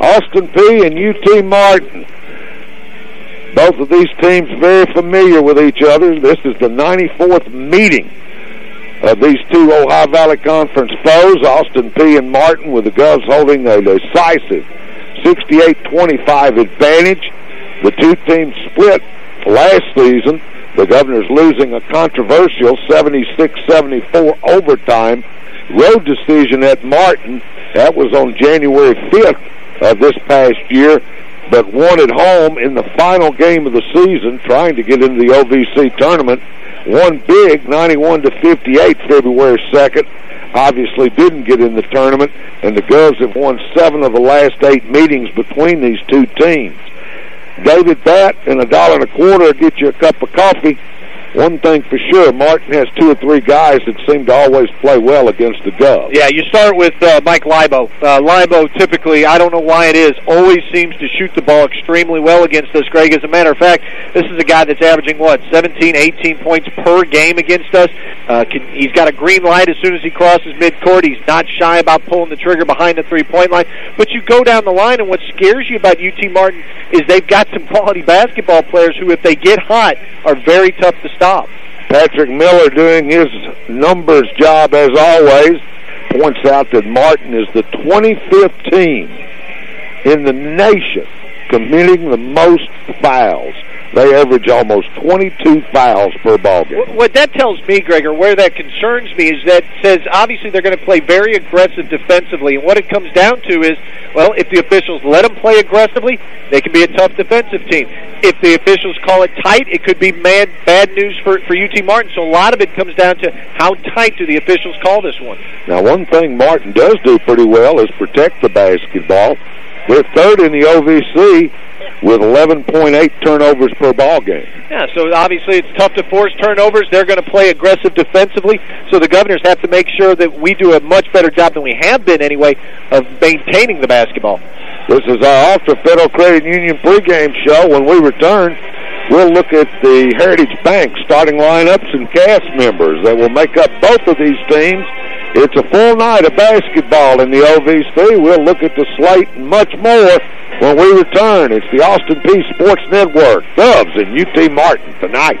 Austin Peay. and UT Martin. Both of these teams very familiar with each other. This is the 94th meeting of these two Ohio Valley Conference foes, Austin Peay. and Martin, with the Govs holding a decisive 68-25 advantage. The two teams split last season. The Governors losing a controversial 76-74 overtime road decision at Martin. That was on January 5th of this past year, but won at home in the final game of the season, trying to get into the OVC tournament. Won big, 91 to 58, February 2nd. Obviously didn't get in the tournament, and the Govs have won seven of the last eight meetings between these two teams. David, that and a dollar and a quarter get you a cup of coffee one thing for sure, Martin has two or three guys that seem to always play well against the Govs. Yeah, you start with uh, Mike Liabo. Uh, Liabo typically, I don't know why it is, always seems to shoot the ball extremely well against us, Greg. As a matter of fact, this is a guy that's averaging, what, 17, 18 points per game against us. Uh, can, he's got a green light as soon as he crosses midcourt. He's not shy about pulling the trigger behind the three-point line. But you go down the line, and what scares you about UT Martin is they've got some quality basketball players who, if they get hot, are very tough to stop stop. Patrick Miller doing his numbers job as always. Points out that Martin is the 25th team in the nation committing the most fouls. They average almost 22 fouls per ball game. What that tells me, Greg, or where that concerns me, is that says obviously they're going to play very aggressive defensively. And what it comes down to is, well, if the officials let them play aggressively, they can be a tough defensive team. If the officials call it tight, it could be mad, bad news for, for UT Martin. So a lot of it comes down to how tight do the officials call this one. Now, one thing Martin does do pretty well is protect the basketball. They're third in the OVC with 11.8 turnovers per ball game. Yeah, so obviously it's tough to force turnovers. They're going to play aggressive defensively, so the Governors have to make sure that we do a much better job than we have been anyway of maintaining the basketball. This is our Altra Federal Credit Union pregame show. When we return, we'll look at the Heritage Bank starting lineups and cast members that will make up both of these teams. It's a full night of basketball in the OVC. We'll look at the slate and much more when we return. It's the Austin Peay Sports Network. Dubs and UT Martin tonight.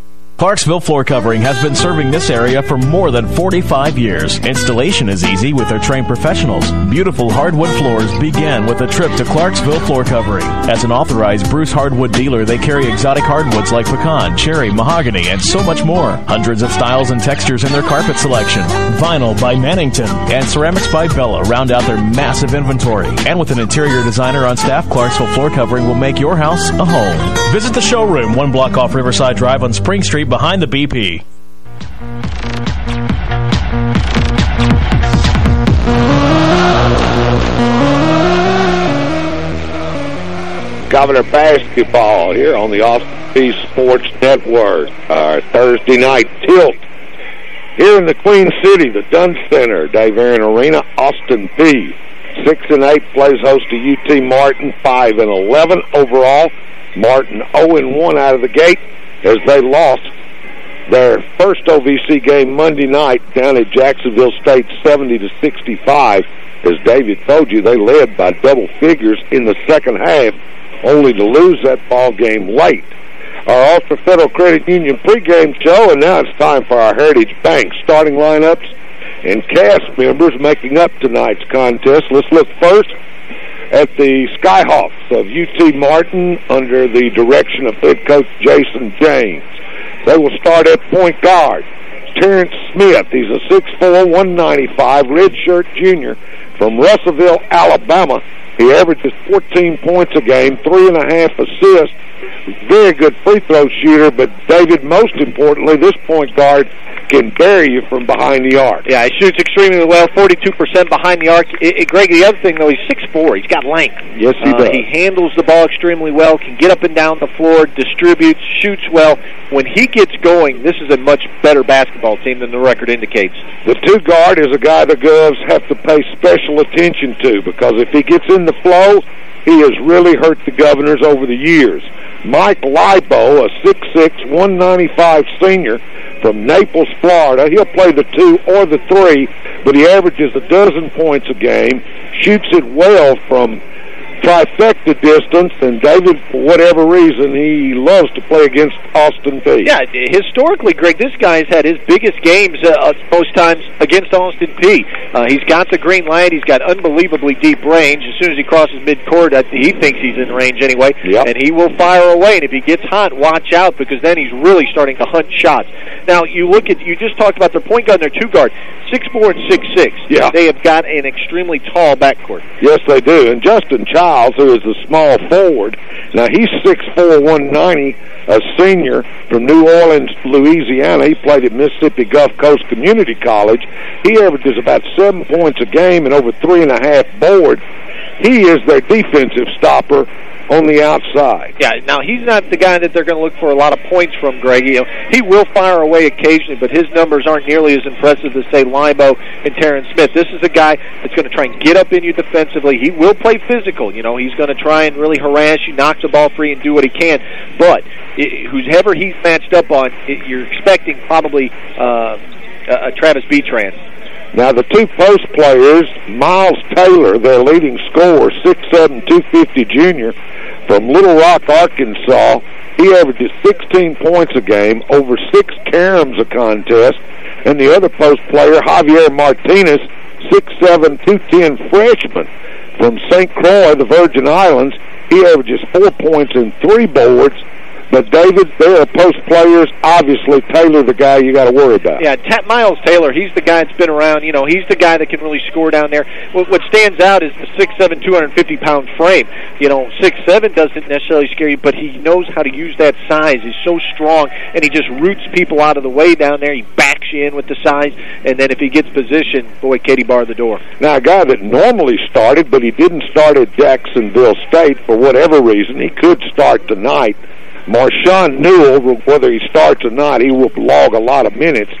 Clarksville Floor Covering has been serving this area for more than 45 years. Installation is easy with their trained professionals. Beautiful hardwood floors begin with a trip to Clarksville Floor Covering. As an authorized Bruce Hardwood dealer, they carry exotic hardwoods like pecan, cherry, mahogany, and so much more. Hundreds of styles and textures in their carpet selection. Vinyl by Mannington and ceramics by Bella round out their massive inventory. And with an interior designer on staff, Clarksville Floor Covering will make your house a home. Visit the showroom, one block off Riverside Drive on Spring Street behind the BP. Governor basketball here on the Austin Peay Sports Network. Our Thursday night tilt here in the Queen City, the Dunn Center, Dave Aaron Arena, Austin Peay. 6 and 8 plays host to UT Martin, 5 and 11 overall. Martin 0 and 1 out of the gate as they lost their first OVC game Monday night down at Jacksonville State 70 to 65. As David told you, they led by double figures in the second half, only to lose that ball game late. Our Altra Federal Credit Union pregame show, and now it's time for our Heritage Bank starting lineups and cast members making up tonight's contest. Let's look first at the Skyhawks of UT Martin under the direction of head coach Jason James. They will start at point guard. Terrence Smith, he's a 6'4", 195 redshirt junior from Russellville, Alabama. He averages 14 points a game, three and a half assists. Very good free throw shooter, but David, most importantly, this point guard can bury you from behind the arc. Yeah, he shoots extremely well, 42% behind the arc. It, it, Greg, the other thing, though, he's 6'4". He's got length. Yes, he uh, does. He handles the ball extremely well, can get up and down the floor, distributes, shoots well. When he gets going, this is a much better basketball team than the record indicates. The two guard is a guy the Govs have to pay special attention to because if he gets in the flow, he has really hurt the Governors over the years. Mike Liabo, a 6'6", 195 senior, from Naples, Florida. He'll play the two or the three, but he averages a dozen points a game, shoots it well from trifecta distance, and David, for whatever reason, he loves to play against Austin Peay. Yeah, historically, Greg, this guy's had his biggest games uh, uh, most times against Austin Peay. Uh, he's got the green light. He's got unbelievably deep range. As soon as he crosses midcourt, he thinks he's in range anyway, yep. and he will fire away. And if he gets hot, watch out because then he's really starting to hunt shots. Now, you look at, you just talked about their point guard and their two guard, six four and six six. Yeah. They have got an extremely tall backcourt. Yes, they do. And Justin Childs, who is a small forward, now he's 6'4", 190, a senior from New Orleans, Louisiana. He played at Mississippi Gulf Coast Community College. He averages about seven points a game and over three and a half boards. He is their defensive stopper on the outside. Yeah, now he's not the guy that they're going to look for a lot of points from, Greg. You know, he will fire away occasionally, but his numbers aren't nearly as impressive as, say, Liabo and Terrence Smith. This is a guy that's going to try and get up in you defensively. He will play physical. You know, he's going to try and really harass you, knock the ball free, and do what he can. But it, whoever he's matched up on, it, you're expecting probably uh, a, Travis Betran. Now, the two post players, Myles Taylor, their leading scorer, 6'7", 250 junior, from Little Rock, Arkansas. He averages 16 points a game, over six caroms a contest. And the other post player, Javier Martinez, 6'7", 210 freshman from St. Croix, the Virgin Islands. He averages four points and three boards but David, there are post players. Obviously, Taylor, the guy you got to worry about. Yeah, Tat Myles Taylor. He's the guy that's been around. You know, he's the guy that can really score down there. What, what stands out is the six seven, two hundred fifty pound frame. You know, six seven doesn't necessarily scare you, but he knows how to use that size. He's so strong, and he just roots people out of the way down there. He backs you in with the size, and then if he gets position, boy, Katie bar the door. Now, a guy that normally started, but he didn't start at Jacksonville State for whatever reason. He could start tonight. Marshawn Newell, whether he starts or not, he will log a lot of minutes.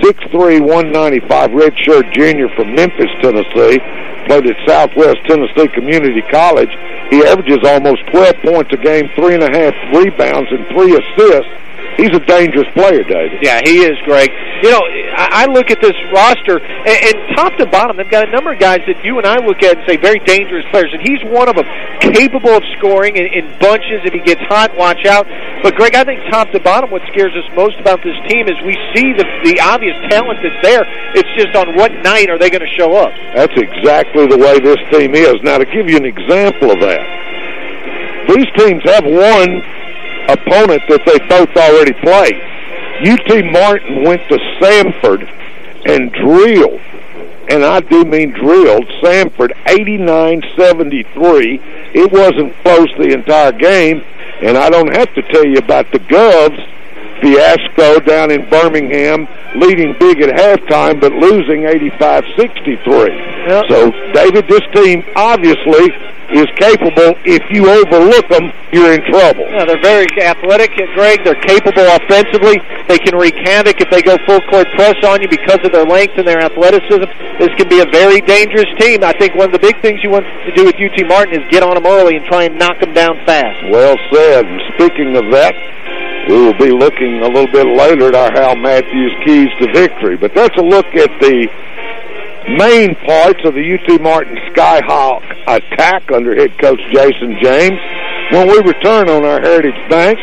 6'3", 195 redshirt junior from Memphis, Tennessee. Played at Southwest Tennessee Community College. He averages almost 12 points a game, three and a half rebounds, and three assists he's a dangerous player, David. Yeah, he is, Greg. You know, I, I look at this roster, and, and top to bottom, they've got a number of guys that you and I look at and say very dangerous players, and he's one of them, capable of scoring in, in bunches. If he gets hot, watch out. But, Greg, I think top to bottom, what scares us most about this team is we see the, the obvious talent that's there. It's just on what night are they going to show up. That's exactly the way this team is. Now, to give you an example of that, these teams have won opponent that they both already played. UT Martin went to Samford and drilled, and I do mean drilled, Samford 89-73. It wasn't close the entire game, and I don't have to tell you about the Govs fiasco down in Birmingham, leading big at halftime, but losing 85-63. Yep. So, David, this team obviously is capable. If you overlook them, you're in trouble. Yeah, they're very athletic, Greg. They're capable offensively. They can wreak havoc if they go full court press on you because of their length and their athleticism. This can be a very dangerous team. I think one of the big things you want to do with UT Martin is get on them early and try and knock them down fast. Well said. And speaking of that, we will be looking a little bit later at our Hal Matthews keys to victory. But that's a look at the main parts of the UT Martin Skyhawk attack under head coach Jason James. When we return on our Heritage Bank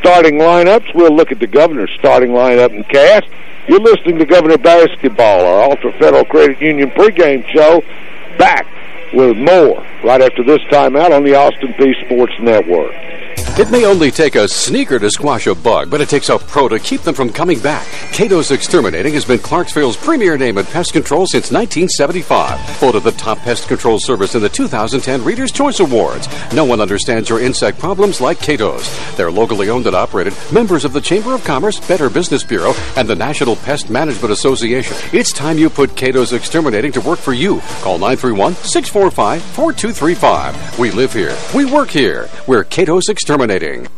starting lineups, we'll look at the governor's starting lineup and cast. You're listening to Governor Basketball, our Altra Federal Credit Union pregame show, back with more right after this time out on the Austin Peay Sports Network. It may only take a sneaker to squash a bug, but it takes a pro to keep them from coming back. Kato's Exterminating has been Clarksville's premier name in pest control since 1975. Voted the top pest control service in the 2010 Reader's Choice Awards. No one understands your insect problems like Kato's. They're locally owned and operated, members of the Chamber of Commerce, Better Business Bureau, and the National Pest Management Association. It's time you put Kato's Exterminating to work for you. Call 931 645 4235. We live here. We work here. We're Kato's Exterminating donating.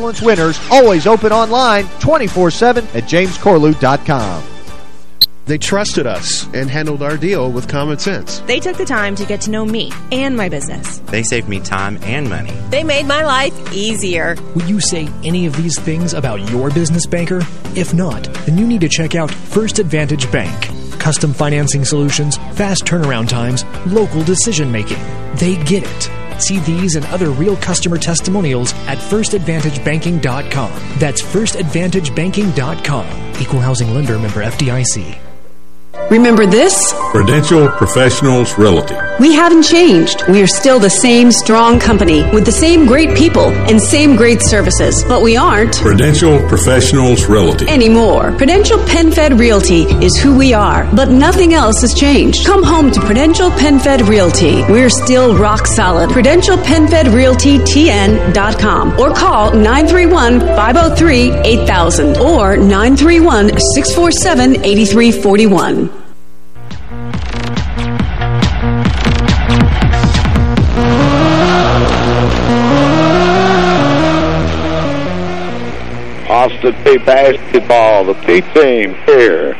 Excellence winners, always open online 24-7 at jamescorlew.com. They trusted us and handled our deal with common sense. They took the time to get to know me and my business. They saved me time and money. They made my life easier. Would you say any of these things about your business banker? If not, then you need to check out First Advantage Bank. Custom financing solutions, fast turnaround times, local decision making. They get it. See these and other real customer testimonials at firstadvantagebanking.com. That's firstadvantagebanking.com. Equal housing lender member FDIC. Remember this? Prudential Professionals Realty. We haven't changed. We are still the same strong company with the same great people and same great services, but we aren't Prudential Professionals Realty anymore. Prudential PenFed Realty is who we are, but nothing else has changed. Come home to Prudential PenFed Realty. We're still rock solid. Prudential PenFed Realty TN.com or call 931 503 8000 or 931 647 8341. Austin Peay basketball, the P team here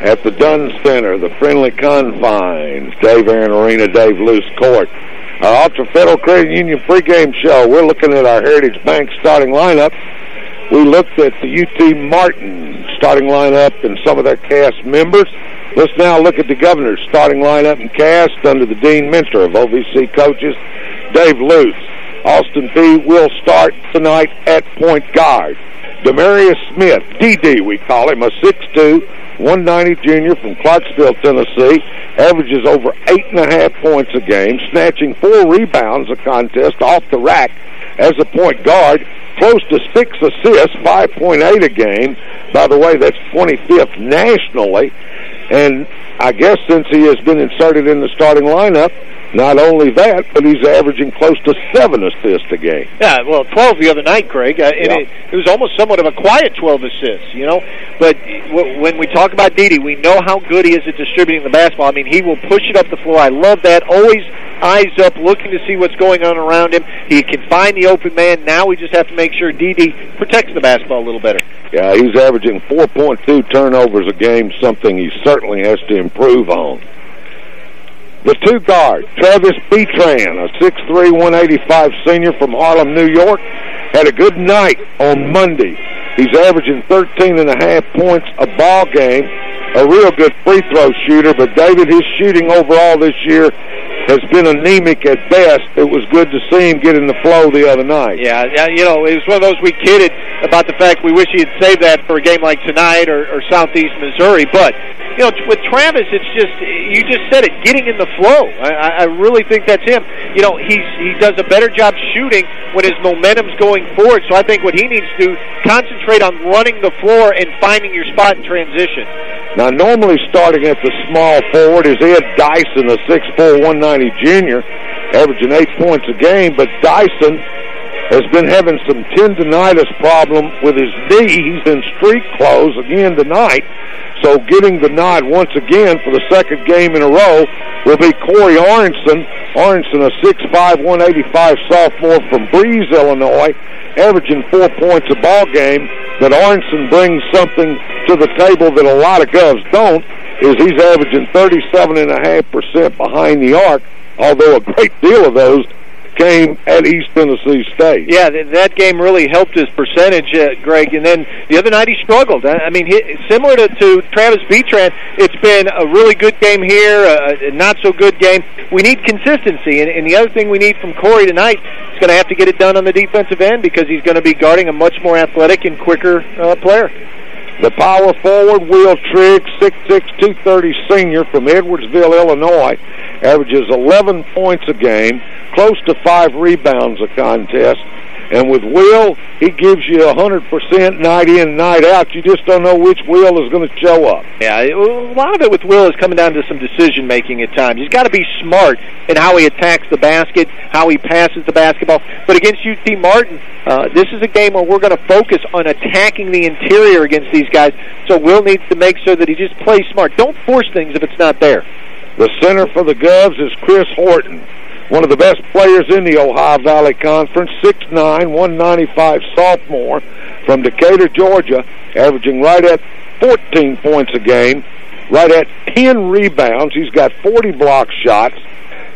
at the Dunn Center, the friendly confines, Dave Aaron Arena, Dave Loos Court. Our Altra Federal Credit Union pregame show. We're looking at our Heritage Bank starting lineup. We looked at the UT Martin starting lineup and some of their cast members. Let's now look at the Governor's starting lineup and cast under the Dean Mentor of OVC coaches, Dave Loos. Austin Peay will start tonight at point guard. Demarius Smith, DD we call him, a 6'2", 190 junior from Clarksville, Tennessee, averages over eight and a half points a game, snatching four rebounds a contest off the rack as a point guard, close to six assists, 5.8 a game. By the way, that's 25th nationally. And I guess since he has been inserted in the starting lineup, not only that, but he's averaging close to seven assists a game. Yeah, well, 12 the other night, Craig. Uh, yeah. it, it was almost somewhat of a quiet 12 assists, you know. But when we talk about Didi, we know how good he is at distributing the basketball. I mean, he will push it up the floor. I love that. Always eyes up, looking to see what's going on around him. He can find the open man. Now we just have to make sure Didi protects the basketball a little better. Yeah, he's averaging 4.2 turnovers a game, something he certainly has to improve on. The two guard, Travis Betran, a 6'3", 185 senior from Harlem, New York, had a good night on Monday. He's averaging 13 and a half points a ball game, a real good free throw shooter, but David, his shooting overall this year has been anemic at best. It was good to see him get in the flow the other night. Yeah, yeah you know, it was one of those we kidded. About the fact we wish he had saved that for a game like tonight or, or Southeast Missouri. But, you know, with Travis, it's just, you just said it, getting in the flow. I, I really think that's him. You know, he's he does a better job shooting when his momentum's going forward. So I think what he needs to do, concentrate on running the floor and finding your spot in transition. Now, normally starting at the small forward is Ed Dyson, a 6'4", 190 junior, averaging eight points a game. But Dyson has been having some tendonitis problem with his knees in street clothes again tonight. So getting the nod once again for the second game in a row will be Corey Aronson. Aronson, a 6'5", 185 sophomore from Breese, Illinois, averaging four points a ball game. But Aronson brings something to the table that a lot of Govs don't, is he's averaging 37.5% behind the arc, although a great deal of those came at East Tennessee State. Yeah, that game really helped his percentage, uh, Greg. And then the other night he struggled. I mean, he, similar to, to Travis Betran, it's been a really good game here, a, a not-so-good game. We need consistency. And, and the other thing we need from Corey tonight is going to have to get it done on the defensive end because he's going to be guarding a much more athletic and quicker uh, player. The power forward, Will Trigg, 6'6", 230 senior from Edwardsville, Illinois, averages 11 points a game, close to five rebounds a contest. And with Will, he gives you 100% night in, night out. You just don't know which Will is going to show up. Yeah, a lot of it with Will is coming down to some decision-making at times. He's got to be smart in how he attacks the basket, how he passes the basketball. But against UT Martin, uh, this is a game where we're going to focus on attacking the interior against these guys. So Will needs to make sure that he just plays smart. Don't force things if it's not there. The center for the Govs is Chris Horton one of the best players in the Ohio Valley Conference, 6'9", 195 sophomore from Decatur, Georgia, averaging right at 14 points a game, right at 10 rebounds. He's got 40 block shots,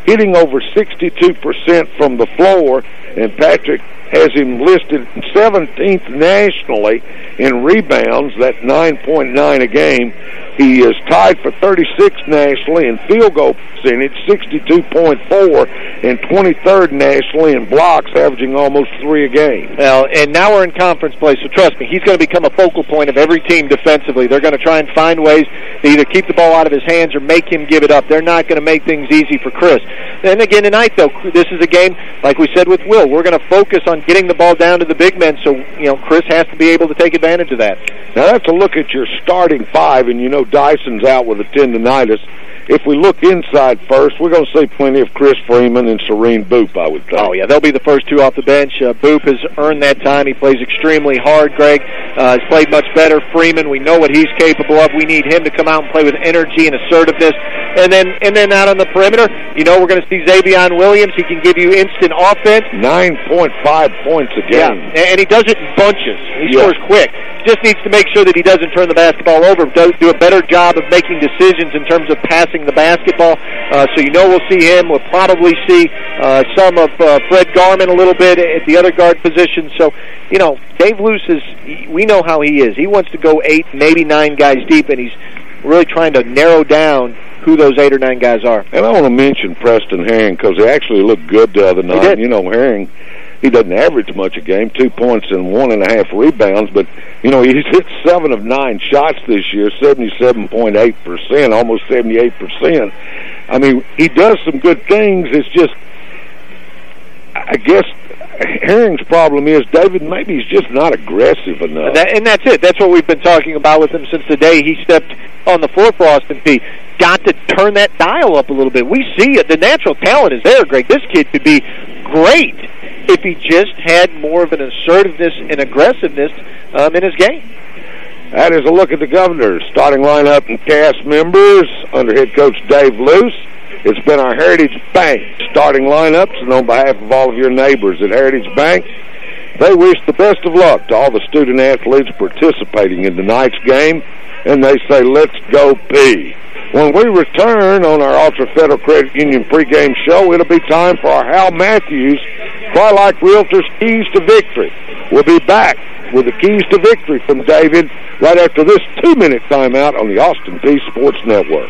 hitting over 62% from the floor, and Patrick has him listed 17th nationally in rebounds, that 9.9 a game. He is tied for 36th nationally in field goal percentage, 62.4, and 23rd nationally in blocks, averaging almost three a game. Well, and now we're in conference play, so trust me, he's going to become a focal point of every team defensively. They're going to try and find ways to either keep the ball out of his hands or make him give it up. They're not going to make things easy for Chris. And again tonight, though, this is a game, like we said with Will, we're going to focus on getting the ball down to the big men, so, you know, Chris has to be able to take advantage of that. Now, that's a look at your starting five, and you know Dyson's out with a tendonitis. If we look inside first, we're going to see plenty of Chris Freeman and Serene Boop, I would think. Oh, yeah, they'll be the first two off the bench. Uh, Boop has earned that time. He plays extremely hard, Greg. Uh, has played much better. Freeman, we know what he's capable of. We need him to come out and play with energy and assertiveness. And then and then out on the perimeter, you know we're going to see Xavion Williams. He can give you instant offense. 9.5 points a game. Yeah, and he does it in bunches. He yeah. scores quick. Just needs to make sure that he doesn't turn the basketball over, does do a better job of making decisions in terms of passing the basketball. Uh, so you know we'll see him. We'll probably see uh, some of uh, Fred Garman a little bit at the other guard position. So, you know, Dave Loos is, we know how he is. He wants to go eight, maybe nine guys deep, and he's really trying to narrow down who those eight or nine guys are. And I want to mention Preston Herring because he actually looked good the other night. You know, Herring he doesn't average much a game, two points and one and a half rebounds, but, you know, he's hit seven of nine shots this year, 77.8%, almost 78%. I mean, he does some good things. It's just, I guess, Herring's problem is, David, maybe he's just not aggressive enough. That, and that's it. That's what we've been talking about with him since the day he stepped on the floor for Austin Peay. Got to turn that dial up a little bit. We see it. The natural talent is there, Greg. This kid could be great if he just had more of an assertiveness and aggressiveness um, in his game. That is a look at the Governors. Starting lineup and cast members under head coach Dave Loos. It's been our Heritage Bank starting lineups, and on behalf of all of your neighbors at Heritage Bank, they wish the best of luck to all the student athletes participating in tonight's game, and they say, let's go P. When we return on our Altra Federal Credit Union pregame show, it'll be time for our Hal Matthews Crye-Leike Realtors Keys to Victory. We'll be back with the Keys to Victory from David right after this two-minute timeout on the Austin Peay Sports Network.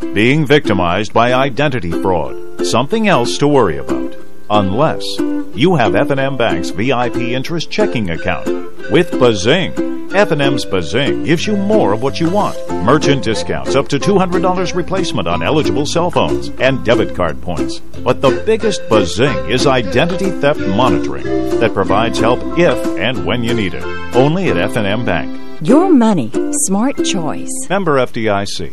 Being victimized by identity fraud. Something else to worry about. Unless you have F&M Bank's VIP interest checking account. With Bazing, F&M's Bazing gives you more of what you want. Merchant discounts up to $200 replacement on eligible cell phones and debit card points. But the biggest Bazing is identity theft monitoring that provides help if and when you need it. Only at F&M Bank. Your money. Smart choice. Member FDIC.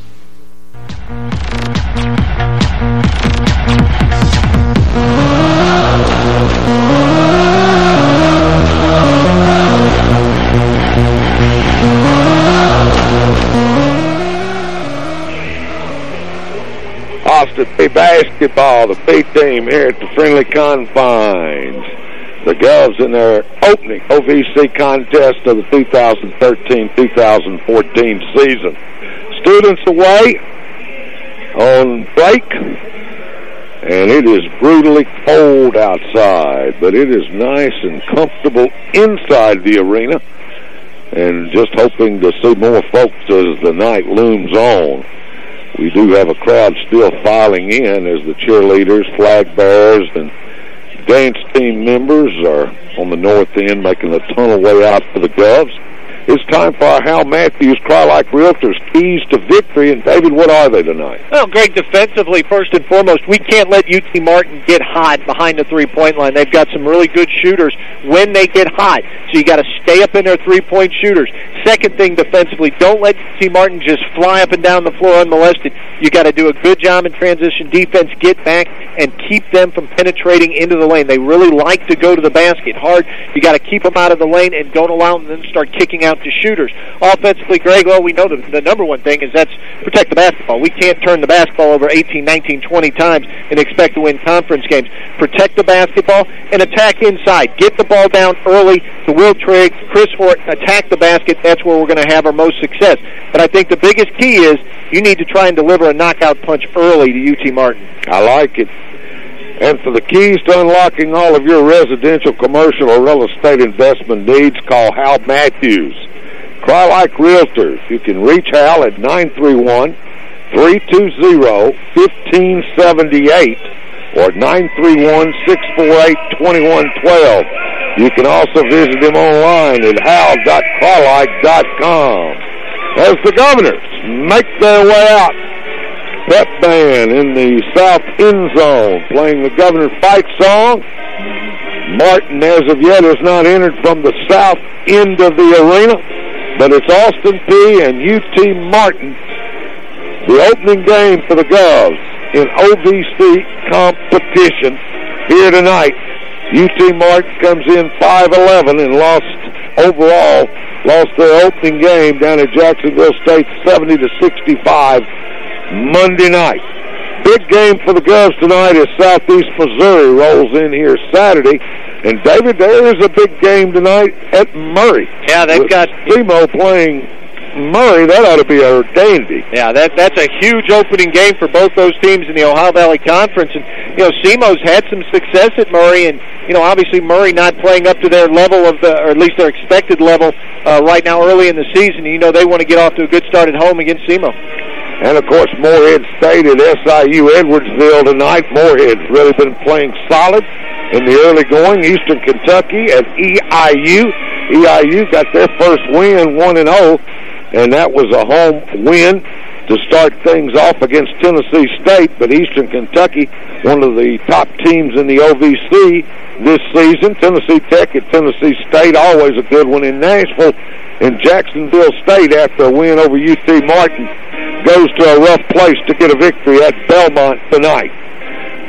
Peay basketball, the B team here at the friendly confines. The Govs in their opening OVC contest of the 2013-2014 season. Students away on break, and it is brutally cold outside, but it is nice and comfortable inside the arena, and just hoping to see more folks as the night looms on. We do have a crowd still filing in as the cheerleaders, flag bearers, and dance team members are on the north end making the tunnel way out for the Govs. It's time for our Hal Matthews Crye-Leike Realtors keys to victory. And, David, what are they tonight? Well, Greg, defensively, first and foremost, we can't let UT Martin get hot behind the three-point line. They've got some really good shooters when they get hot. So you got to stay up in their three-point shooters. Second thing defensively, don't let UT Martin just fly up and down the floor unmolested. You got to do a good job in transition defense, get back, and keep them from penetrating into the lane. They really like to go to the basket hard. You got to keep them out of the lane and don't allow them to start kicking out to shooters. Offensively, Greg, well, we know the, the number one thing is that's protect the basketball. We can't turn the basketball over 18, 19, 20 times and expect to win conference games. Protect the basketball and attack inside. Get the ball down early to Will Trigg, Chris Hort, attack the basket. That's where we're going to have our most success. But I think the biggest key is you need to try and deliver a knockout punch early to UT Martin. I like it. And for the keys to unlocking all of your residential, commercial, or real estate investment needs, call Hal Matthews. Crye-Leike Realtors. You can reach Hal at 931-320-1578 or 931-648-2112. You can also visit him online at hal.cryeleike.com. As the Governors make their way out, pep band in the south end zone playing the Governor Fight song. Martin, as of yet, has not entered from the south end of the arena, but it's Austin Peay. and UT Martin, the opening game for the Govs in OVC competition here tonight. UT Martin comes in 5-11 and lost overall, lost their opening game down at Jacksonville State 70 to 65 Monday night. Big game for the Govs tonight as Southeast Missouri rolls in here Saturday. And, David, there is a big game tonight at Murray. Yeah, they've got... SEMO playing Murray, that ought to be a dandy. Yeah, that that's a huge opening game for both those teams in the Ohio Valley Conference. And, you know, SEMO's had some success at Murray, and, you know, obviously Murray not playing up to their level of the, or at least their expected level uh, right now early in the season. You know, they want to get off to a good start at home against SEMO. And, of course, Morehead State at SIU Edwardsville tonight. Morehead's really been playing solid in the early going. Eastern Kentucky at EIU. EIU got their first win, 1-0 and that was a home win to start things off against Tennessee State, but Eastern Kentucky, one of the top teams in the OVC this season. Tennessee Tech at Tennessee State, always a good one in Nashville. And Jacksonville State, after a win over UT Martin, goes to a rough place to get a victory at Belmont tonight.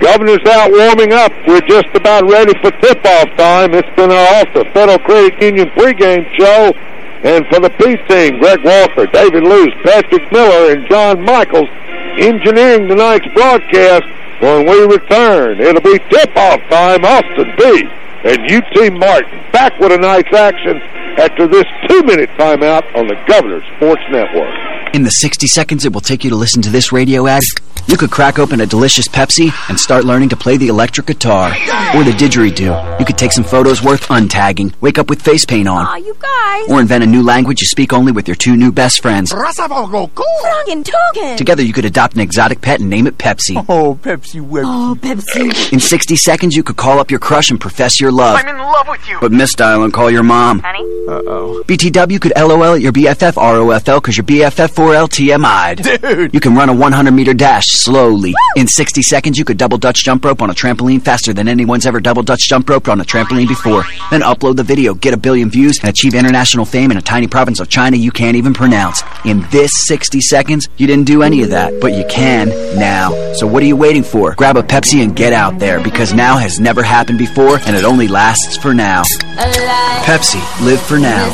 Governor's out warming up. We're just about ready for tip-off time. It's been our the Federal Credit Union pregame show. And for the P team, Greg Walker, David Luce, Patrick Miller, and John Michaels engineering tonight's broadcast. When we return, it'll be tip-off time, Austin Peay. and UT Martin. Back with a night's action after this two-minute timeout on the Governor Sports Network. In the 60 seconds it will take you to listen to this radio ad, you could crack open a delicious Pepsi and start learning to play the electric guitar. Or the didgeridoo. You could take some photos worth untagging, wake up with face paint on. Aw, you guys. Or invent a new language you speak only with your two new best friends. Froggen Togen. Together you could adopt an exotic pet and name it Pepsi. Oh, Pepsi Websi. Oh, Pepsi. In 60 seconds you could call up your crush and profess your love. I'm in love with you. But misdial and call your mom. Honey? Uh-oh. BTW could LOL at your BFF ROFL because your BFF 4L TMI'd. Dude. You can run a 100 meter dash slowly. In 60 seconds, you could double Dutch jump rope on a trampoline faster than anyone's ever double Dutch jump roped on a trampoline before. Then upload the video, get a billion views, and achieve international fame in a tiny province of China you can't even pronounce. In this 60 seconds, you didn't do any of that, but you can now. So what are you waiting for? Grab a Pepsi and get out there because now has never happened before and it only lasts for now. Pepsi, live for now.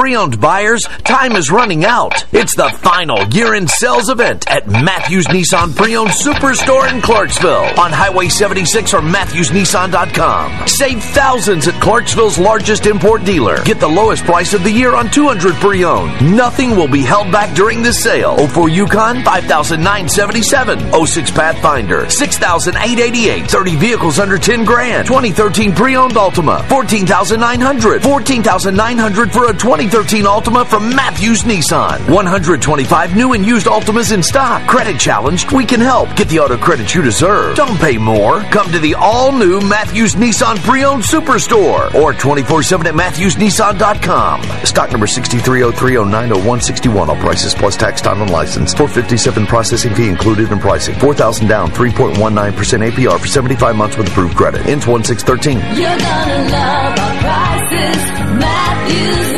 Pre-owned buyers, time is running out. It's the final year-end sales event at Matthews Nissan Pre-Owned Superstore in Clarksville on Highway 76 or MatthewsNissan.com. Save thousands at Clarksville's largest import dealer. Get the lowest price of the year on 200 pre-owned. Nothing will be held back during this sale. 04 Yukon, 5,977. 06 Pathfinder, 6,888. 30 vehicles under 10 grand. 2013 pre-owned Altima, 14,900. 14,900 for a 2013 Altima from Matthews Nissan. 125 new and used Altimas in stock. Credit challenged, we can help. Get the auto credit you deserve. Don't pay more. Come to the all-new Matthews Nissan Pre-Owned Superstore or 24-7 at MatthewsNissan.com. Stock number 6303090161. All prices plus tax, time, and license. 457 processing fee included in pricing. 4000 down, 3.19% APR for 75 months with approved credit. Ends 1613. You're gonna love our prices. Matthews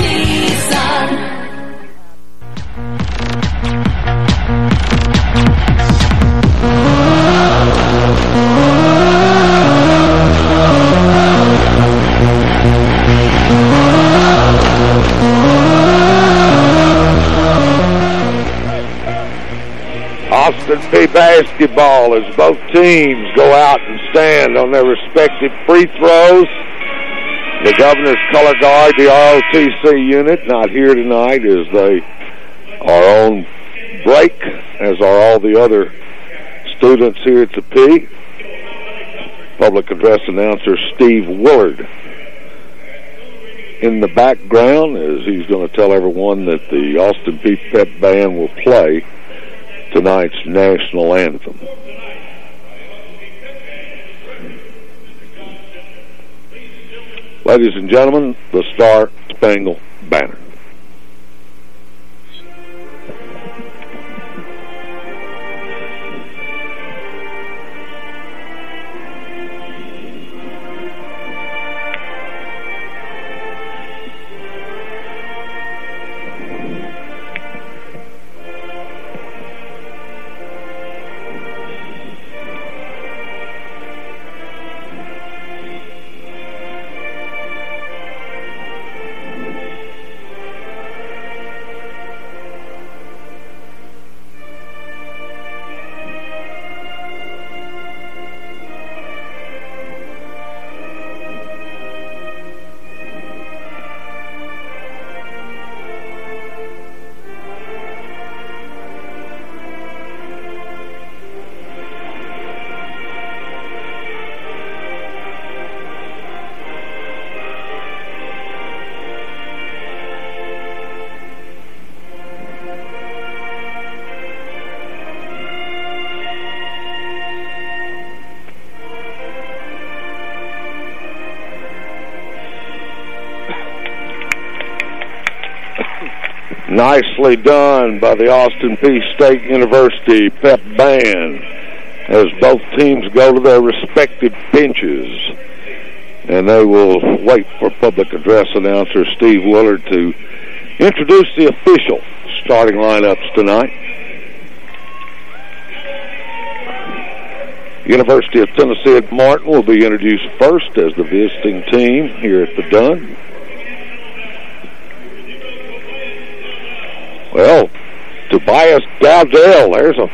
Austin Peay basketball as both teams go out and stand on their respective free throws. The governor's color guard, the ROTC unit, not here tonight as they are on break, as are all the other students here at the P. Public address announcer Steve Willard in the background as he's going to tell everyone that the Austin Peay Pep Band will play tonight's national anthem. Ladies and gentlemen, the Star Spangled Banner. Nicely done by the Austin Peay State University pep band as both teams go to their respective benches. And they will wait for public address announcer Steve Willard to introduce the official starting lineups tonight. University of Tennessee at Martin will be introduced first as the visiting team here at the Dunn. Well, Tobias Dowdell, there's a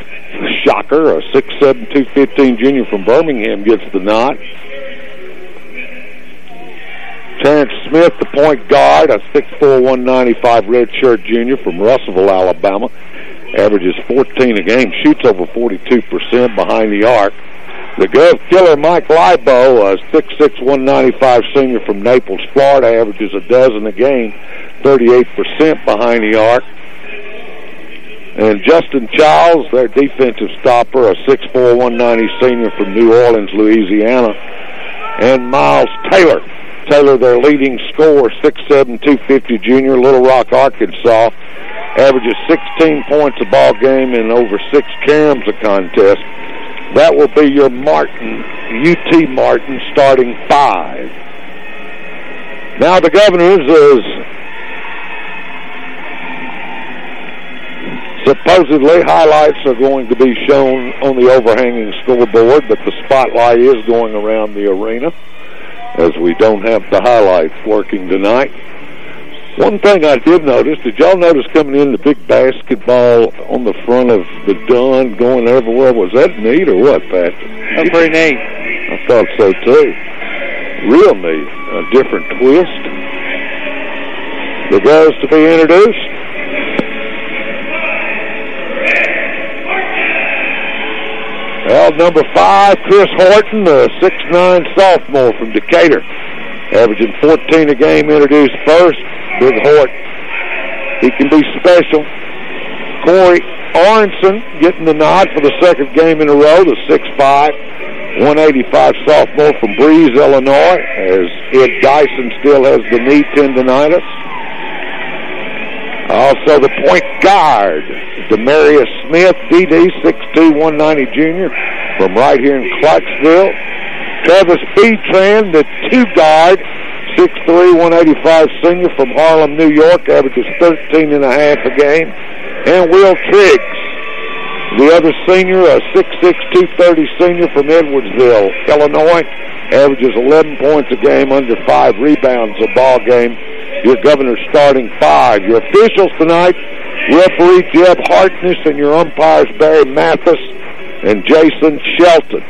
shocker, a 6'7", 215 junior from Birmingham gets the nod. Terrence Smith, the point guard, a 6'4", 195 redshirt junior from Russellville, Alabama. Averages 14 a game, shoots over 42% behind the arc. The Gov killer Mike Liabo, a 6'6", 195 senior from Naples, Florida, averages a dozen a game, 38% behind the arc. And Justin Childs, their defensive stopper, a 6'4", 190 senior from New Orleans, Louisiana. And Myles Taylor. Taylor, their leading scorer, 6'7", 250 junior, Little Rock, Arkansas. Averages 16 points a ball game and over six cams a contest. That will be your Martin, UT Martin, starting five. Now the Governors is supposedly highlights are going to be shown on the overhanging scoreboard, but the spotlight is going around the arena as we don't have the highlights working tonight. One thing I did notice, did y'all notice coming in the big basketball on the front of the Dunn going everywhere? Was that neat or what, Patrick? That's pretty neat. I thought so too. Real neat. A different twist. The girls to be introduced. Well, number five, Chris Horton, a 6'9 sophomore from Decatur. Averaging 14 a game, introduced first. Big Hort. He can be special. Corey Aronson getting the nod for the second game in a row, the 6'5", 185 sophomore from Breese, Illinois, as Ed Dyson still has the knee tendonitis. Also the point guard, Demarius Smith, DD, 6'2", 190 junior from right here in Clarksville. Travis Betran, the two guard, 6'3", 185 senior from Harlem, New York, averages 13 and a half a game. And Will Triggs, the other senior, a 6'6", 230 senior from Edwardsville, Illinois, averages 11 points a game, under five rebounds a ball game. Your governor starting five. Your officials tonight, referee Jeb Hartness and your umpires Barry Mathis and Jason Shelton.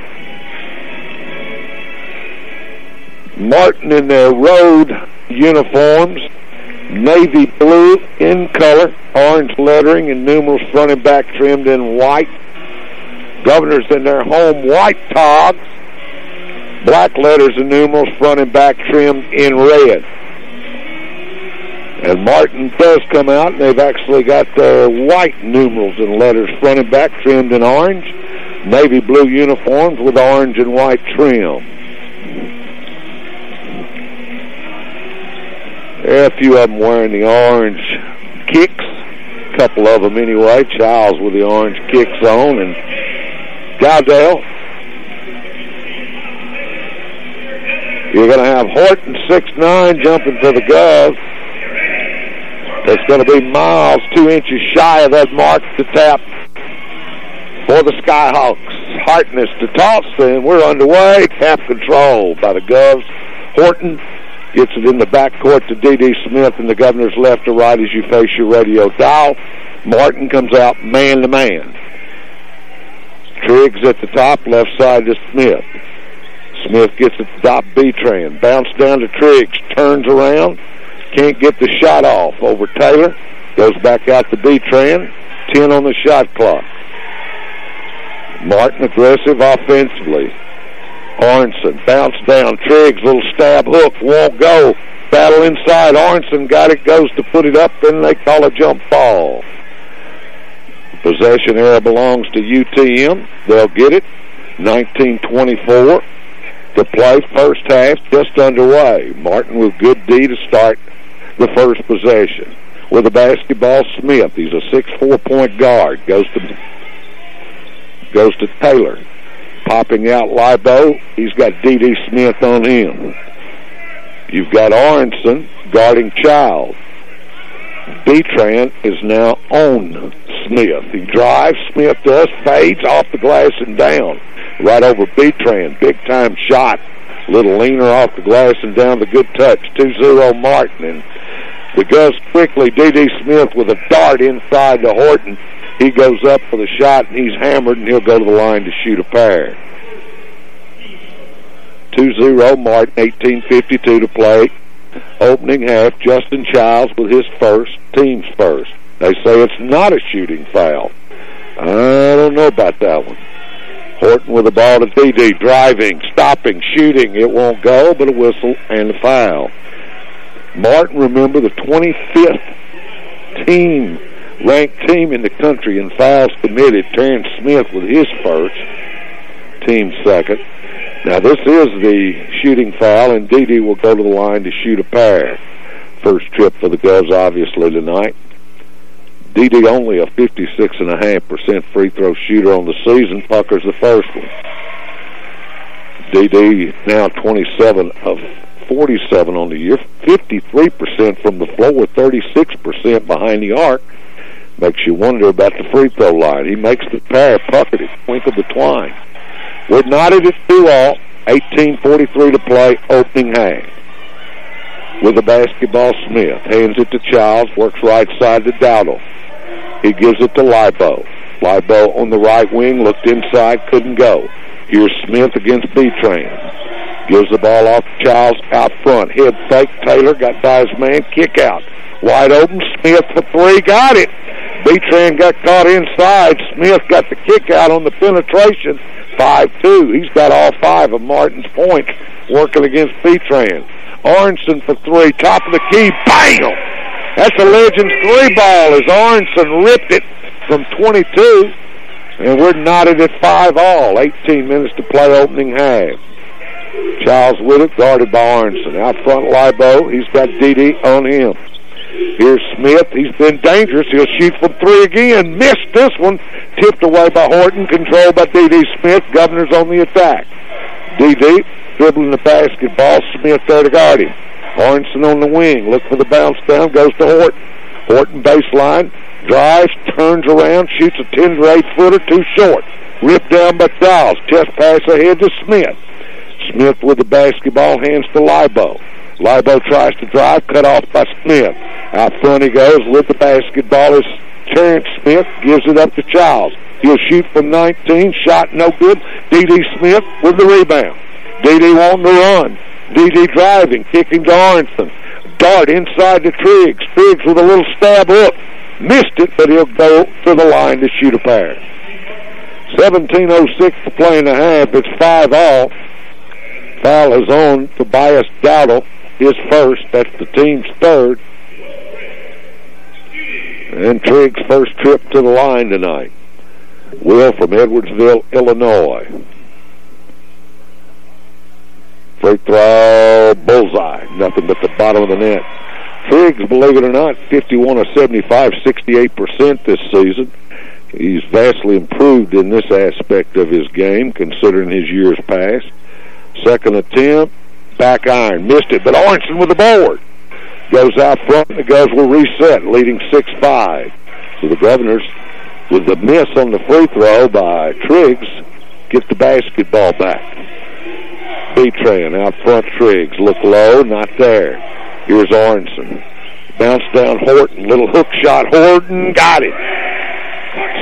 Martin in their road uniforms, navy blue in color, orange lettering and numerals front and back trimmed in white. Governors in their home white togs, black letters and numerals front and back trimmed in red. And Martin does come out, and they've actually got their white numerals and letters front and back trimmed in orange. Navy blue uniforms with orange and white trim. There are a few of them wearing the orange kicks. A couple of them anyway. Childs with the orange kicks on. And Dowdell. You're going to have Horton, 6'9", jumping for the Gov. It's going to be Myles, two inches shy of that mark to tap for the Skyhawks. Hartness to toss, and we're underway. Tap control by the Govs. Horton gets it in the backcourt to D.D. Smith and the governor's left to right as you face your radio dial. Martin comes out man-to-man. Triggs at the top, left side to Smith. Smith gets the top, B-Tran. Bounce down to Triggs, turns around, can't get the shot off over Taylor. Goes back out to B-Tran. 10 on the shot clock. Martin aggressive offensively. Aronson bounce down. Triggs little stab hook won't go. Battle inside. Aronson got it. Goes to put it up. Then they call a jump ball. Possession arrow belongs to UTM. They'll get it. 1924 The play. First half just underway. Martin with good D to start the first possession. with a basketball. Smith, he's a six-four point guard. Goes to goes to Taylor. Popping out Liabo. He's got D.D. Smith on him. You've got Aronson guarding Child. Betran is now on Smith. He drives, Smith does, fades off the glass and down. Right over Betran. Big time shot. Little leaner off the glass and down the good touch. 2-0 Martin. And the goes quickly. D.D. Smith with a dart inside to Horton. He goes up for the shot and he's hammered and he'll go to the line to shoot a pair. 2-0 Martin, 18.52 to play. Opening half, Justin Childs with his first, team's first. They say it's not a shooting foul. I don't know about that one. Horton with the ball to D.D. Driving, stopping, shooting. It won't go, but a whistle and a foul. Martin, remember, the 25th team, ranked team in the country in fouls committed. Terrence Smith with his first, team second. Now, this is the shooting foul, and D.D. will go to the line to shoot a pair. First trip for the Govs, obviously, tonight. D.D. only a 56.5% free throw shooter on the season. Pucker's the first one. D.D. now 27 of 47 on the year, 53% from the floor, 36% behind the arc. Makes you wonder about the free throw line. He makes the pair, Pucker, twinkle the twine. We're knotted at two all, 18.43 to play, opening half. With the basketball, Smith hands it to Childs, works right side to Dowdle. He gives it to Liabo. Liabo on the right wing, looked inside, couldn't go. Here's Smith against B-Train. Gives the ball off to Childs out front. Head fake, Taylor got by his man, kick out. Wide open, Smith for three, got it. B-Train got caught inside. Smith got the kick out on the penetration. 5-2. He's got all five of Martin's points working against B-Train. For three, top of the key, bam! That's a Legends three ball as Aronson ripped it from 22. And we're knotted at five all. 18 minutes to play opening half. Childs with it, guarded by Aronson. Out front, Liabo. He's got D.D. on him. Here's Smith. He's been dangerous. He'll shoot from three again. Missed this one. Tipped away by Horton. Controlled by D.D. Smith. Governor's on the attack. D.D. dribbling the basketball. Smith there to guard him. Aronson on the wing. Look for the bounce down. Goes to Horton. Horton baseline. Drives. Turns around. Shoots a 10 to 8 footer. Too short. Ripped down by Dawes. Chest pass ahead to Smith. Smith with the basketball. Hands to Liabo. Liabo tries to drive, cut off by Smith. Out front he goes with the basketball is Terrence Smith, gives it up to Childs. He'll shoot from 19, shot no good. D.D. Smith with the rebound. D.D. wanting to run. D.D. driving, kicking to Aronson. Dart inside to Triggs. Triggs with a little stab hook. Missed it, but he'll go to the line to shoot a pair. 17.06 to play in the half. It's 5 all. Foul is on Tobias Dowdle his first. That's the team's third. And Triggs' first trip to the line tonight. Will from Edwardsville, Illinois. Free throw, bullseye. Nothing but the bottom of the net. Triggs, believe it or not, 51 of 75, 68% this season. He's vastly improved in this aspect of his game, considering his years past. Second attempt, back iron. Missed it, but Aronson with the board. Goes out front, and the Govs will reset, leading 6-5. So the Governors, with the miss on the free throw by Triggs, get the basketball back. Betran out front, Triggs. Look low, not there. Here's Aronson. Bounce down Horton. Little hook shot. Horton got it.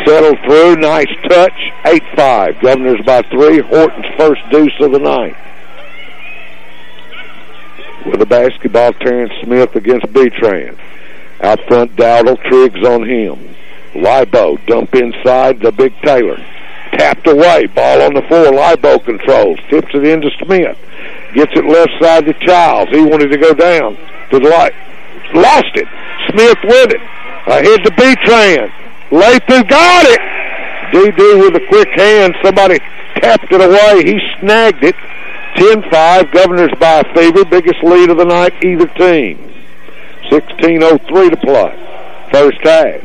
Settled through. Nice touch. 8-5. Governors by three. Horton's first deuce of the night with a basketball, Terrence Smith against B-Tran. Out front, Dowdle, Triggs on him. Liabo, dump inside the big Taylor. Tapped away, ball on the floor, Liabo controls, tips it into Smith. Gets it left side to Childs. He wanted to go down to the light. Lost it. Smith with it. Ahead to B-Tran. Lathan got it. D.D. with a quick hand. Somebody tapped it away. He snagged it. 10-5, Governors by a favor, biggest lead of the night, either team. 16.03 to play. first half.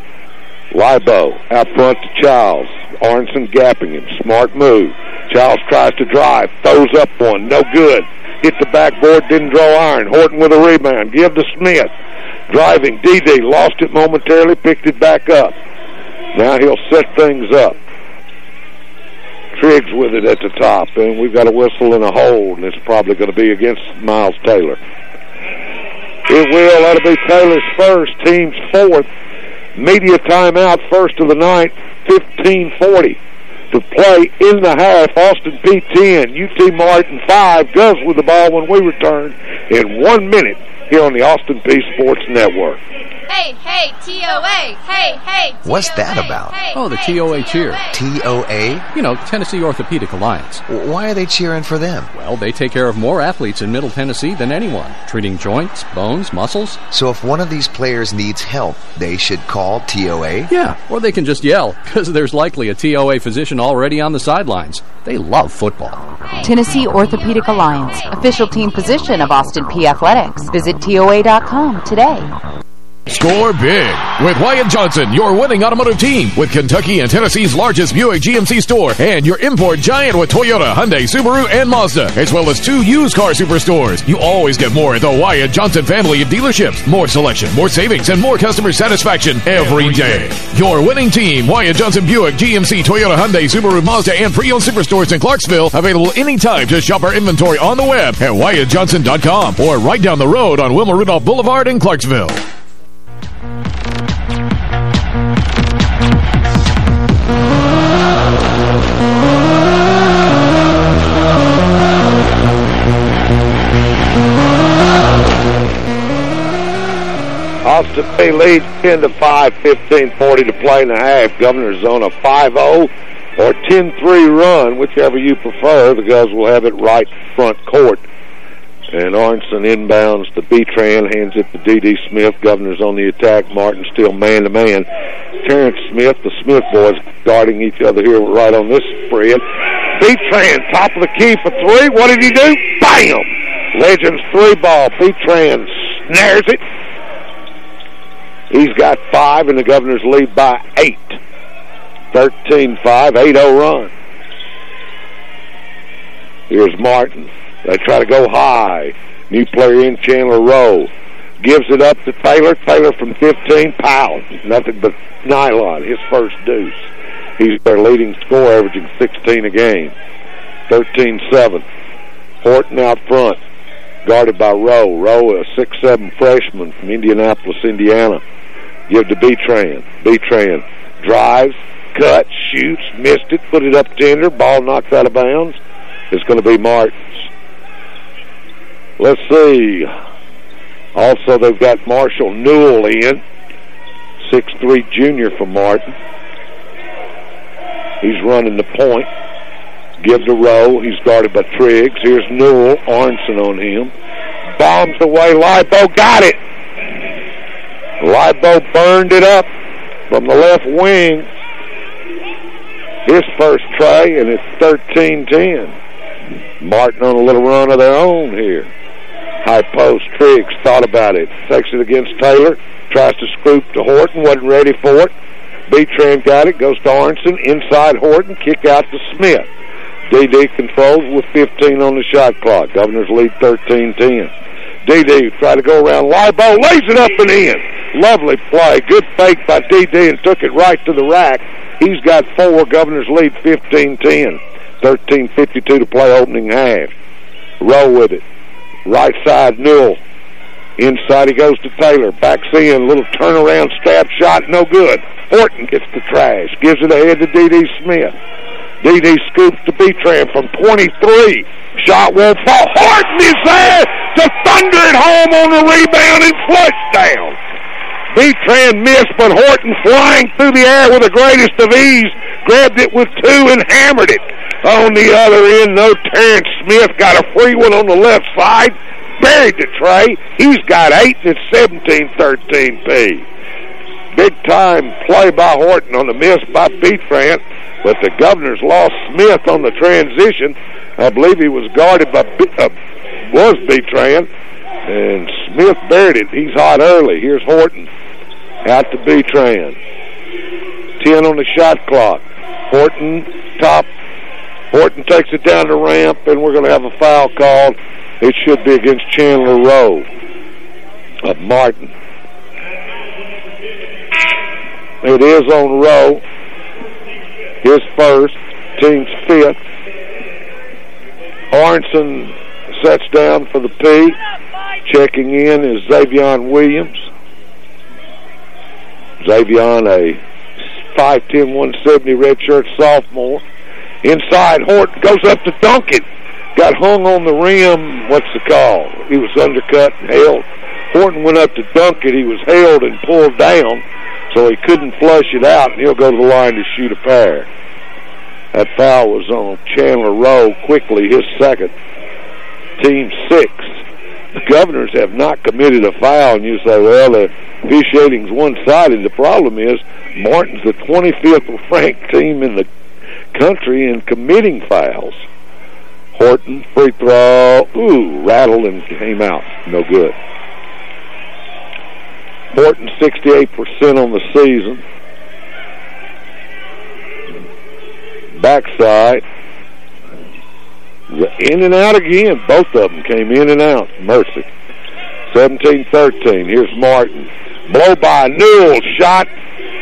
Liabo out front to Childs. Aronson gapping him. Smart move. Childs tries to drive. Throws up one. No good. Hit the backboard. Didn't draw iron. Horton with a rebound. Give to Smith. Driving. D.D. lost it momentarily. Picked it back up. Now he'll set things up. Triggs with it at the top. And we've got a whistle and a hold. And it's probably going to be against Myles Taylor. It will. That'll be Taylor's first. Team's fourth. Media timeout first of the night, 15-40 to play in the half. Austin Peay 10, UT Martin 5. Govs with the ball when we return in one minute here on the Austin Peay Sports Network. Hey, hey, TOA. Hey, hey. What's that about? Oh, the TOA cheer. TOA? You know, Tennessee Orthopedic Alliance. Why are they cheering for them? Well, they take care of more athletes in Middle Tennessee than anyone, treating joints, bones, muscles. So if one of these players needs help, they should call TOA? Yeah, or they can just yell, because there's likely a TOA physician already on the sidelines. They love football. Tennessee Orthopedic Alliance, official team position of Austin Peay Athletics. Visit TOA.com today. Score big with Wyatt Johnson, your winning automotive team with Kentucky and Tennessee's largest Buick GMC store and your import giant with Toyota, Hyundai, Subaru, and Mazda, as well as two used car superstores. You always get more at the Wyatt Johnson family of dealerships. More selection, more savings, and more customer satisfaction every day. Your winning team, Wyatt Johnson Buick, GMC, Toyota, Hyundai, Subaru, Mazda, and pre-owned superstores in Clarksville. Available anytime to shop our inventory on the web at WyattJohnson.com or right down the road on Wilma Rudolph Boulevard in Clarksville. Austin Peay leads 10 to 5, 15-40 to play in the half. Governor's on a 5-0 or 10-3 run, whichever you prefer. The Govs will have it right front court. And Aronson inbounds to B-Tran, hands it to D.D. Smith. Governor's on the attack. Martin still man-to-man. Terrence Smith, the Smith boys guarding each other here right on this spread. B-Tran, top of the key for three. What did he do? Bam! Legends three ball. B-Tran snares it. He's got five, and the Governor's lead by eight. 13-5, 8-0 run. Here's Martin. They try to go high. New player in Chandler Rowe. Gives it up to Taylor. Taylor from 15, pow. Nothing but nylon, his first deuce. He's their leading scorer, averaging 16 a game. 13-7. Horton out front, guarded by Rowe. Rowe, a 6'7 freshman from Indianapolis, Indiana. Give to B-Tran. B-Tran drives, cuts, shoots, missed it, put it up tender, ball knocked out of bounds. It's going to be Martin's. Let's see. Also, they've got Marshall Newell in. 6'3 junior for Martin. He's running the point. Give to Rowe. He's guarded by Triggs. Here's Newell. Aronson on him. Bombs away. Liabo got it. Liabo burned it up from the left wing. His first try, and it's 13-10. Martin on a little run of their own here. High post. Triggs thought about it. Takes it against Taylor. Tries to scoop to Horton. Wasn't ready for it. B-Tran got it. Goes to Aronson. Inside Horton. Kick out to Smith. D.D. controls with 15 on the shot clock. Governor's lead 13-10. D.D. try to go around. Liabo lays it up and in. Lovely play. Good fake by D.D. and took it right to the rack. He's got four. Governor's lead 15-10. 13.52 to play opening half. Roll with it. Right side, Newell. Inside he goes to Taylor. Backs in. Little turnaround stab shot. No good. Horton gets the trash. Gives it ahead to D.D. Smith. D.D. scoops to B-Tran from 23. Shot won't fall. Horton is there to thunder it home on the rebound and flush down. B-Tran missed, but Horton flying through the air with the greatest of ease, grabbed it with two and hammered it. On the other end, though, Terrence Smith got a free one on the left side, buried the tray. He's got eight, and it's 17-13 P. Big time play by Horton on the miss by B-Tran, but the Governors lost Smith on the transition. I believe he was guarded by B, uh, was B-Tran, and Smith buried it. He's hot early. Here's Horton. Out to B-Tran. 10 on the shot clock. Horton, top. Horton takes it down the ramp, and we're going to have a foul called. It should be against Chandler Rowe of Martin. It is on Rowe. His first, team's fifth. Aronson sets down for the P. Checking in is Xavion Williams. Xavion, a 5'10", 170 redshirt sophomore. Inside, Horton goes up to dunk it. Got hung on the rim. What's the call? He was undercut and held. Horton went up to dunk it. He was held and pulled down, so he couldn't flush it out, and he'll go to the line to shoot a pair. That foul was on Chandler Rowe quickly, his second. Team six. The Governors have not committed a foul, and you say, well, the officiating's one-sided. The problem is Martin's the 25th ranked team in the country in committing fouls. Horton, free throw, ooh, rattled and came out. No good. Horton 68% on the season. Backside. In and out again. Both of them came in and out. Mercy. 17-13. Here's Martin. Blow by Newell. Shot.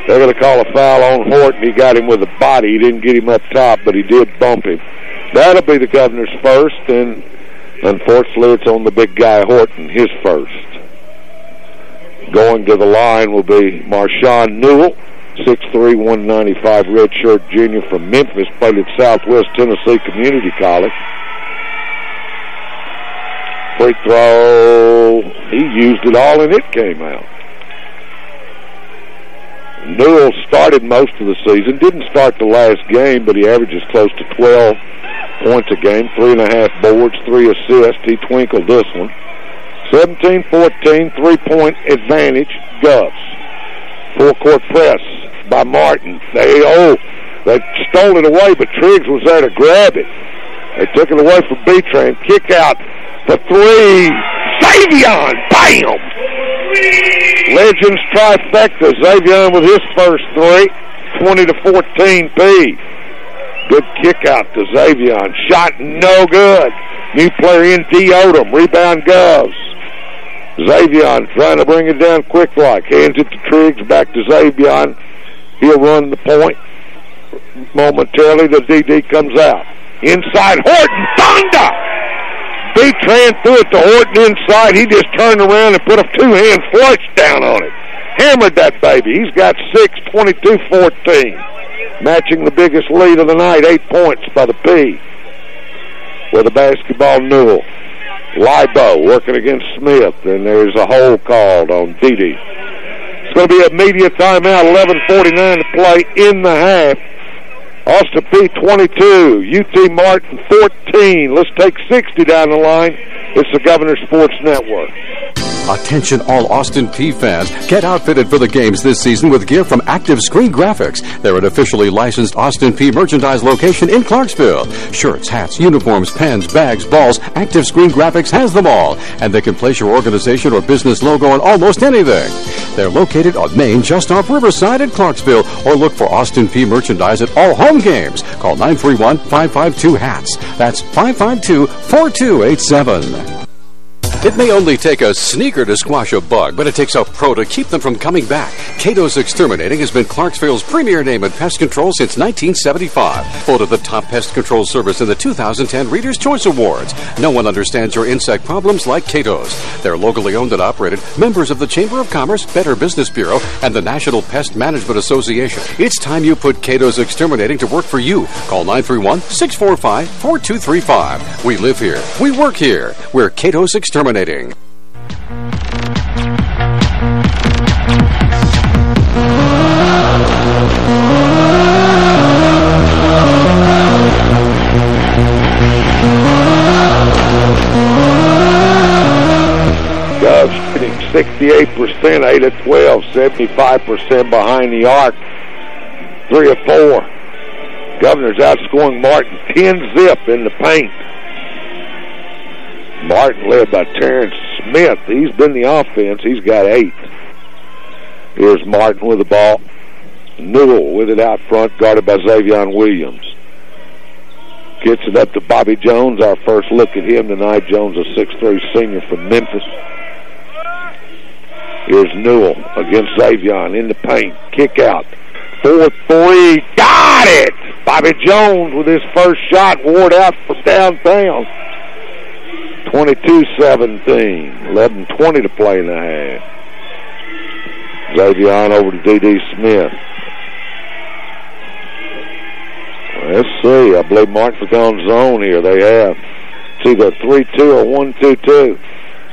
They're going to call a foul on Horton. He got him with a body. He didn't get him up top, but he did bump him. That'll be the governor's first, and unfortunately it's on the big guy Horton, his first. Going to the line will be Marshawn Newell, 6'3", 195 redshirt junior from Memphis, played at Southwest Tennessee Community College. Free throw, he used it all and it came out. Newell started most of the season, didn't start the last game, but he averages close to 12 points a game, three and a half boards, three assists. He twinkled this one. 17-14, three-point advantage, Govs. Full-court press by Martin. They, oh, they stole it away, but Triggs was there to grab it. They took it away from B-Train. Kick out for three. Xavion, bam! Legends trifecta. Xavion with his first three. 20 to 14 P. Good kick out to Xavion. Shot no good. New player in D. Odom. Rebound Govs. Xavion trying to bring it down quick like. Hands it to Triggs. Back to Xavion. He'll run the point. Momentarily, the DD comes out. Inside Horton. Thunder! B-Tran threw it to Horton inside. He just turned around and put a two-hand flush down on it. Hammered that baby. He's got 6, 22-14. Matching the biggest lead of the night, eight points by the P. With a basketball Newell. Libo working against Smith, and there's a hole called on Didi. It's going to be a media timeout, 11.49 to play in the half. Austin Peay 22, UT Martin 14. Let's take 60 down the line. It's the Governor Sports Network. Attention all Austin Peay fans. Get outfitted for the games this season with gear from Active Screen Graphics. They're an officially licensed Austin Peay merchandise location in Clarksville. Shirts, hats, uniforms, pens, bags, balls, Active Screen Graphics has them all. And they can place your organization or business logo on almost anything. They're located on Main just off Riverside in Clarksville or look for Austin Peay merchandise at all home games. Call 931-552-HATS. That's 552-4287. It may only take a sneaker to squash a bug, but it takes a pro to keep them from coming back. Kato's Exterminating has been Clarksville's premier name in pest control since 1975. Voted the top pest control service in the 2010 Reader's Choice Awards. No one understands your insect problems like Kato's. They're locally owned and operated, members of the Chamber of Commerce, Better Business Bureau, and the National Pest Management Association. It's time you put Kato's Exterminating to work for you. Call 931-645-4235. We live here. We work here. We're Kato's Exterminating. Govs shooting 68%, 8 of 12, 75% behind the arc, 3 of 4. Governor's outscoring Martin 10 zip in the paint. Martin led by Terrence Smith. He's been the offense. He's got eight. Here's Martin with the ball. Newell with it out front, guarded by Xavier Williams. Gets it up to Bobby Jones. Our first look at him tonight. Jones, a 6'3 senior from Memphis. Here's Newell against Xavier in the paint. Kick out. 4-3. Got it! Bobby Jones with his first shot. Ward out from downtown. 22-17. 11-20 to play in the half. Xavier on over to D.D. Smith. Let's see. I believe Mark's gone zone here. They have. It's either 3-2 or 1-2-2.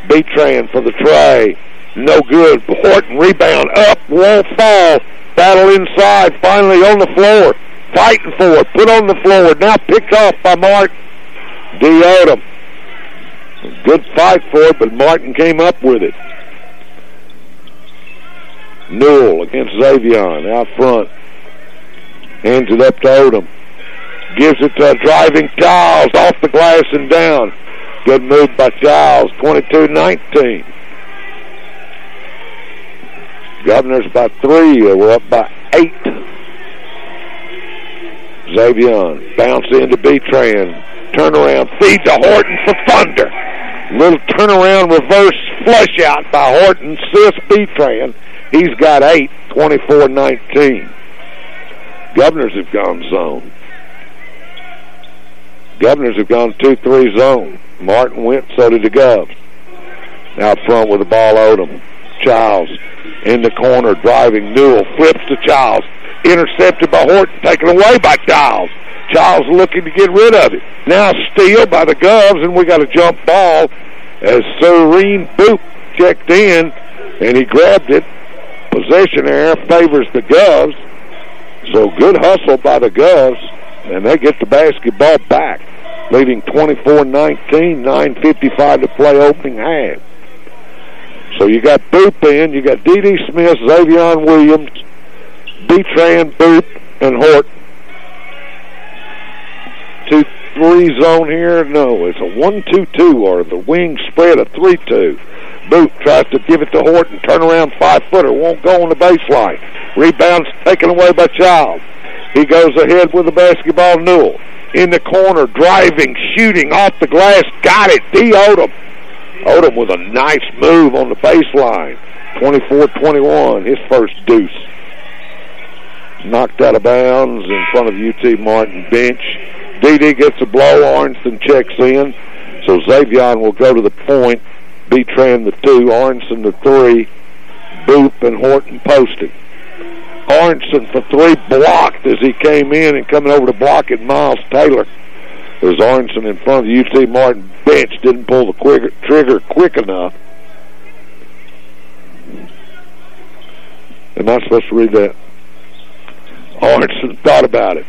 B-Tran for the tray. No good. Horton rebound up. Won't fall. Battle inside. Finally on the floor. Fighting for it. Put on the floor. Now picked off by Martin. D. Good fight for it, but Martin came up with it. Newell against Xavier out front. Hands it up to Odom. Gives it to a driving Giles off the glass and down. Good move by Giles. 22-19. Governors by three. Uh, we're up by eight. Xavier bounce into B-Tran. Turnaround. Feed to Horton for Thunder. Little turnaround reverse flush out by Horton. Sis B-Tran. He's got eight. 24-19. Governors have gone zone. Governors have gone 2-3 zone. Martin went, so did the Govs. Out front with the ball, Odom. Childs in the corner, driving. Newell flips to Childs. Intercepted by Horton, taken away by Childs. Childs looking to get rid of it. Now steal by the Govs, and we got a jump ball as Serene Boop checked in, and he grabbed it. Possession arrow favors the Govs. So good hustle by the Govs, and they get the basketball back, leading 24-19, 9.55 to play opening half. So you got Boop in, you got D.D. Smith, Xavier Williams, B-Tran, Boop, and Hort. Two, three zone here. No, it's a one-two-two, or the wing spread a three-two. Boop tries to give it to Horton. Turn around five-footer. Won't go on the baseline. Rebounds taken away by Child. He goes ahead with the basketball. Newell in the corner, driving, shooting off the glass. Got it. D. Odom. Odom with a nice move on the baseline. 24-21, his first deuce. Knocked out of bounds in front of UT Martin bench. DD gets a blow. Aronson checks in. So Xavier will go to the point. B-Tran the two. Aronson the three. Boop and Horton posted. Aronson for three blocked as he came in and coming over to block it, Myles Taylor. There's Aronson in front of the UT Martin bench. Didn't pull the quick, trigger quick enough. Am I supposed to read that? Aronson thought about it.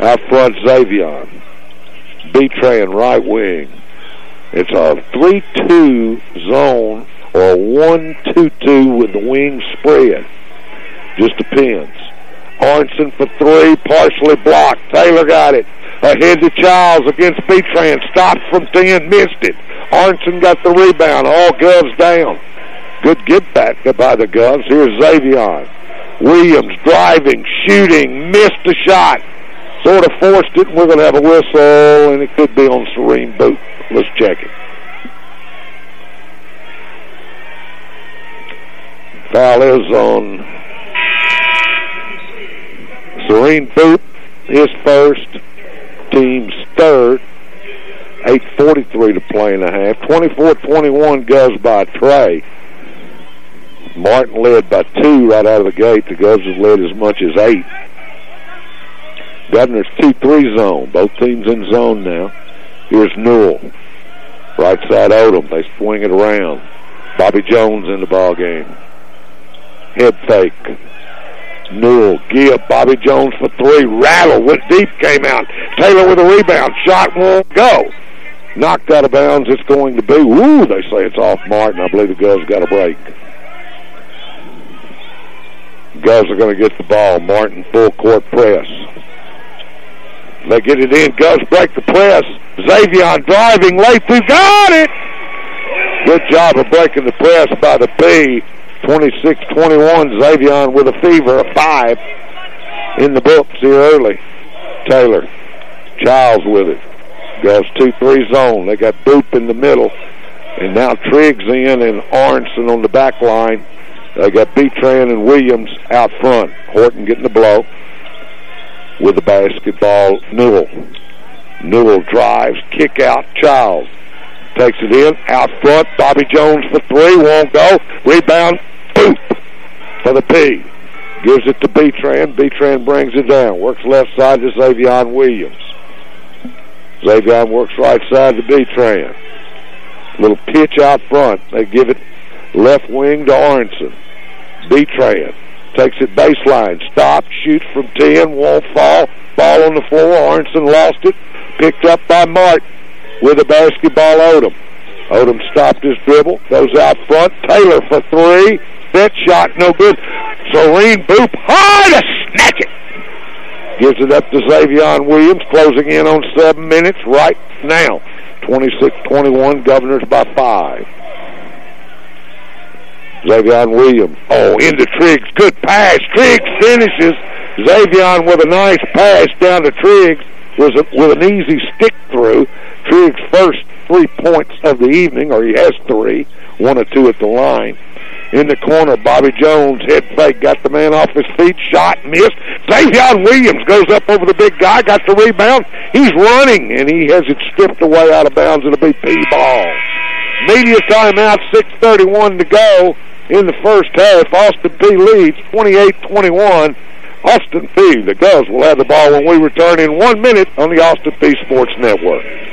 Out front, Xavier. B-Tran, right wing. It's a 3-2 zone or a 1-2-2 with the wing spread. Just depends. Aronson for three, partially blocked. Taylor got it. Ahead to Childs against B-Tran. Stopped from 10, missed it. Aronson got the rebound. All Govs down. Good get back by the Govs. Here's Xavier. Williams driving, shooting, missed the shot. Sort of forced it. We're going to have a whistle, and it could be on Serene Boop. Let's check it. Foul is on Serene Boop, his first, team's third. 8.43 to play in a half. 24-21 goes by Trey. Martin led by two right out of the gate. The Govs have led as much as eight. Governor's 2-3 zone. Both teams in zone now. Here's Newell. Right side Odom. They swing it around. Bobby Jones in the ball game. Head fake. Newell, give Bobby Jones for three. Rattle went deep, came out. Taylor with a rebound. Shot won't go. Knocked out of bounds. It's going to be. Ooh, they say it's off Martin. I believe the Govs got a break. Govs are going to get the ball. Martin full court press. They get it in. Govs break the press. Xavier driving late through. Got it! Good job of breaking the press by the P. 26-21, Xavier with a fever, a five in the books here early. Taylor, Childs with it. Goes 2-3 zone. They got Boop in the middle. And now Triggs in and Aronson on the back line. They got Betran and Williams out front. Horton getting the blow with the basketball. Newell. Newell drives, kick out, Childs. Takes it in, out front, Bobby Jones for three, won't go. Rebound, for the P. Gives it to Betran. Betran brings it down. Works left side to Xavier Williams. Xavier works right side to Betran. Little pitch out front. They give it left wing to Aronson. Betran takes it baseline. Stop, shoots from 10, won't fall. Ball on the floor. Aronson lost it. Picked up by Martin with a basketball Odom. Odom stopped his dribble. Goes out front. Taylor for three. That shot no good. Serene Boop high to snatch it. Gives it up to Xavier Williams, closing in on seven minutes right now. 26-21, Governors by five. Xavier Williams. Oh, into Triggs. Good pass. Triggs finishes. Xavier with a nice pass down to Triggs was a, with an easy stick through. Triggs' first three points of the evening, or he has three, one or two at the line. In the corner, Bobby Jones, head fake, got the man off his feet, shot, missed. Xavier Williams goes up over the big guy, got the rebound. He's running, and he has it stripped away out of bounds. It'll be P-ball. Media timeout, 6.31 to go in the first half. Austin Peay leads 28-21. Austin Peay, the Govs, will have the ball when we return in one minute on the Austin Peay Sports Network.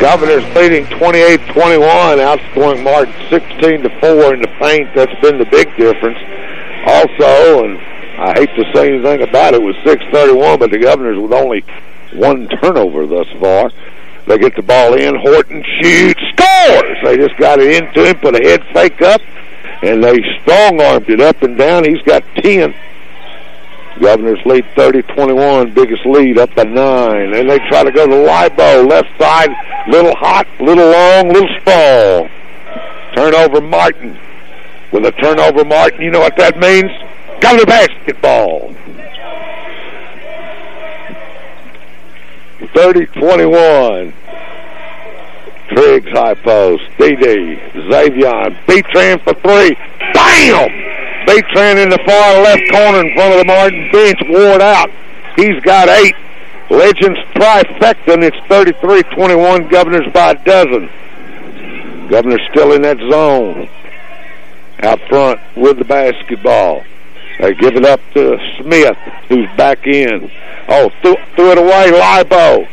Governors leading 28-21, outscoring Martin 16 to 4 in the paint. That's been the big difference. Also, and I hate to say anything about it, with 6:31, but the Governors with only one turnover thus far. They get the ball in. Horton shoots, scores. They just got it into him, put a head fake up, and they strong-armed it up and down. He's got 10. Governors lead 30-21, biggest lead up by nine. And they try to go to Liabo, left side, little hot, little long, little small. Turnover Martin. With a turnover Martin, you know what that means? Governor basketball. 30-21. Triggs high post. D.D. Xavier. Betran for three. Bam! Betran in the far left corner in front of the Martin bench. Ward out. He's got eight. Legends trifecta, and it's 33-21. Governors by a dozen. Governors still in that zone. Out front with the basketball. They give it up to Smith, who's back in. Oh, threw, threw it away, Liabo.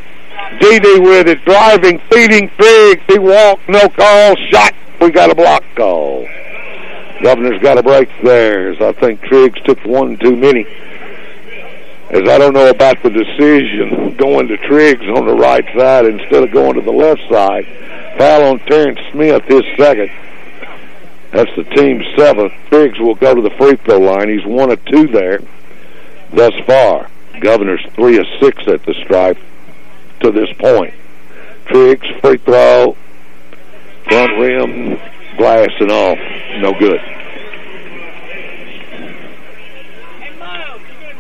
D.D. with it, driving, feeding big. He walked, no call, shot. We got a block call. Governor's got a break there, as I think Triggs took one too many. As I don't know about the decision going to Triggs on the right side instead of going to the left side. Foul on Terrence Smith, his second. That's the team seventh. Triggs will go to the free throw line. He's one of two there thus far. Governor's three of six at the stripe to this point. Triggs, free throw, front rim, glass and off. No good.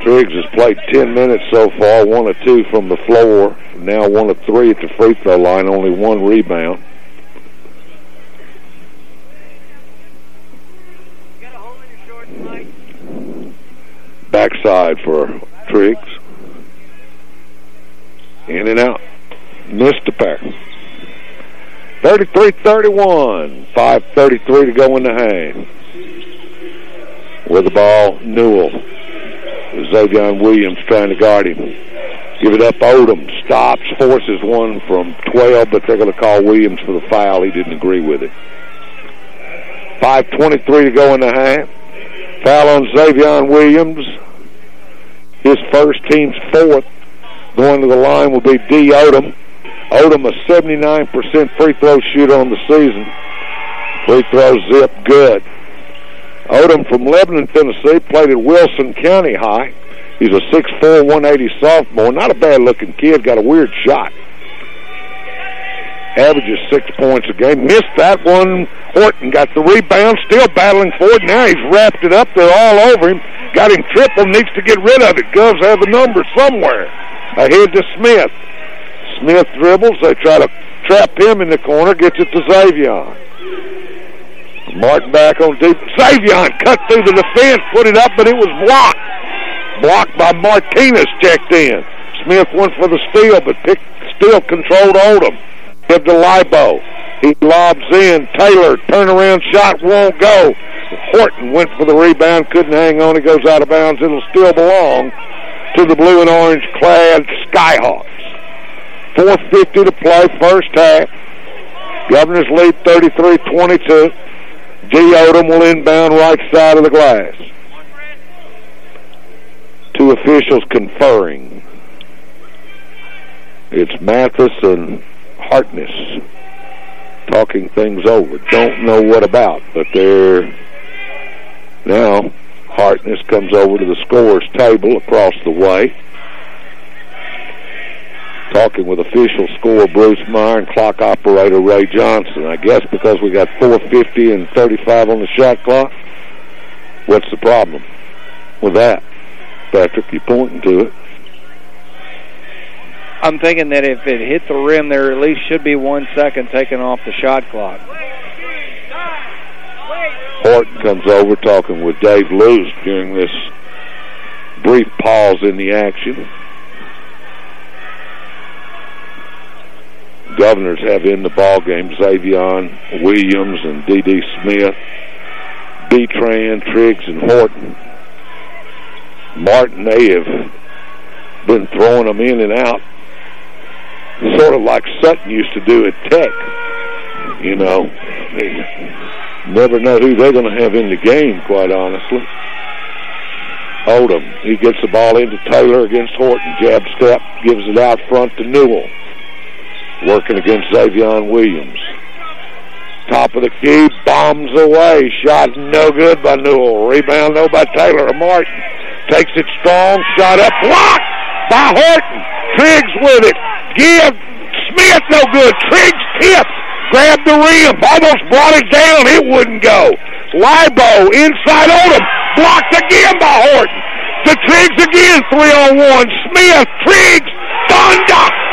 Triggs has played 10 minutes so far, one of two from the floor. Now one of three at the free throw line, only one rebound. Backside for Triggs. In and out. Missed the pass. 33-31. 5.33 to go in the half. With the ball, Newell. Xavier Williams trying to guard him. Give it up, Odom. Stops, forces one from 12, but they're going to call Williams for the foul. He didn't agree with it. 5.23 to go in the half. Foul on Xavier Williams. His first, team's fourth. Going to the line will be D. Odom. Odom, a 79% free throw shooter on the season. Free throw zip good. Odom from Lebanon, Tennessee, played at Wilson County High. He's a 6'4", 180 sophomore. Not a bad-looking kid. Got a weird shot. Averages six points a game. Missed that one. Horton got the rebound. Still battling for it. Now he's wrapped it up. They're all over him. Got him triple. Needs to get rid of it. Govs have a number somewhere. Ahead to Smith. Smith dribbles. They try to trap him in the corner. Gets it to Xavier. Martin back on deep. Xavier cut through the defense, put it up, but it was blocked. Blocked by Martinez, checked in. Smith went for the steal, but pick, still controlled Odom. Give to Liabo. He lobs in. Taylor, turnaround shot won't go. Horton went for the rebound, couldn't hang on. It goes out of bounds. It'll still belong to the blue and orange clad Skyhawks. 4.50 to play, first half. Governor's lead 33-22. G. Odom will inbound right side of the glass. Two officials conferring. It's Mathis and Hartness talking things over. Don't know what about, but they're now Hartness comes over to the scorer's table across the way. Talking with official score Bruce Meyer and clock operator Ray Johnson. I guess because we got 450 and 35 on the shot clock. What's the problem with that? Patrick, you pointing to it. I'm thinking that if it hit the rim, there at least should be one second taken off the shot clock. Horton comes over talking with Dave Loos during this brief pause in the action. Governors have in the ball game Xavier Williams and D.D. Smith, Betran, Triggs, and Horton. Martin, they have been throwing them in and out, sort of like Sutton used to do at Tech. You know, they never know who they're going to have in the game, quite honestly. Odom, he gets the ball into Taylor against Horton. Jab step, gives it out front to Newell. Working against Xavier Williams. Top of the key, bombs away. Shot no good by Newell. Rebound though by Taylor. Martin takes it strong. Shot up. Blocked by Horton. Triggs with it. Give. Smith no good. Triggs tips. Grabbed the rim. Almost brought it down. It wouldn't go. Libo inside Odom. Blocked again by Horton. To Triggs again. Three on one. Smith. Triggs. Thunder.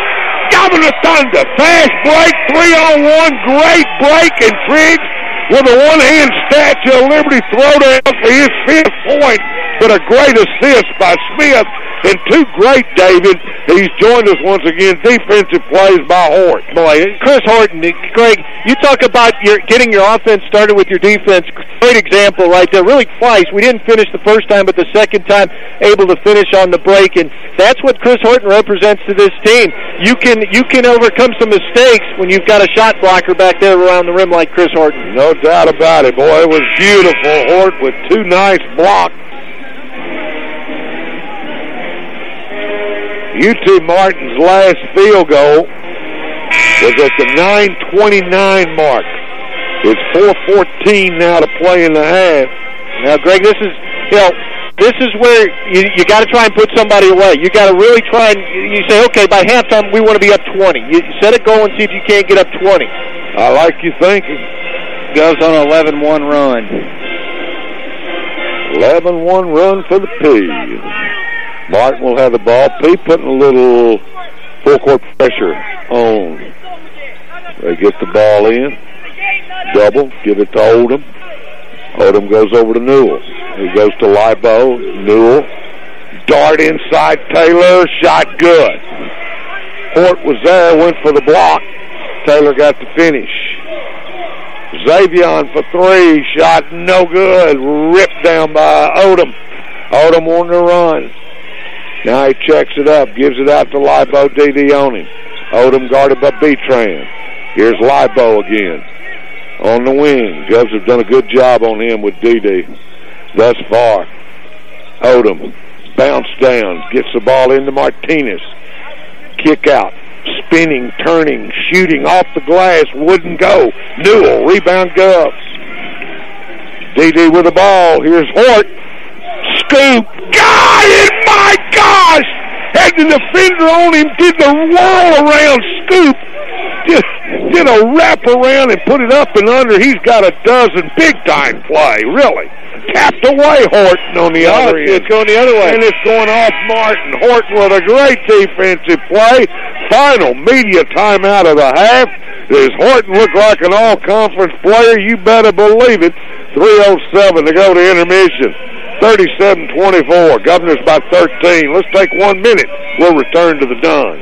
Governor Thunder. Fast break. Three on one. Great break. And Triggs with a one-hand Statue of Liberty throwdown for his fifth point, but a great assist by Smith. And two great, David. He's joined us once again. Defensive plays by Horton. Boy, Chris Horton, Greg, you talk about your getting your offense started with your defense. Great example right there. Really twice. We didn't finish the first time, but the second time able to finish on the break. And that's what Chris Horton represents to this team. You can you can overcome some mistakes when you've got a shot blocker back there around the rim like Chris Horton. No doubt about it. Boy, it was beautiful. Hort with two nice blocks. UT Martin's last field goal was at the 9.29 mark. It's 4.14 now to play in the half. Now, Greg, this is, you know, this is where you, you got to try and put somebody away. You got to really try and, you say, okay, by halftime we want to be up 20. You set a goal and see if you can't get up 20. I like you thinking. goes on an 11-1 run. 11-1 run for the Peay. Martin will have the ball. Peay putting a little full court pressure on. They get the ball in. Double. Give it to Odom. Odom goes over to Newell. He goes to Liabo. Newell. Dart inside Taylor. Shot good. Hort was there. Went for the block. Taylor got the finish. Xavier for three. Shot no good. Ripped down by Odom. Odom on the run. Now he checks it up. Gives it out to Liabo. DD on him. Odom guarded by Betran. Here's Liabo again. On the wing. Govs have done a good job on him with DD thus far. Odom. Bounce down. Gets the ball into Martinez. Kick out spinning, turning, shooting off the glass, wouldn't go. Newell, rebound Govs. DD with the ball. Here's Hort. Scoop. Got it! My gosh! Had the defender on him, did the roll around scoop. Did, did a wrap around and put it up and under. He's got a dozen big time play, really. Tapped away Horton on the other end. it's going the other way. And it's going off Martin. Horton with a great defensive play. Final media timeout of the half. Does Horton look like an all-conference player? You better believe it. 3.07 to go to intermission. 37-24. Governor's by 13. Let's take one minute. We'll return to the Don.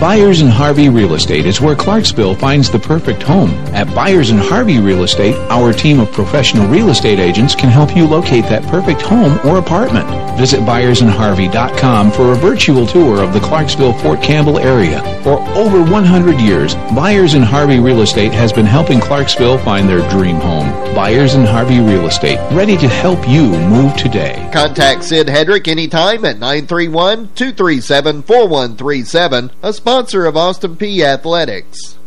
Byers and Harvey Real Estate is where Clarksville finds the perfect home. At Byers and Harvey Real Estate, our team of professional real estate agents can help you locate that perfect home or apartment. Visit byersandharvey.com for a virtual tour of the Clarksville Fort Campbell area. For over 100 years, Byers and Harvey Real Estate has been helping Clarksville find their dream home. Byers and Harvey Real Estate, ready to help you move today. Contact Sid Hedrick anytime at 931-237-4137, a sponsor of Austin Peay Athletics.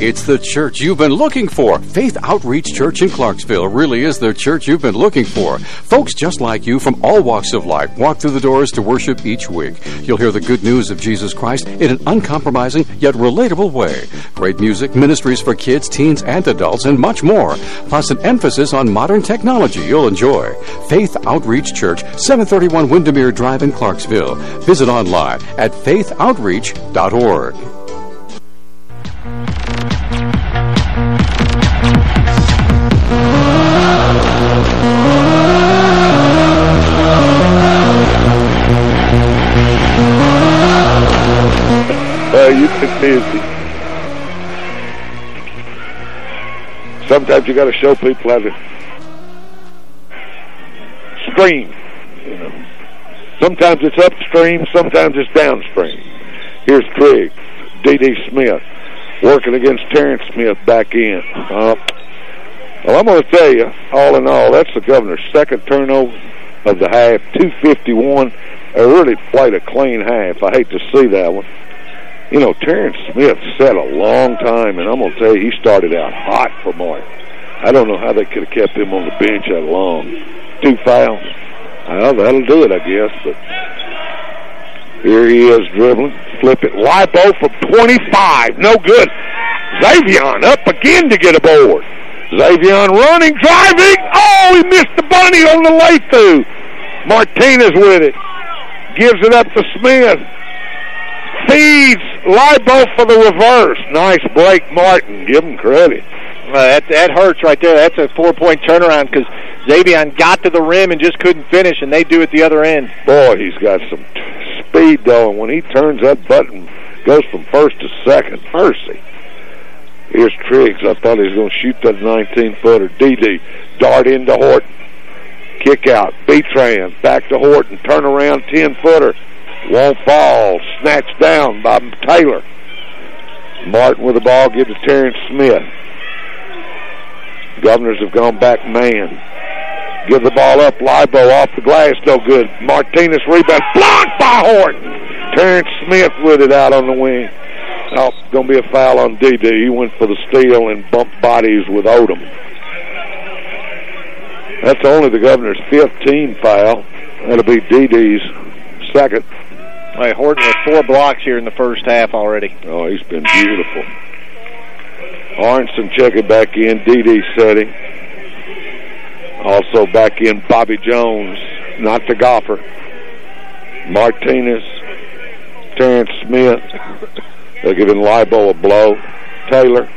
It's the church you've been looking for. Faith Outreach Church in Clarksville really is the church you've been looking for. Folks just like you from all walks of life walk through the doors to worship each week. You'll hear the good news of Jesus Christ in an uncompromising yet relatable way. Great music, ministries for kids, teens, and adults, and much more. Plus an emphasis on modern technology you'll enjoy. Faith Outreach Church, 731 Windermere Drive in Clarksville. Visit online at faithoutreach.org. Sometimes you got to show people how to stream. You know, sometimes it's upstream, sometimes it's downstream. Here's Triggs, D.D. Smith, working against Terrence Smith back in. Uh, well, I'm going to tell you, all in all, that's the governor's second turnover of the half, 251. They really played a clean half. I hate to see that one. You know, Terrence Smith sat a long time, and I'm going to tell you, he started out hot for Martin. I don't know how they could have kept him on the bench that long. Two fouls. Well, that'll do it, I guess, but here he is dribbling. Flip it. Liabo for 25. No good. Xavion up again to get a board. Xavion running, driving. Oh, he missed the bunny on the lay through. Martinez with it. Gives it up to Smith. Feeds Liabo for the reverse. Nice break, Martin. Give him credit. Uh, that that hurts right there. That's a four-point turnaround because Xavier got to the rim and just couldn't finish, and they do at the other end. Boy, he's got some speed, though, and when he turns that button, goes from first to second. Mercy. Here's Triggs. I thought he was going to shoot that 19-footer. DD. Dart into Horton. Kick out. Betran. Back to Horton. Turn around 10-footer. Won't fall. Snatched down by Taylor. Martin with the ball. Gives to Terrence Smith. Governors have gone back man. Give the ball up. Liabo off the glass. No good. Martinez rebound. Blocked by Horton. Terrence Smith with it out on the wing. Oh, going to be a foul on DD. He went for the steal and bumped bodies with Odom. That's only the governor's 15 foul. That'll be DD's second. Hey, Horton with four blocks here in the first half already. Oh, he's been beautiful. Aronson checking back in. DD setting. Also back in Bobby Jones, not the golfer. Martinez, Terrence Smith. They're giving Liabo a blow. Taylor.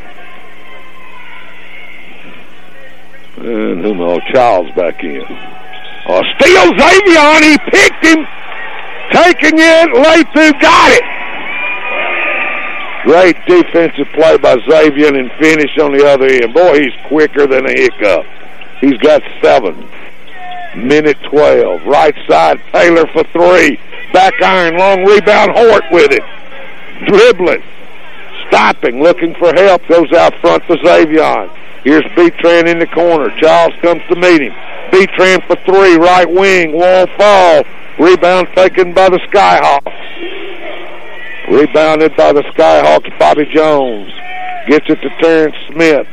And who knows? Childs back in. Oh, steals Xavier. He picked him. Taking it. Through. Got it. Great defensive play by Xavier and finish on the other end. Boy, he's quicker than a hiccup. He's got seven. Minute 12. Right side, Taylor for three. Back iron, long rebound, Hort with it. Dribbling. Stopping, looking for help. Goes out front for Xavier. Here's Betran in the corner. Childs comes to meet him. Betran for three, right wing, wall fall. Rebound taken by the Skyhawks. Rebounded by the Skyhawks, Bobby Jones. Gets it to Terrence Smith.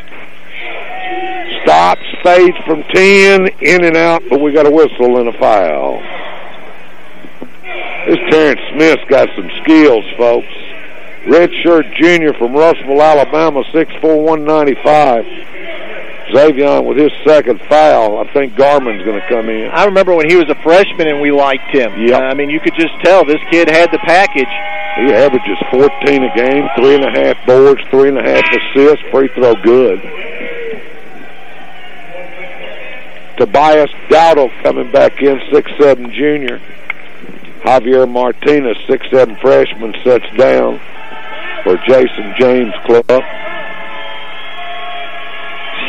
Stops, fades from 10, in and out, but we got a whistle and a foul. This Terrence Smith's got some skills, folks. Redshirt junior from Russellville, Alabama, 6'4", 195. Xavier with his second foul. I think Garmon's going to come in. I remember when he was a freshman and we liked him. Yep. I mean, you could just tell this kid had the package. He averages 14 a game, three and a half boards, three and a half assists, free throw good. Tobias Dowdle coming back in, six seven junior. Javier Martinez, six seven freshman, sets down for Jason James Club.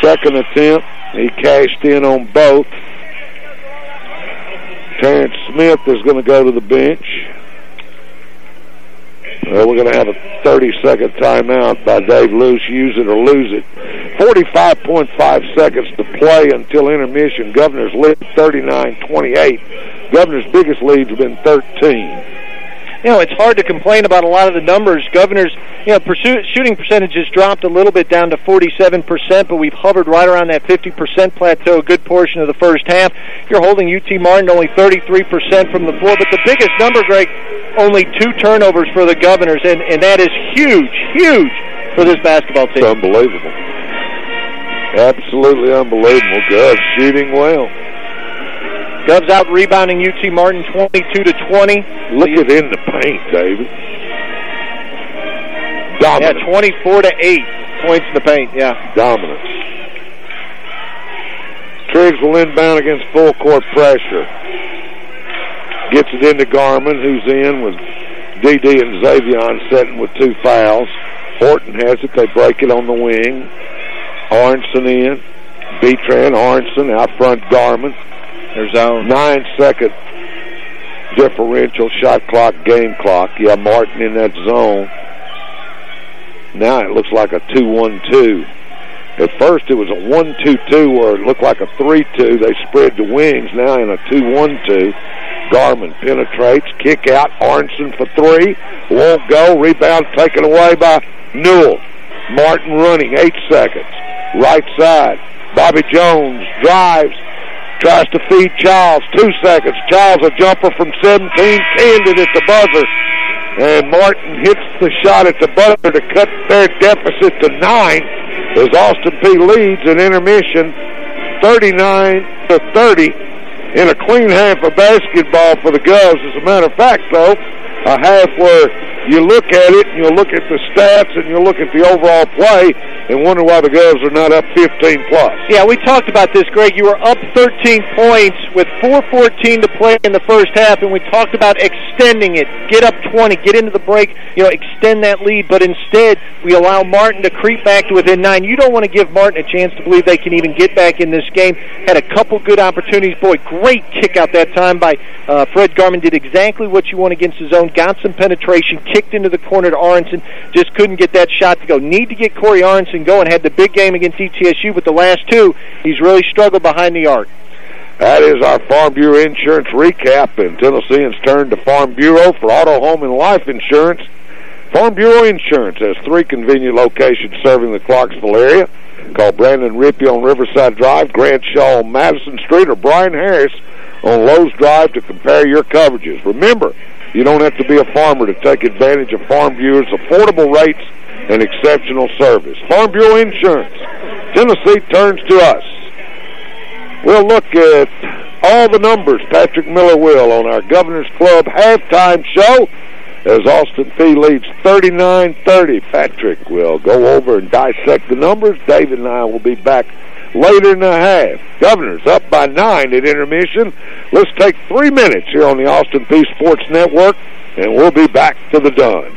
Second attempt, he cashed in on both. Terrence Smith is going to go to the bench. We're going to have a 30-second timeout by Dave Loos. Use it or lose it. 45.5 seconds to play until intermission. Governor's lead 39-28. Governor's biggest lead's been 13 you know, it's hard to complain about a lot of the numbers. Governor's, you know, pursuit, shooting percentages dropped a little bit down to 47%, but we've hovered right around that 50% plateau a good portion of the first half. You're holding UT Martin only 33% from the floor, but the biggest number, Greg, only two turnovers for the Governors, and, and that is huge, huge for this basketball team. It's unbelievable. Absolutely unbelievable. Govs shooting well. Govs out rebounding UT Martin 22 to 20. Look at in the paint, David. Dominant. Yeah, 24 to 8 points in the paint, yeah. Dominance. Triggs will inbound against full court pressure. Gets it into Garman, who's in with DD and Xavier setting with two fouls. Horton has it. They break it on the wing. Aronson in. Betran, Aronson, out front Garman. There's zone. Nine second differential shot clock, game clock. Yeah, Martin in that zone. Now it looks like a 2-1-2. At first it was a 1-2-2 where it looked like a 3-2. They spread the wings. Now in a 2-1-2. Garman penetrates. Kick out. Aronson for three. Won't go. Rebound taken away by Newell. Martin running. Eight seconds. Right side. Bobby Jones drives. Tries to feed Childs. Two seconds. Childs a jumper from 17. Canned it at the buzzer. And Martin hits the shot at the buzzer to cut their deficit to nine as Austin Peay. leads in intermission 39 to 30 in a clean half of basketball for the Govs. As a matter of fact, though, a half where you look at it and you'll look at the stats and you'll look at the overall play and wonder why the Govs are not up 15 plus. Yeah, we talked about this, Greg. You were up 13 points with 4.14 to play in the first half, and we talked about extending it. Get up 20, get into the break, you know, extend that lead, but instead we allow Martin to creep back to within nine. You don't want to give Martin a chance to believe they can even get back in this game. Had a couple good opportunities. Boy, great kick out that time by uh, Fred Garman. Did exactly what you want against his own. Got some penetration, kicked into the corner to Aronson, just couldn't get that shot to go. Need to get Corey Aronson going. Had the big game against ETSU, but the last two, he's really struggled behind the arc. That is our Farm Bureau Insurance recap, and Tennesseans turn to Farm Bureau for auto, home, and life insurance. Farm Bureau Insurance has three convenient locations serving the Clarksville area. Call Brandon Rippey on Riverside Drive, Grant Shaw on Madison Street, or Brian Harris on Lowe's Drive to compare your coverages. Remember, you don't have to be a farmer to take advantage of Farm Bureau's affordable rates and exceptional service. Farm Bureau Insurance. Tennessee turns to us. We'll look at all the numbers Patrick Miller will on our Governor's Club halftime show as Austin Peay leads 39-30. Patrick will go over and dissect the numbers. David and I will be back later in the half. Governors up by nine at intermission. Let's take three minutes here on the Austin Peay Sports Network, and we'll be back to the done.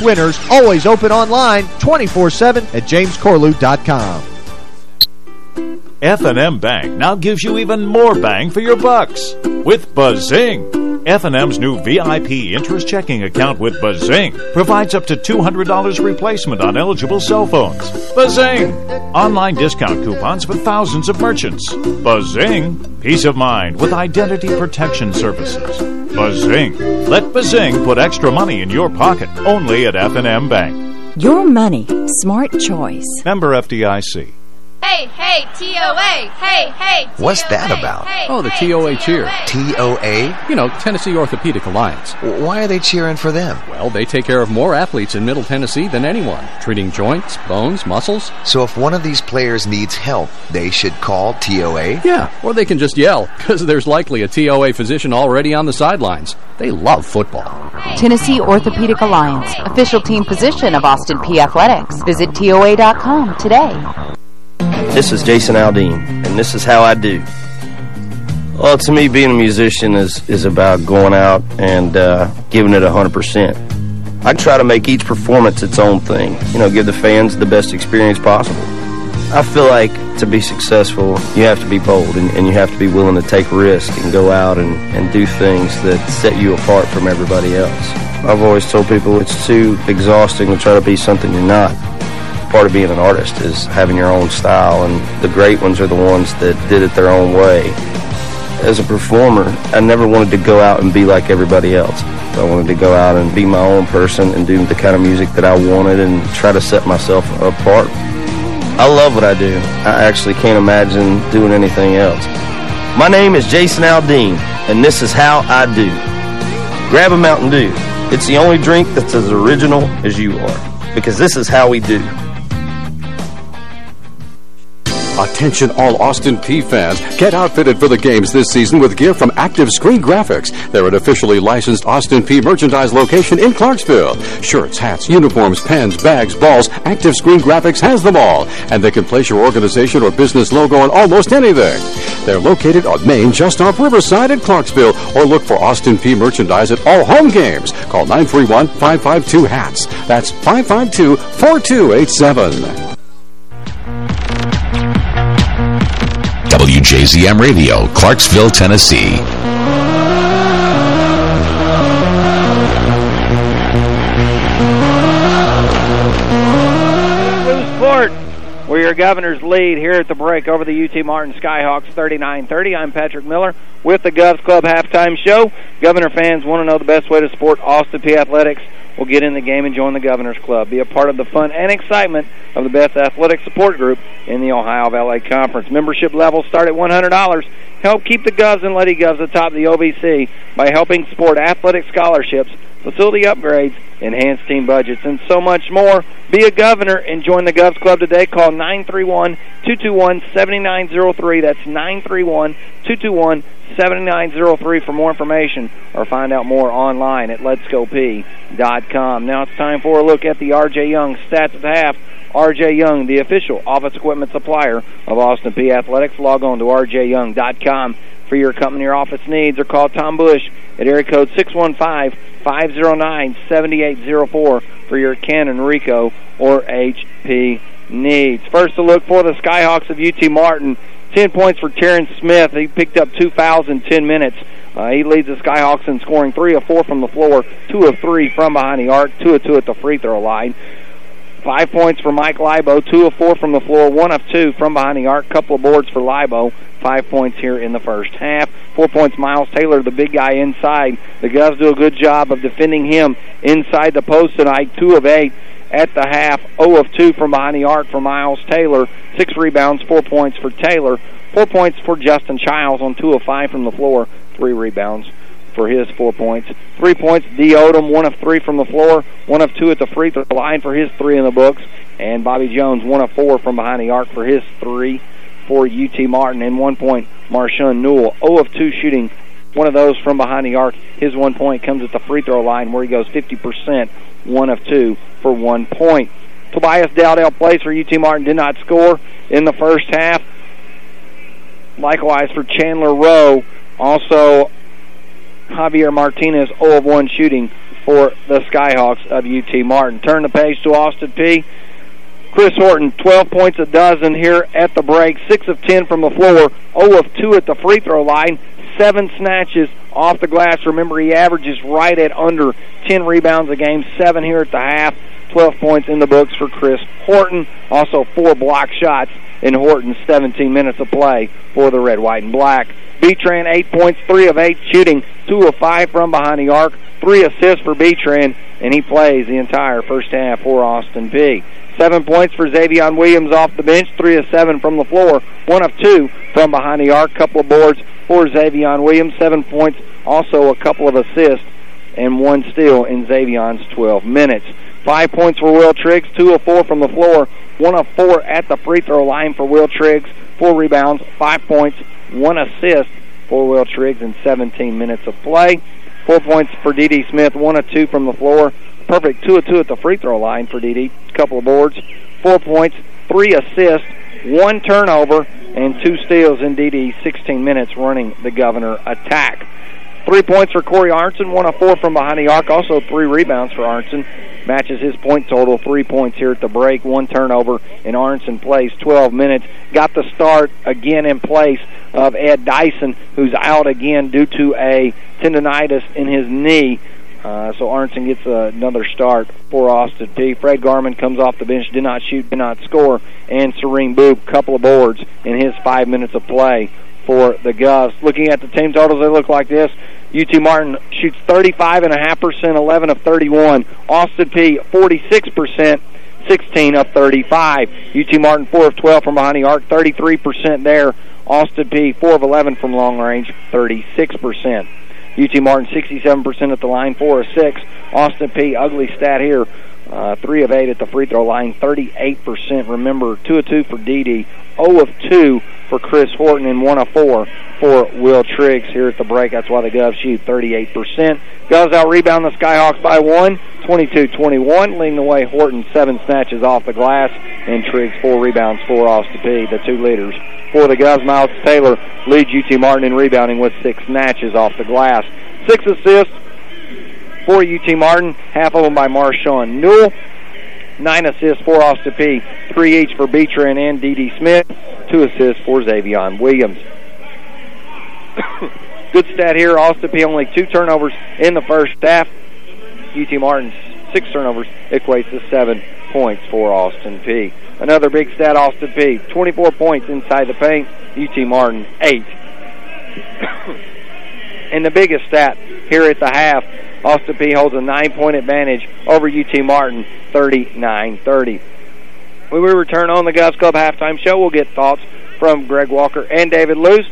winners, always open online 24-7 at jamescorlew.com. F&M Bank now gives you even more bang for your bucks with Bazing. F&M's new VIP interest checking account with Bazing provides up to $200 replacement on eligible cell phones. Bazing! Online discount coupons for thousands of merchants. Bazing! Peace of mind with identity protection services. Bazing! Let Bazing put extra money in your pocket only at F&M Bank. Your money. Smart choice. Member FDIC. Hey, hey, TOA. Hey, hey, TOA. What's that about? Hey, Oh, the hey, TOA cheer. TOA? You know, Tennessee Orthopedic Alliance. Why are they cheering for them? Well, they take care of more athletes in Middle Tennessee than anyone, treating joints, bones, muscles. So if one of these players needs help, they should call TOA? Yeah, or they can just yell, because there's likely a TOA physician already on the sidelines. They love football. Tennessee Orthopedic Alliance, official team physician of Austin Peay Athletics. Visit TOA.com today. This is Jason Aldean, and this is how I do. Well, to me, being a musician is, is about going out and uh, giving it 100%. I try to make each performance its own thing, you know, give the fans the best experience possible. I feel like to be successful, you have to be bold and, and you have to be willing to take risks and go out and, and do things that set you apart from everybody else. I've always told people it's too exhausting to try to be something you're not part of being an artist is having your own style, and the great ones are the ones that did it their own way. As a performer, I never wanted to go out and be like everybody else. I wanted to go out and be my own person and do the kind of music that I wanted and try to set myself apart. I love what I do. I actually can't imagine doing anything else. My name is Jason Aldean, and this is how I do. Grab a Mountain Dew. It's the only drink that's as original as you are, because this is how we do. Attention all Austin Peay fans. Get outfitted for the games this season with gear from Active Screen Graphics. They're an officially licensed Austin Peay merchandise location in Clarksville. Shirts, hats, uniforms, pens, bags, balls, Active Screen Graphics has them all. And they can place your organization or business logo on almost anything. They're located on Main just off Riverside in Clarksville or look for Austin Peay merchandise at all home games. Call 931-552-HATS. That's 552-4287. WJZM Radio, Clarksville, Tennessee. Blue where your Governors lead here at the break over the UT Martin Skyhawks 39-30. I'm Patrick Miller with the Govs Club halftime show. Governor fans want to know the best way to support Austin Peay Athletics. Will get in the game and join the Governors Club. Be a part of the fun and excitement of the best athletic support group in the Ohio Valley Conference. Membership levels start at $100. Help keep the Govs and Lady Govs atop the OVC by helping support athletic scholarships, facility upgrades, enhanced team budgets, and so much more. Be a governor and join the Govs Club today. Call 931-221-7903. That's 931-221-7903 for more information or find out more online at letsgop.com. Now it's time for a look at the R.J. Young stats at half. R.J. Young, the official office equipment supplier of Austin Peay Athletics. Log on to rjyoung.com for your company or office needs or call Tom Bush at area code 615-509-7804 for your Canon, Ricoh, or HP needs. First to look for the Skyhawks of UT Martin. 10 points for Terrence Smith. He picked up two fouls in 10 minutes. Uh, he leads the Skyhawks in scoring 3 of 4 from the floor, 2 of 3 from behind the arc, 2 of 2 at the free throw line. Five points for Mike Liabo, two of four from the floor, one of two from behind the arc. Couple of boards for Liabo. Five points here in the first half. Four points Myles Taylor, the big guy inside. The Govs do a good job of defending him inside the post tonight. Two of eight at the half. 0 of 2 from behind the arc for Myles Taylor. Six rebounds, four points for Taylor. Four points for Justin Childs on 2 of 5 from the floor. Three rebounds for his four points. Three points, D. Odom, one of three from the floor, one of two at the free throw line for his three in the books. And Bobby Jones, one of four from behind the arc for his three for UT Martin. And one point, Marshawn Newell, 0 of 2 shooting one of those from behind the arc. His one point comes at the free throw line where he goes 50%, one of two for one point. Tobias Dowdell plays for UT Martin, did not score in the first half. Likewise for Chandler Rowe, also Javier Martinez 0 of 1 shooting for the Skyhawks of UT Martin. Turn the page to Austin Peay. Chris Horton, 12 points a dozen here at the break, 6 of 10 from the floor, 0 of 2 at the free throw line, 7 snatches off the glass. Remember, he averages right at under 10 rebounds a game, 7 here at the half, 12 points in the books for Chris Horton. Also, 4 block shots in Horton's 17 minutes of play for the red, white, and black. Betran, 8 points, 3 of 8 shooting, 2 of 5 from behind the arc, 3 assists for Betran, and he plays the entire first half for Austin Peay. Seven points for Xavier Williams off the bench, three of seven from the floor, one of two from behind the arc, couple of boards for Xavier Williams, seven points, also a couple of assists, and one steal in Xavier's 12 minutes. Five points for Will Triggs, two of four from the floor, one of four at the free throw line for Will Triggs, four rebounds, five points, one assist for Will Triggs in 17 minutes of play. Four points for D.D. Smith, one of two from the floor, perfect two of two at the free throw line for D.D. Couple of boards, four points, three assists, one turnover, and two steals in D.D. 16 minutes running the Governor attack. Three points for Corey Aronson, one of four from behind the arc. Also three rebounds for Aronson. Matches his point total, three points here at the break, one turnover, and Aronson plays 12 minutes. Got the start again in place of Ed Dyson, who's out again due to a tendonitis in his knee. Uh, so Aronson gets uh, another start for Austin Peay. Fred Garman comes off the bench, did not shoot, did not score, and Serene Boop, couple of boards in his five minutes of play for the Govs. Looking at the team totals, they look like this. UT Martin shoots 35.5%, 11 of 31. Austin Peay, 46%, 16 of 35. UT Martin, 4 of 12 from behind the arc, 33% there. Austin Peay, 4 of 11 from long range, 36%. UT Martin 67% at the line, 4 of 6. Austin Peay, ugly stat here, uh, 3 of 8 at the free throw line, 38%. Remember, 2 of 2 for D.D., 0 of 2 for Chris Horton, and 1 of 4 for Will Triggs here at the break. That's why the Govs shoot 38%. Govs out rebound the Skyhawks by 1, 22-21, leading the way Horton, 7 snatches off the glass, and Triggs 4 rebounds for Austin Peay, the two leaders for the Govs. Myles Taylor leads UT Martin in rebounding with six snatches off the glass. Six assists for UT Martin, half of them by Marshawn Newell. Nine assists for Austin Peay, three each for Beecher and D.D. Smith, two assists for Xavier Williams. Good stat here, Austin Peay only two turnovers in the first half. UT Martin's six turnovers equates to seven points for Austin Peay. Another big stat, Austin Peay. 24 points inside the paint. UT Martin, 8. and the biggest stat here at the half, Austin Peay holds a nine-point advantage over UT Martin, 39-30. When we return on the Govs Club halftime show, we'll get thoughts from Greg Walker and David Luce.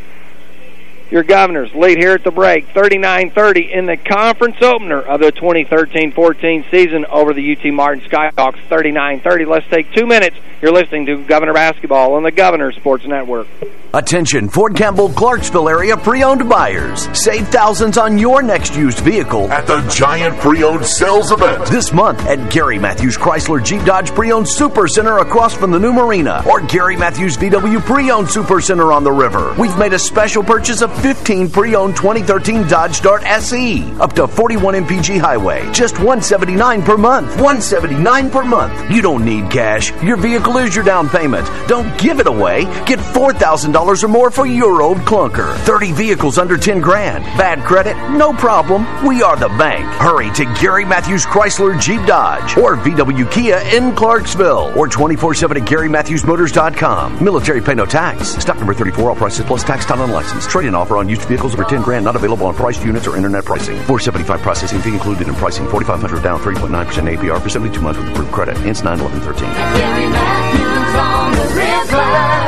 Your Governors lead here at the break, 39-30 in the conference opener of the 2013-14 season over the UT Martin Skyhawks, 39-30. Let's take two minutes. You're listening to Governor Basketball on the Governor Sports Network. Attention, Fort Campbell, Clarksville area pre-owned buyers. Save thousands on your next used vehicle at the Giant Pre-Owned Sales Event. This month at Gary Matthews Chrysler Jeep Dodge Pre-Owned Super Center across from the new marina or Gary Matthews VW Pre-Owned Super Center on the river. We've made a special purchase of 15 pre-owned 2013 Dodge Dart SE. Up to 41 mpg highway. Just 179 per month. 179 per month. You don't need cash. Your vehicle is your down payment. Don't give it away. Get $4,000 or more for your old clunker. 30 vehicles under 10 grand. Bad credit? No problem. We are the bank. Hurry to Gary Matthews Chrysler Jeep Dodge or VW Kia in Clarksville or 24-7 at GaryMatthewsMotors.com. Military pay no tax. Stock number 34, all prices plus tax, title, and license. Trade-in offer on used vehicles over 10 grand, not available on priced units or internet pricing. 475 processing fee included in pricing. 4500 down, 3.9% APR for 72 months with approved credit. Ends 9 11 13. Gary Matthews on the river.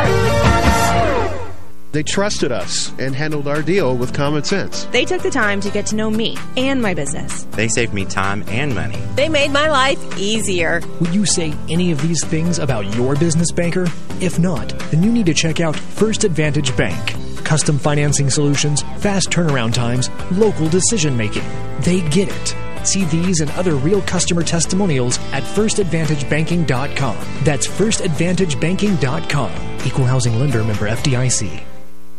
They trusted us and handled our deal with common sense. They took the time to get to know me and my business. They saved me time and money. They made my life easier. Would you say any of these things about your business banker? If not, then you need to check out First Advantage Bank. Custom financing solutions, fast turnaround times, local decision making. They get it. See these and other real customer testimonials at firstadvantagebanking.com. That's firstadvantagebanking.com. Equal housing lender member FDIC.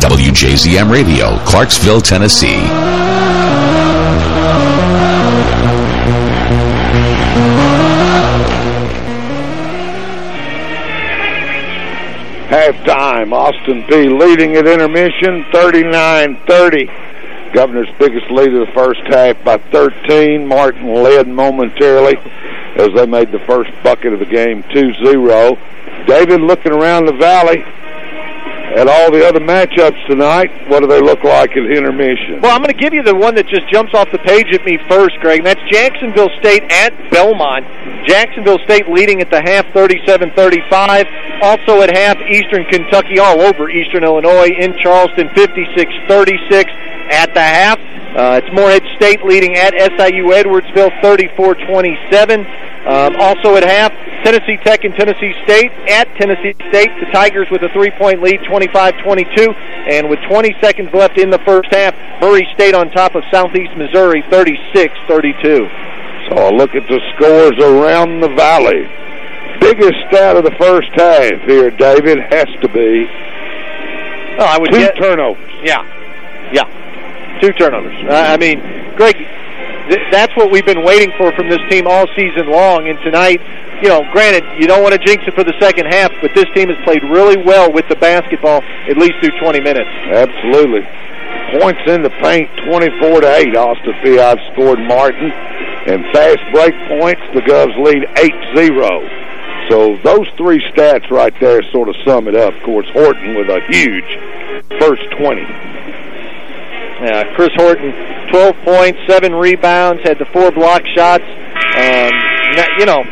WJZM Radio, Clarksville, Tennessee. Halftime, Austin Peay leading at intermission, 39-30. Governor's biggest lead of the first half by 13. Martin led momentarily as they made the first bucket of the game 2-0. David looking around the valley at all the other matchups tonight, what do they look like at intermission? Well, I'm going to give you the one that just jumps off the page at me first, Greg, and that's Jacksonville State at Belmont. Jacksonville State leading at the half 37-35. Also at half, Eastern Kentucky all over Eastern Illinois in Charleston 56-36 at the half. Uh, it's Morehead State leading at SIU Edwardsville 34-27. Um, also at half, Tennessee Tech and Tennessee State at Tennessee State. The Tigers with a three-point lead, 25-22. And with 20 seconds left in the first half, Murray State on top of Southeast Missouri, 36-32. So a look at the scores around the valley. Biggest stat of the first half here, David, has to be oh, I would two get, turnovers. Yeah, yeah, two turnovers. I mean, Greg, th that's what we've been waiting for from this team all season long. And tonight, you know, granted, you don't want to jinx it for the second half, but this team has played really well with the basketball, at least through 20 minutes. Absolutely. Points in the paint, 24 to 8. Austin Peay. outscored Martin. And fast break points, the Govs lead 8-0. So those three stats right there sort of sum it up. Of course, Horton with a huge first 20. Yeah, Chris Horton, 12 points, 7 rebounds, had the four block shots. Um, you know,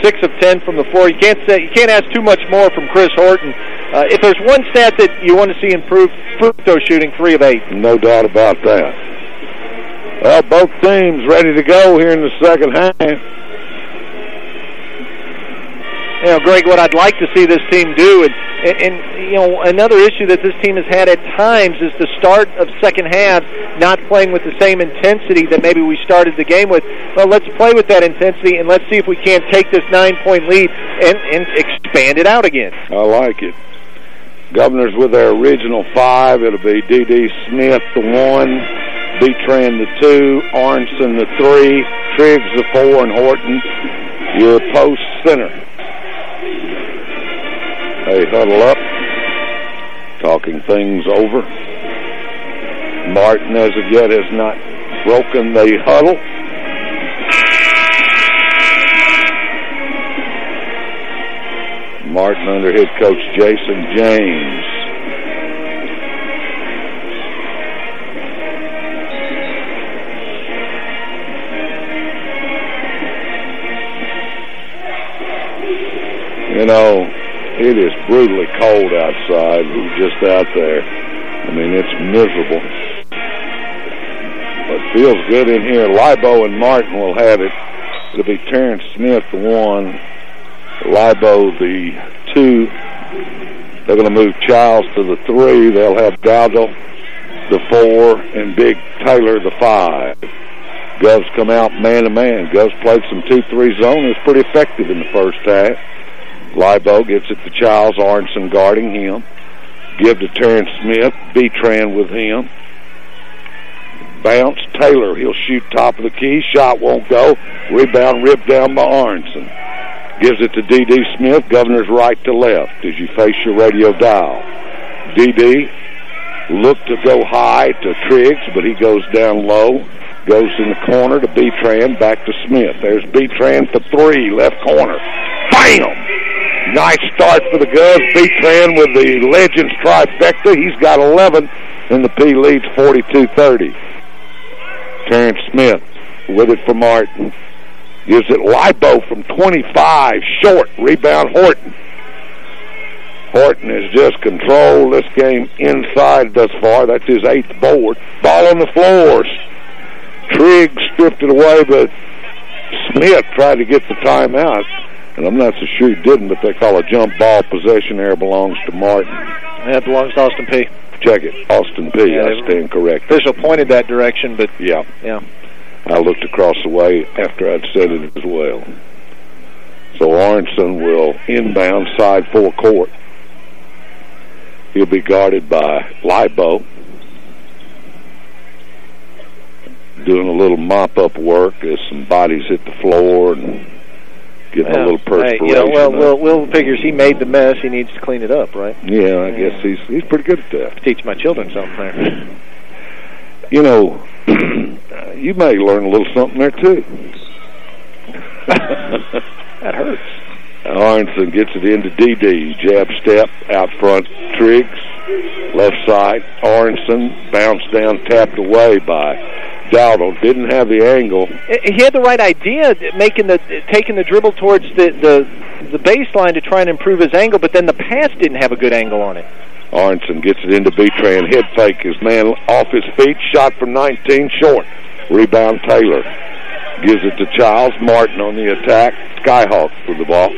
6 of 10 from the floor. You can't say you can't ask too much more from Chris Horton. Uh, if there's one stat that you want to see improved, Fructo shooting 3 of 8. No doubt about that. Well, both teams ready to go here in the second half. You know, Greg, what I'd like to see this team do, and, and, and you know, another issue that this team has had at times is the start of second half not playing with the same intensity that maybe we started the game with. Well, let's play with that intensity, and let's see if we can't take this nine-point lead and, and expand it out again. I like it. Governors with their original five. It'll be D.D. Smith, the one, Betran, the two, Aronson, the three, Triggs, the four, and Horton, your post center. They huddle up, talking things over. Martin, as of yet, has not broken the huddle. Martin under head coach Jason James. You know, It is brutally cold outside. Just out there. I mean, it's miserable. But feels good in here. Liabo and Martin will have it. It'll be Terrence Smith, the one. Liabo, the two. They're going to move Childs to the three. They'll have Dowdle, the four, and Big Taylor, the five. Govs come out man to man. Govs played some 2-3 zone. It was pretty effective in the first half. Liabo gets it to Childs, Aronson guarding him. Give to Terrence Smith, Betran with him. Bounce, Taylor, he'll shoot top of the key. Shot won't go. Rebound ripped down by Aronson. Gives it to D.D. Smith, Governor's right to left as you face your radio dial. D.D. looked to go high to Triggs, but he goes down low. Goes in the corner to Betran, back to Smith. There's Betran for three, left corner. Bam! Nice start for the Govs. Betran with the Legends trifecta. He's got 11, and the Peay leads 42-30. Terrence Smith with it for Martin. Gives it Liabo from 25, short, rebound Horton. Horton has just controlled this game inside thus far. That's his eighth board. Ball on the floors. Triggs stripped it away, but Smith tried to get the timeout, and I'm not so sure he didn't, but they call a jump ball possession there belongs to Martin. That belongs to Austin Peay. Check it. Austin Peay. Yeah, I stand corrected. Official pointed that direction, but Yeah. yeah. I looked across the way after I'd said it as well. So Aronson will inbound side four court. He'll be guarded by Liabo. Doing a little mop-up work as some bodies hit the floor and getting a Yeah. little Hey, perspiration. you know, well. Will, Will figures he made the mess. He needs to clean it up, right? yeah, I guess he's he's pretty good at that. Teach my children something there. You know, you may learn a little something there too. that hurts. Aronson gets it into DD. Jab step out front. Triggs. Left side. Aronson. Bounce down. Tapped away by Dowdle. Didn't have the angle. He had the right idea, making the taking the dribble towards the the the baseline to try and improve his angle, but then the pass didn't have a good angle on it. Aronson gets it into Betran. Head fake his man off his feet. Shot from 19. Short. Rebound Taylor. Gives it to Childs. Martin on the attack. Skyhawk with the ball.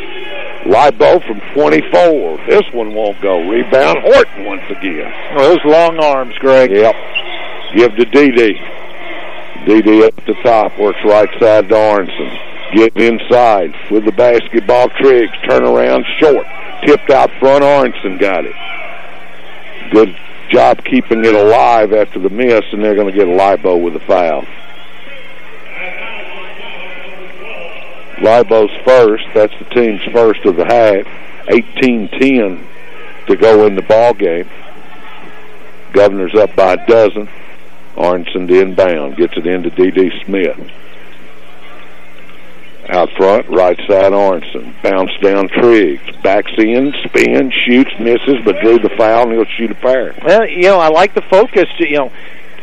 Liabo from 24. This one won't go. Rebound Horton once again. Oh, those long arms, Greg. Yep. Give to DD. DD up the top. Works right side to Aronson. Get inside with the basketball. Triggs. Turn around short. Tipped out front. Aronson got it. Good job keeping it alive after the miss, and they're going to get Liabo with a foul. Liabo's first. That's the team's first of the half. 18-10 to go in the ball game. Governor's up by a dozen. Aronson to inbound. Gets it into D.D. Smith. Out front, right side Aronson. Bounce down Triggs. Backs in, spins, shoots, misses, but drew the foul, and he'll shoot a pair. Well, you know, I like the focus. To, you know,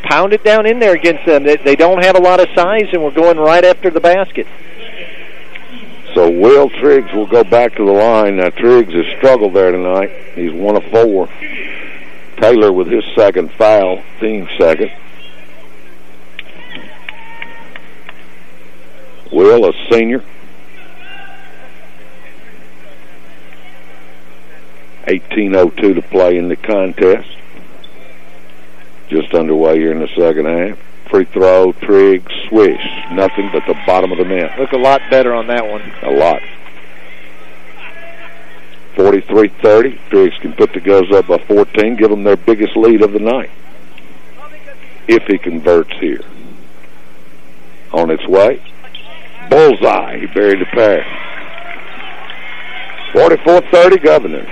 pound it down in there against them. They, they don't have a lot of size, and we're going right after the basket. So Will Triggs will go back to the line. Now Triggs has struggled there tonight. He's one of four. Taylor with his second foul, team second. Will, a senior. 18.02 to play in the contest. Just underway here in the second half. Free throw, Triggs, swish. Nothing but the bottom of the net. Look a lot better on that one. A lot. 43-30. Triggs can put the Govs up by 14, give them their biggest lead of the night. If he converts here. On its way. Bullseye. He buried the pair. 44-30 Governors.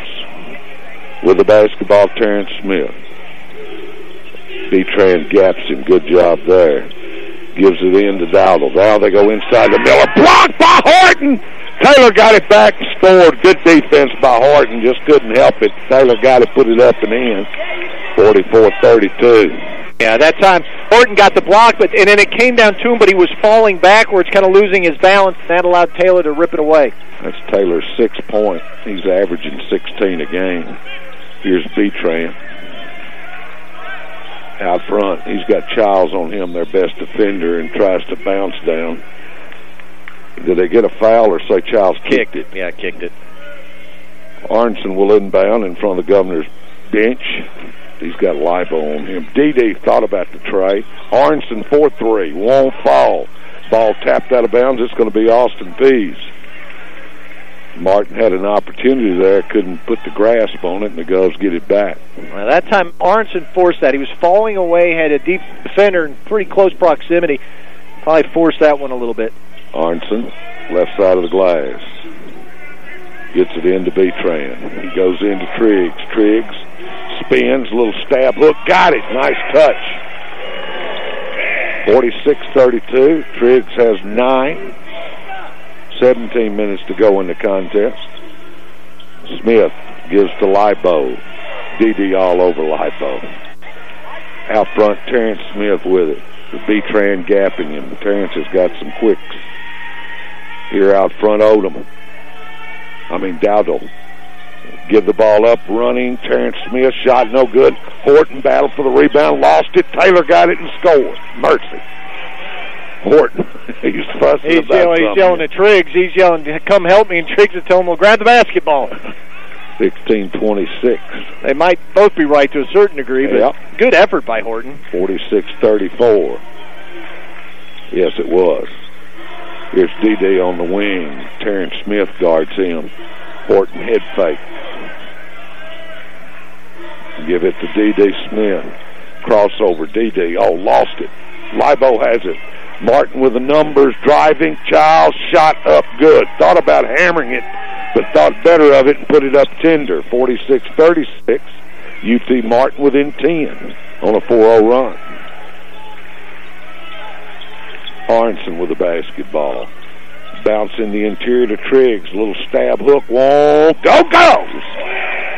With the basketball, Terrence Smith. Betran gaps him. Good job there. Gives it in to Dowdle. Now they go inside the Miller. Blocked by Horton! Taylor got it back and scored. Good defense by Horton. Just couldn't help it. Taylor got it, put it up and in. 44-32. Yeah, that time Horton got the block, but and then it came down to him, but he was falling backwards, kind of losing his balance, and that allowed Taylor to rip it away. That's Taylor's six point. He's averaging 16 a game. Here's Betran. Out front, he's got Childs on him, their best defender, and tries to bounce down. Did they get a foul or say Childs kicked, kicked it? Yeah, kicked it. Aronson will inbound in front of the governor's bench. He's got Liabo on him. D.D. thought about the tray. Aronson 4-3. Won't fall. Ball tapped out of bounds. It's going to be Austin Peay's. Martin had an opportunity there, couldn't put the grasp on it, and the Govs get it back. Well, that time Aronson forced that. He was falling away, had a deep defender in pretty close proximity. Probably forced that one a little bit. Aronson, left side of the glass. Gets it into Betran. He goes into Triggs. Triggs spins, little stab hook, got it. Nice touch. 46-32. Triggs has nine. 17 minutes to go in the contest. Smith gives to Liabo. DD all over Liabo. Out front, Terrence Smith with it. The Betran gapping him. Terrence has got some quicks. Here out front, Odom. I mean, Dowdle. Give the ball up, running. Terrence Smith, shot no good. Horton battled for the rebound, lost it. Taylor got it and scored. Mercy. Horton, he's fussing he's about yelling, He's yelling at Triggs. He's yelling, come help me, and Triggs is telling him, well, grab the basketball. 16-26. They might both be right to a certain degree, but Yep. good effort by Horton. 46-34. Yes, it was. Here's D.D. on the wing. Terrence Smith guards him. Horton head fake. Give it to D.D. Smith. Crossover, D.D. Oh, lost it. Liabo has it. Martin with the numbers, driving. Childs shot up good. Thought about hammering it, but thought better of it and put it up tender. 46-36. UT Martin within 10 on a 4-0 run. Aronson with the basketball. Bounce in the interior to Triggs. Little stab hook. Won't go. Goes!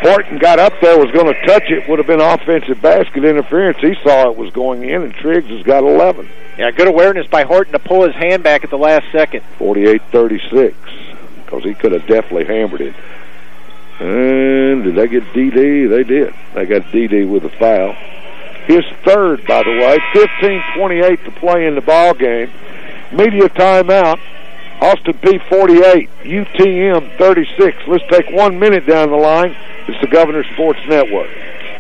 Horton got up there, was going to touch it. Would have been offensive basket interference. He saw it was going in, and Triggs has got 11. Yeah, good awareness by Horton to pull his hand back at the last second. 48-36. Because he could have definitely hammered it. And did they get DD? They did. They got DD with a foul. His third, by the way. 15-28 to play in the ball game. Media timeout. Austin Peay 48, UTM 36. Let's take one minute down the line. It's the Governor Sports Network.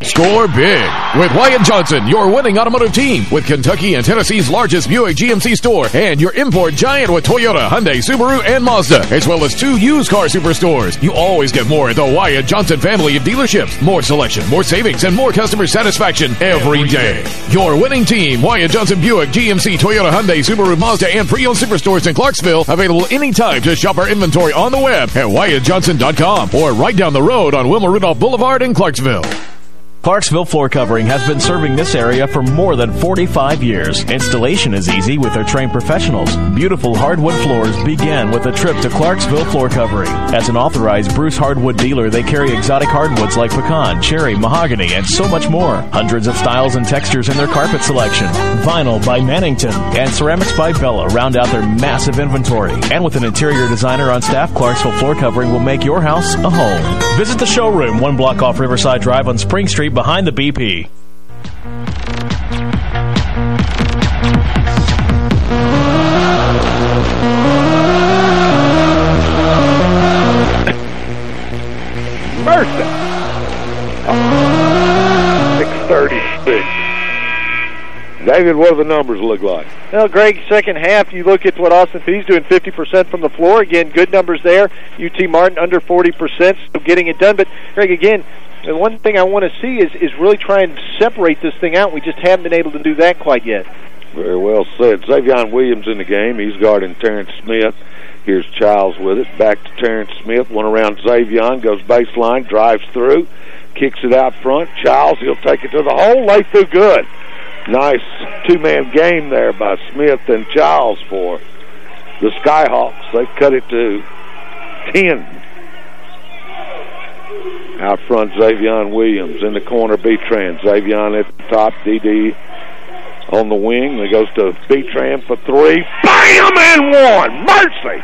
Score big with Wyatt Johnson, your winning automotive team, with Kentucky and Tennessee's largest Buick GMC store, and your import giant with Toyota, Hyundai, Subaru, and Mazda, as well as two used car superstores. You always get more at the Wyatt Johnson family of dealerships. More selection, more savings, and more customer satisfaction every day. Your winning team, Wyatt Johnson Buick, GMC, Toyota, Hyundai, Subaru, Mazda, and pre-owned superstores in Clarksville, available anytime to shop our inventory on the web at WyattJohnson.com or right down the road on Wilma Rudolph Boulevard in Clarksville. Clarksville Floor Covering has been serving this area for more than 45 years. Installation is easy with their trained professionals. Beautiful hardwood floors begin with a trip to Clarksville Floor Covering. As an authorized Bruce hardwood dealer, they carry exotic hardwoods like pecan, cherry, mahogany, and so much more. Hundreds of styles and textures in their carpet selection. Vinyl by Mannington and ceramics by Bella round out their massive inventory. And with an interior designer on staff, Clarksville Floor Covering will make your house a home. Visit the showroom, one block off Riverside Drive on Spring Street behind the BP. Mercy. 636. David, what do the numbers look like? Well, Greg, second half, you look at what Austin Peay's doing, 50% from the floor. Again, good numbers there. UT Martin under 40%, still getting it done. But, Greg, again, the one thing I want to see is, is really try and separate this thing out. We just haven't been able to do that quite yet. Very well said. Xavion Williams in the game. He's guarding Terrence Smith. Here's Childs with it. Back to Terrence Smith. One around Xavion. Goes baseline. Drives through. Kicks it out front. Childs, he'll take it to the hole. Lay through good. Nice two-man game there by Smith and Childs for the Skyhawks. They cut it to 10. Out front, Xavion Williams. In the corner, Betran's. Xavion at the top. DD on the wing. He goes to Betran for three. Bam! And one. Mercy.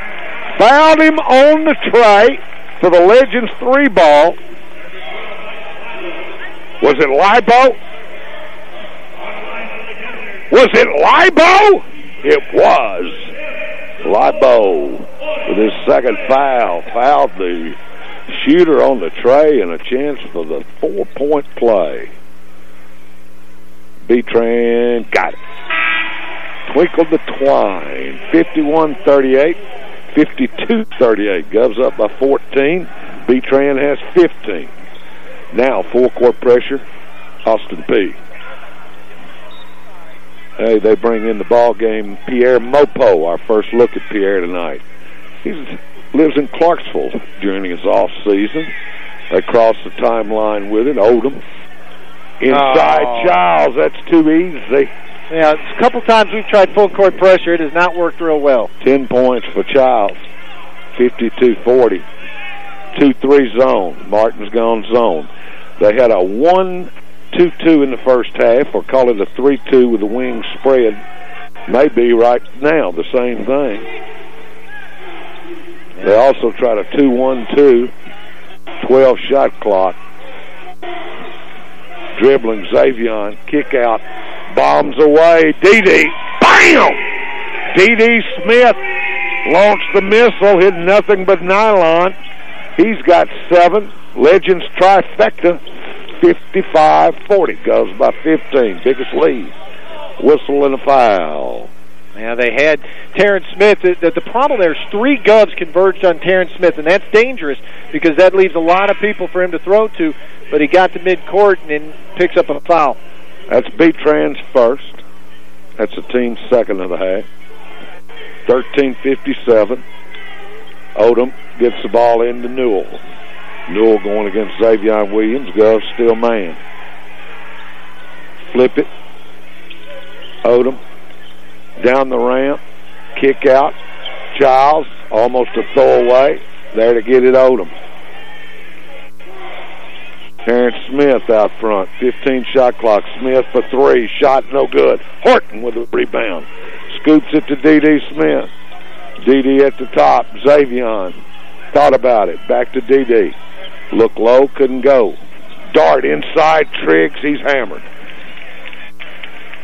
Fouled him on the tray for the Legends three ball. Was it Liabo? Was it Liabo? It was. Liabo with his second foul. Fouled the shooter on the tray and a chance for the four-point play. Betran got it. Twinkle the twine. 51-38. 52-38. Govs up by 14. Betran has 15. Now full court pressure. Austin Peay. Hey, they bring in the ball game Pierre Mopo, our first look at Pierre tonight. He lives in Clarksville during his off season. They cross the timeline with it. Odom. Inside Oh. Giles, that's too easy. Yeah, a couple times we've tried full court pressure. It has not worked real well. 10 points for Childs. 52-40. 2-3 zone. Martin's gone zone. They had a 1-2-2 in the first half, or call it a 3-2 with the wings spread. Maybe right now the same thing. They also tried a 2-1-2, 12 shot clock. Dribbling Xavion, kick out, bombs away. D.D., bam! D.D. Smith launched the missile, hit nothing but nylon. He's got seven. Legends trifecta, 55-40. Goes by 15. Biggest lead. Whistle and a foul. Yeah, they had Terrence Smith. The, the, the problem there is three Govs converged on Terrence Smith, and that's dangerous because that leaves a lot of people for him to throw to. But he got to midcourt and then picks up a foul. That's Betran's first. That's the team's second of the half. 13-57. Odom gets the ball into Newell. Newell going against Xavier Williams. Gov still man. Flip it. Odom down the ramp. Kick out. Giles almost a throwaway. There to get it Odom. Terrence Smith out front. 15 shot clock. Smith for three. Shot no good. Horton with a rebound. Scoops it to D.D. Smith. D.D. at the top. Xavion. Thought about it. Back to D.D. Look low. Couldn't go. Dart inside. Triggs. He's hammered.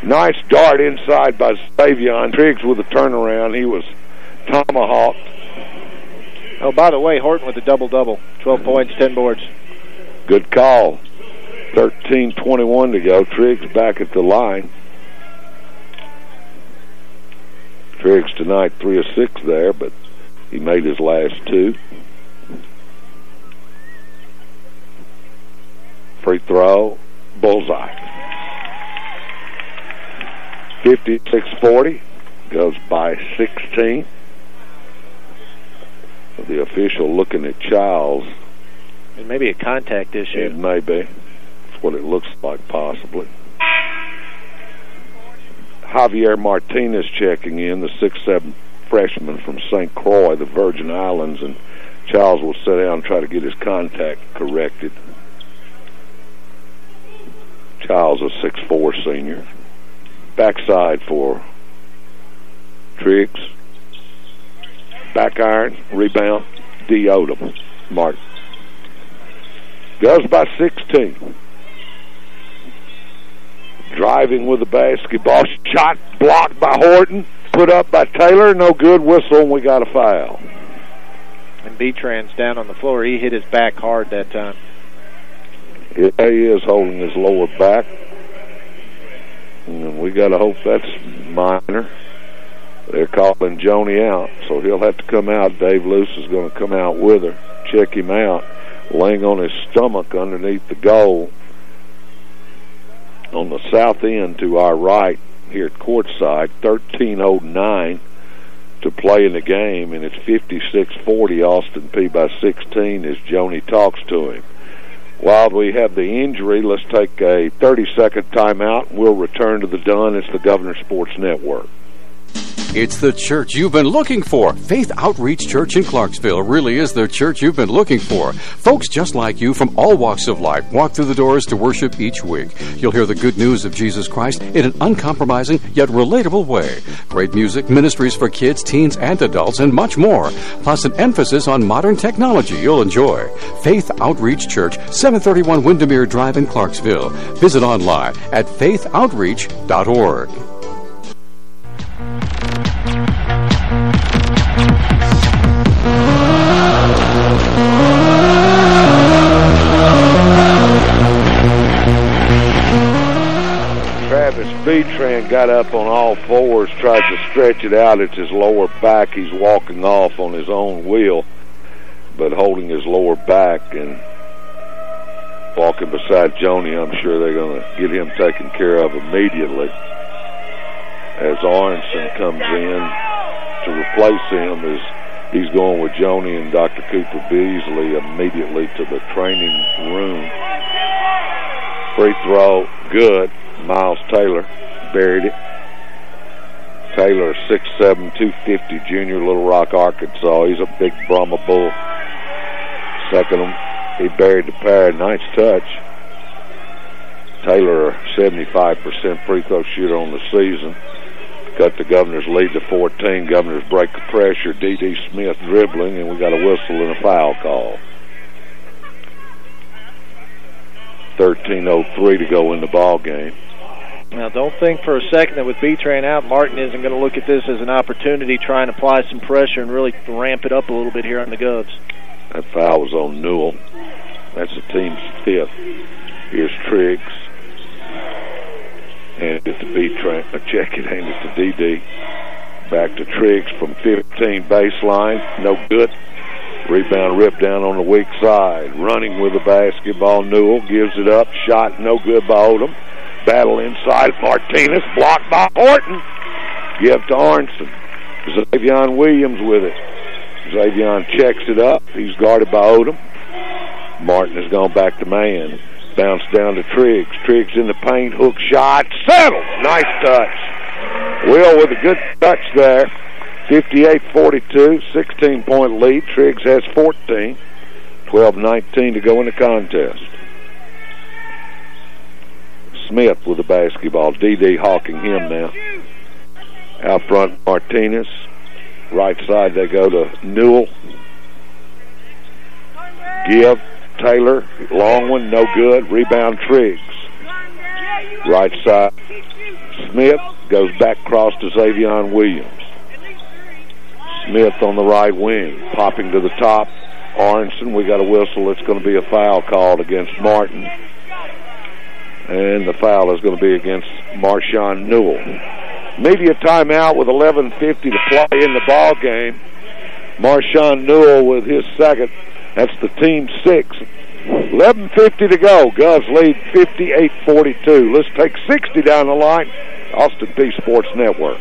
Nice dart inside by Xavion. Triggs with a turnaround. He was tomahawked. Oh, by the way, Horton with a double-double. 12 points, 10 boards. Good call. 13-21 to go. Triggs back at the line. Triggs tonight 3 of 6 there, but he made his last two. Free throw. Bullseye. 56-40. Goes by 16. The official looking at Childs. And maybe a contact issue. It may be. That's what it looks like, possibly. Javier Martinez checking in, the six-seven freshman from St. Croix, the Virgin Islands, and Charles will sit down and try to get his contact corrected. Charles, a six-four senior. Backside for Triggs. Back iron, rebound, D. Odom. Mark. Goes by 16. Driving with the basketball. Shot blocked by Horton. Put up by Taylor. No good. Whistle, and we got a foul. And Betran's down on the floor. He hit his back hard that time. Yeah, he is holding his lower back. And we got to hope that's minor. They're calling Joni out, so he'll have to come out. Dave Loos is going to come out with her, check him out, laying on his stomach underneath the goal on the south end to our right here at courtside, 13.09 to play in the game, and it's 56-40 Austin Peay by 16 as Joni talks to him. While we have the injury, let's take a 30-second timeout. We'll return to the Dunn. It's the Governor Sports Network. It's the church you've been looking for. Faith Outreach Church in Clarksville really is the church you've been looking for. Folks just like you from all walks of life walk through the doors to worship each week. You'll hear the good news of Jesus Christ in an uncompromising yet relatable way. Great music, ministries for kids, teens, and adults, and much more. Plus an emphasis on modern technology you'll enjoy. Faith Outreach Church, 731 Windermere Drive in Clarksville. Visit online at faithoutreach.org. Betran got up on all fours, tried to stretch it out. It's his lower back. He's walking off on his own wheel, but holding his lower back and walking beside Joni. I'm sure they're going to get him taken care of immediately. As Aronson comes in to replace him, as he's going with Joni and Dr. Cooper Beasley immediately to the training room. Free throw, good. Myles Taylor buried it. Taylor, 6'7", 250, junior, Little Rock, Arkansas. He's a big Brahma bull. Second him, he buried the pair. Nice touch. Taylor, 75% free throw shooter on the season. Cut the Governor's lead to 14. Governor's break the pressure. D.D. Smith dribbling, and we got a whistle and a foul call. 13.03 to go in the ball game. Now, don't think for a second that with Betran out, Martin isn't going to look at this as an opportunity, try and apply some pressure and really ramp it up a little bit here on the Govs. That foul was on Newell. That's the team's fifth. Here's Triggs. And it's the Betran. A check it, hand it to D.D. Back to Triggs from 15 baseline. No good. Rebound ripped down on the weak side. Running with the basketball. Newell gives it up. Shot no good by Odom. Battle inside. Martinez blocked by Horton. Give to Arnson. Xavion Williams with it. Xavion checks it up. He's guarded by Odom. Martin has gone back to man. Bounce down to Triggs. Triggs in the paint. Hook shot. Settled. Nice touch. Will with a good touch there. 58-42. 16-point lead. Triggs has 14. 12-19 to go in the contest. Smith with the basketball. D.D. hawking him now. Out front, Martinez. Right side, they go to Newell. Give. Taylor. Long one, no good. Rebound, Triggs. Right side, Smith goes back cross to Xavion Williams. Smith on the right wing, popping to the top. Aronson, we got a whistle. It's going to be a foul called against Martin. And the foul is going to be against Marshawn Newell. Media timeout with 11.50 to play in the ball game. Marshawn Newell with his second. That's the team six. 11.50 to go. Govs lead 58-42. Let's take 60 down the line. Austin Peay Sports Network.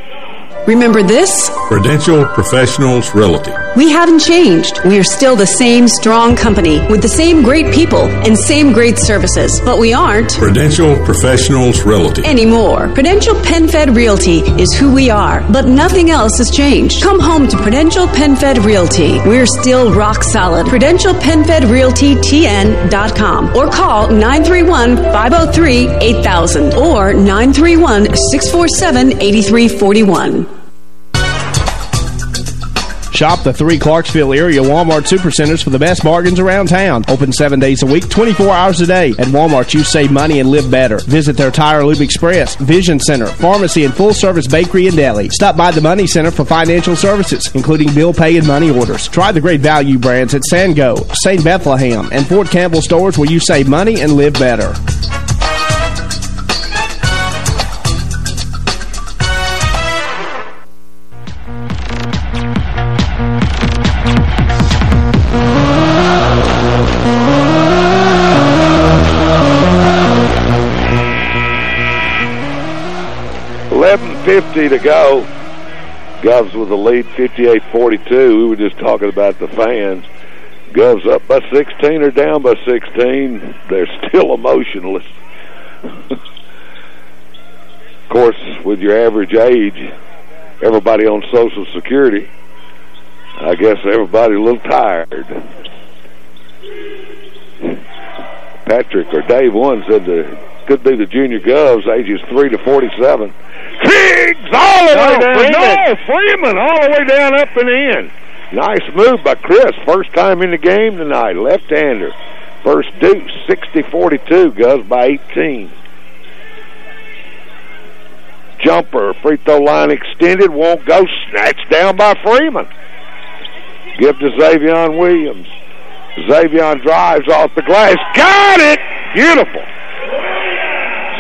Remember this? Prudential Professionals Realty. We haven't changed. We are still the same strong company with the same great people and same great services, but we aren't Prudential Professionals Realty. anymore. Prudential PenFed Realty is who we are, but nothing else has changed. Come home to Prudential PenFed Realty. We're still rock solid. Prudential PenFed Realty TN.com or call 931 503 8000 or 931 647 8341. Shop the three Clarksville area Walmart Supercenters for the best bargains around town. Open seven days a week, 24 hours a day. At Walmart, you save money and live better. Visit their Tire Lube Express, Vision Center, Pharmacy, and full-service bakery and deli. Stop by the Money Center for financial services, including bill pay and money orders. Try the great value brands at Sango, St. Bethlehem, and Fort Campbell stores where you save money and live better. Eleven fifty to go. Govs with the lead, 58-42. We were just talking about the fans. Govs up by 16 or down by 16. They're still emotionless. of course, with your average age, everybody on Social Security. I guess everybody a little tired. Patrick or Dave one said the could be the junior Govs, ages 3 to 47. Triggs all the No, way down. Freeman. No, Freeman all the way down up and in. Nice move by Chris. First time in the game tonight. Left-hander. First deuce, 60-42. Govs by 18. Jumper, free throw line extended, won't go. Snatched down by Freeman. Give to Xavion Williams. Xavion drives off the glass. Got it! Beautiful.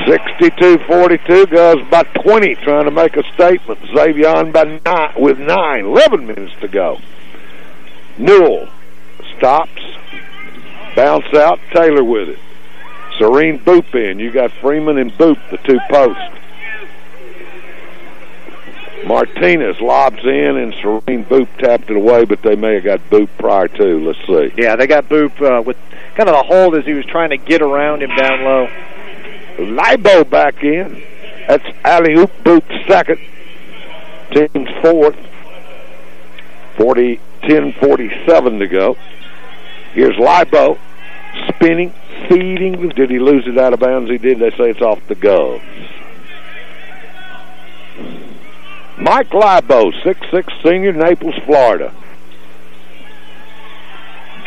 62-42. Govs by 20 trying to make a statement. Xavion by nine, with nine. 11 minutes to go. Newell stops. Bounce out. Taylor with it. Serene Boop in. You got Freeman and Boop, the two posts. Martinez lobs in and Serene Boop tapped it away, but they may have got Boop prior to. Let's see. Yeah, they got Boop uh, with kind of a hold as he was trying to get around him down low. Liabo back in. That's alley oop Boop second. Team's fourth. 40, 10 47 to go. Here's Liabo spinning, feeding. Did he lose it out of bounds? He did. They say it's off the go. Mike Liabo, 6'6 senior, Naples, Florida.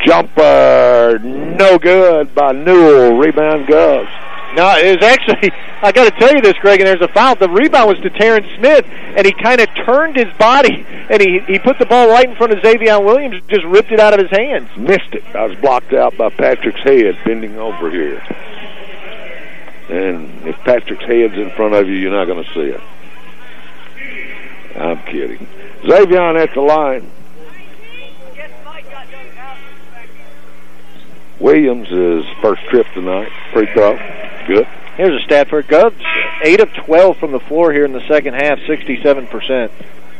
Jumper, no good by Newell. Rebound Govs. No, it was actually, I got to tell you this, Greg, and there's a foul. The rebound was to Terrence Smith, and he kind of turned his body, and he, he put the ball right in front of Xavier Williams, and just ripped it out of his hands. Missed it. I was blocked out by Patrick's head bending over here. And if Patrick's head's in front of you, you're not going to see it. I'm kidding. Xavier at the line. Williams is first trip tonight. Free throw. Good. Here's a stat for Govs. 8 of 12 from the floor here in the second half, 67%.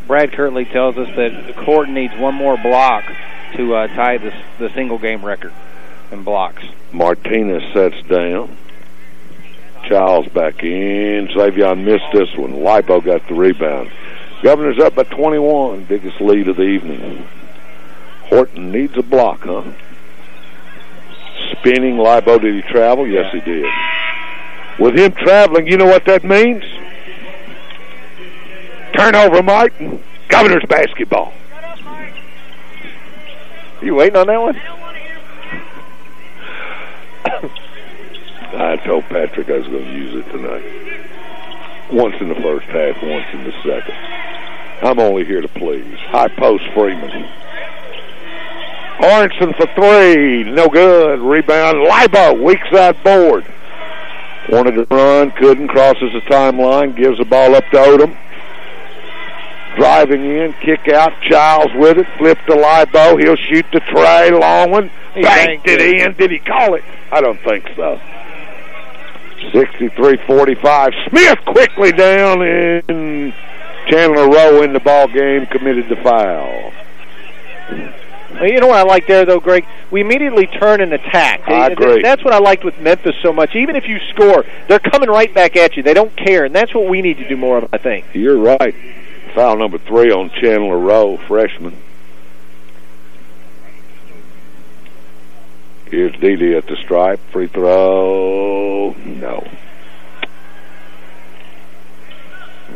Brad Kirtley tells us that Court needs one more block to uh, tie the, the single game record in blocks. Martinez sets down. Childs back in. Xavier missed this one. Liabo got the rebound. Governor's up by 21. Biggest lead of the evening. Horton needs a block, huh? Spinning. Liabo, did he travel? Yes, he did. With him traveling, you know what that means? Turnover, Martin. Governor's basketball. You waiting on that one? I told Patrick I was going to use it tonight. Once in the first half, once in the second. I'm only here to please. High post Freeman. Aronson for three. No good. Rebound. Liabo. Weak side board. Wanted to run. Couldn't. Crosses the timeline. Gives the ball up to Odom. Driving in. Kick out. Childs with it. Flip to Liabo. He'll shoot the tray. Long one. He Banked banked it it. in. Did he call it? I don't think so. 63-45. Smith quickly down and Chandler Rowe in the ball game committed the foul. You know what I like there, though, Greg? We immediately turn and attack. I agree. That's what I liked with Memphis so much. Even if you score, they're coming right back at you. They don't care, and that's what we need to do more of, I think. You're right. Foul number three on Chandler Rowe, freshman. Here's Dede at the stripe. Free throw. No.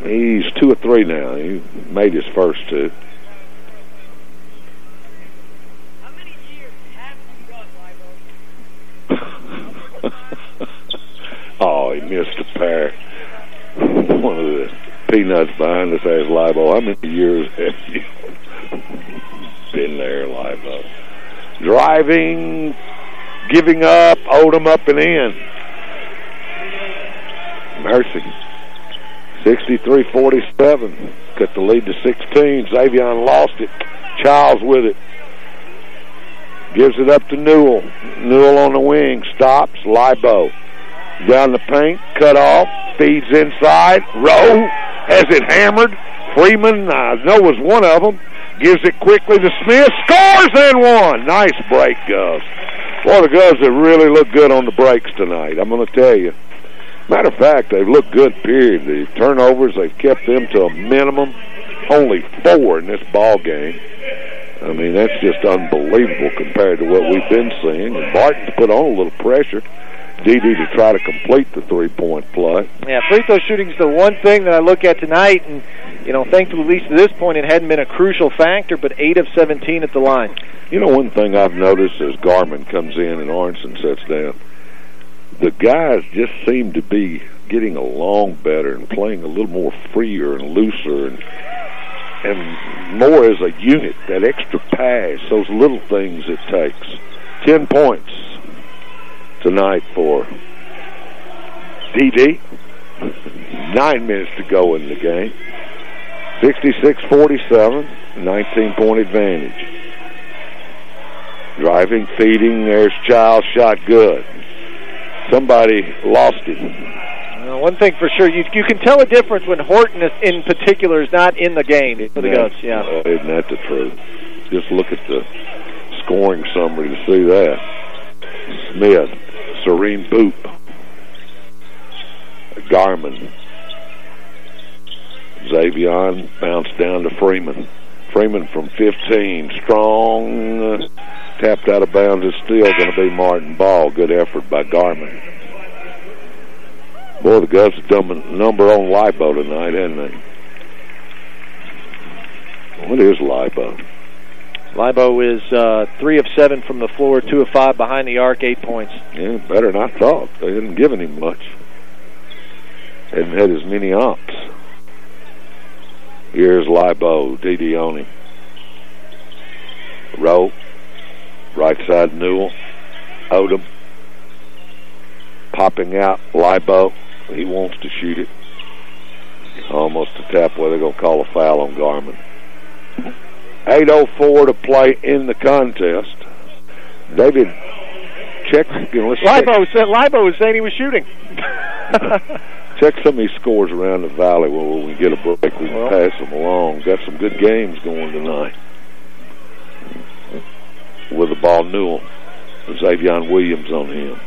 He's two or three now. He made his first two. Oh, he missed a pair. One of the peanuts behind us asked Liabo, how many years have you been there, Liabo? Driving, giving up, Odom up and in. Mercy. 63-47. Cut the lead to 16. Xavier lost it. Childs with it. Gives it up to Newell. Newell on the wing. Stops. Liabo. Down the paint. Cut off. Feeds inside. Rowe has it hammered. Freeman, I know was one of them. Gives it quickly to Smith. Scores and one. Nice break, Gus. Boy, the Govs have really looked good on the breaks tonight. I'm going to tell you. Matter of fact, they've looked good, period. The turnovers, they've kept them to a minimum. only four in this ball game. I mean, that's just unbelievable compared to what we've been seeing. And Barton's put on a little pressure. DD to try to complete the three-point play. Yeah, free throw shooting's the one thing that I look at tonight, and you know, thankfully, at least to this point, it hadn't been a crucial factor. But eight of 17 at the line. You know, one thing I've noticed as Garmin comes in and Aronson sets down, the guys just seem to be getting along better and playing a little more freer and looser and and more as a unit. That extra pass, those little things it takes. Ten points tonight for DD. Nine minutes to go in the game. 66-47, 19-point advantage. Driving, feeding, there's Child, shot good. Somebody lost it one thing for sure, you you can tell a difference when Horton is, in particular is not in the game for the Goats. Yeah, uh, isn't that the truth? Just look at the scoring summary to see that. Smith, Serene Boop, Garmin, Xavion bounced down to Freeman. Freeman from 15, strong, tapped out of bounds is still going to be Martin Ball. Good effort by Garmin. Boy, the Govs have done a number on Liabo tonight, haven't they? What is Liabo? Liabo is uh, three of seven from the floor, two of five behind the arc, eight points. Yeah, better I thought. They didn't give him much. Hadn't had as many ops. Here's Liabo, Didioni. Rowe, right side Newell, Odom, popping out Liabo. He wants to shoot it. Almost a tap where they're going to call a foul on Garmin. 8.04 to play in the contest. David, check. You know, Liabo said Liabo was saying he was shooting. check some of these scores around the valley where when we get a break we can well, pass them along. Got some good games going tonight. With the ball, Newell. Xavion Williams on him.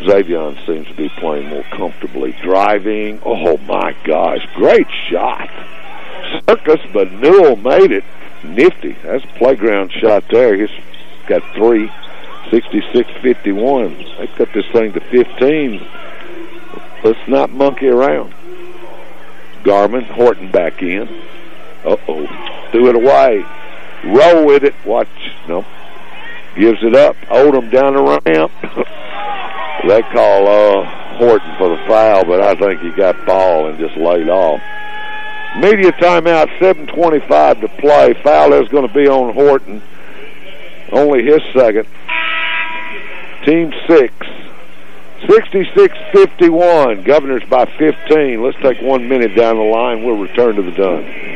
Xavion seems to be playing more comfortably. Driving. Oh, my gosh. Great shot. Circus, but Newell made it. Nifty. That's a playground shot there. He's got three. 66-51. They cut this thing to 15. Let's not monkey around. Garmin, Horton back in. Uh-oh. Threw it away. Roll with it. Watch. No. Gives it up. Odom down the ramp. they call uh, Horton for the foul, but I think he got ball and just laid off. Media timeout, 7.25 to play. Foul is going to be on Horton. Only his second. Team six. 66-51. Governors by 15. Let's take one minute down the line. We'll return to the Dunn.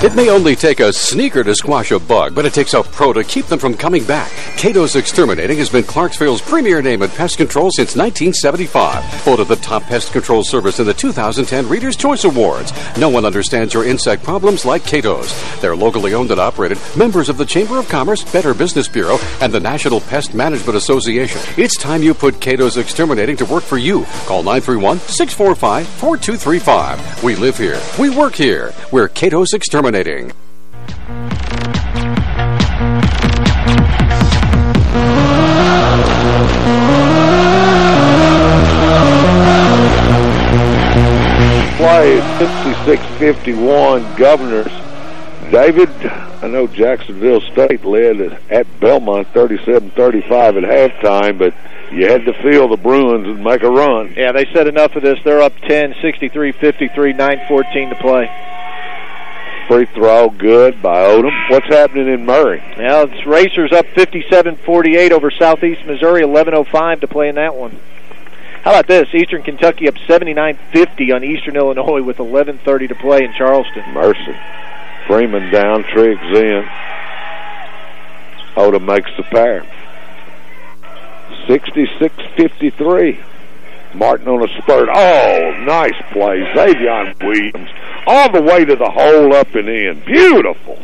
It may only take a sneaker to squash a bug, but it takes a pro to keep them from coming back. Kato's Exterminating has been Clarksville's premier name in pest control since 1975. Voted the top pest control service in the 2010 Reader's Choice Awards. No one understands your insect problems like Kato's. They're locally owned and operated, members of the Chamber of Commerce, Better Business Bureau, and the National Pest Management Association. It's time you put Kato's Exterminating to work for you. Call 931-645-4235. We live here. We work here. We're Kato's Exterminating. Play 56-51 Governors. David, I know Jacksonville State led at Belmont 37-35 at halftime, but you had to feel the Bruins and make a run. Yeah, they said enough of this. They're up 10, 63-53, 9-14 to play. Free throw, good by Odom. What's happening in Murray? Well, it's Racers up 57-48 over Southeast Missouri, 11.05 to play in that one. How about this? Eastern Kentucky up 79-50 on Eastern Illinois with 11.30 to play in Charleston. Mercy. Freeman down, Triggs in. Odom makes the pair. 66-53. Martin on a spurt. Oh, nice play. Xavier Williams all the way to the hole up and in. Beautiful.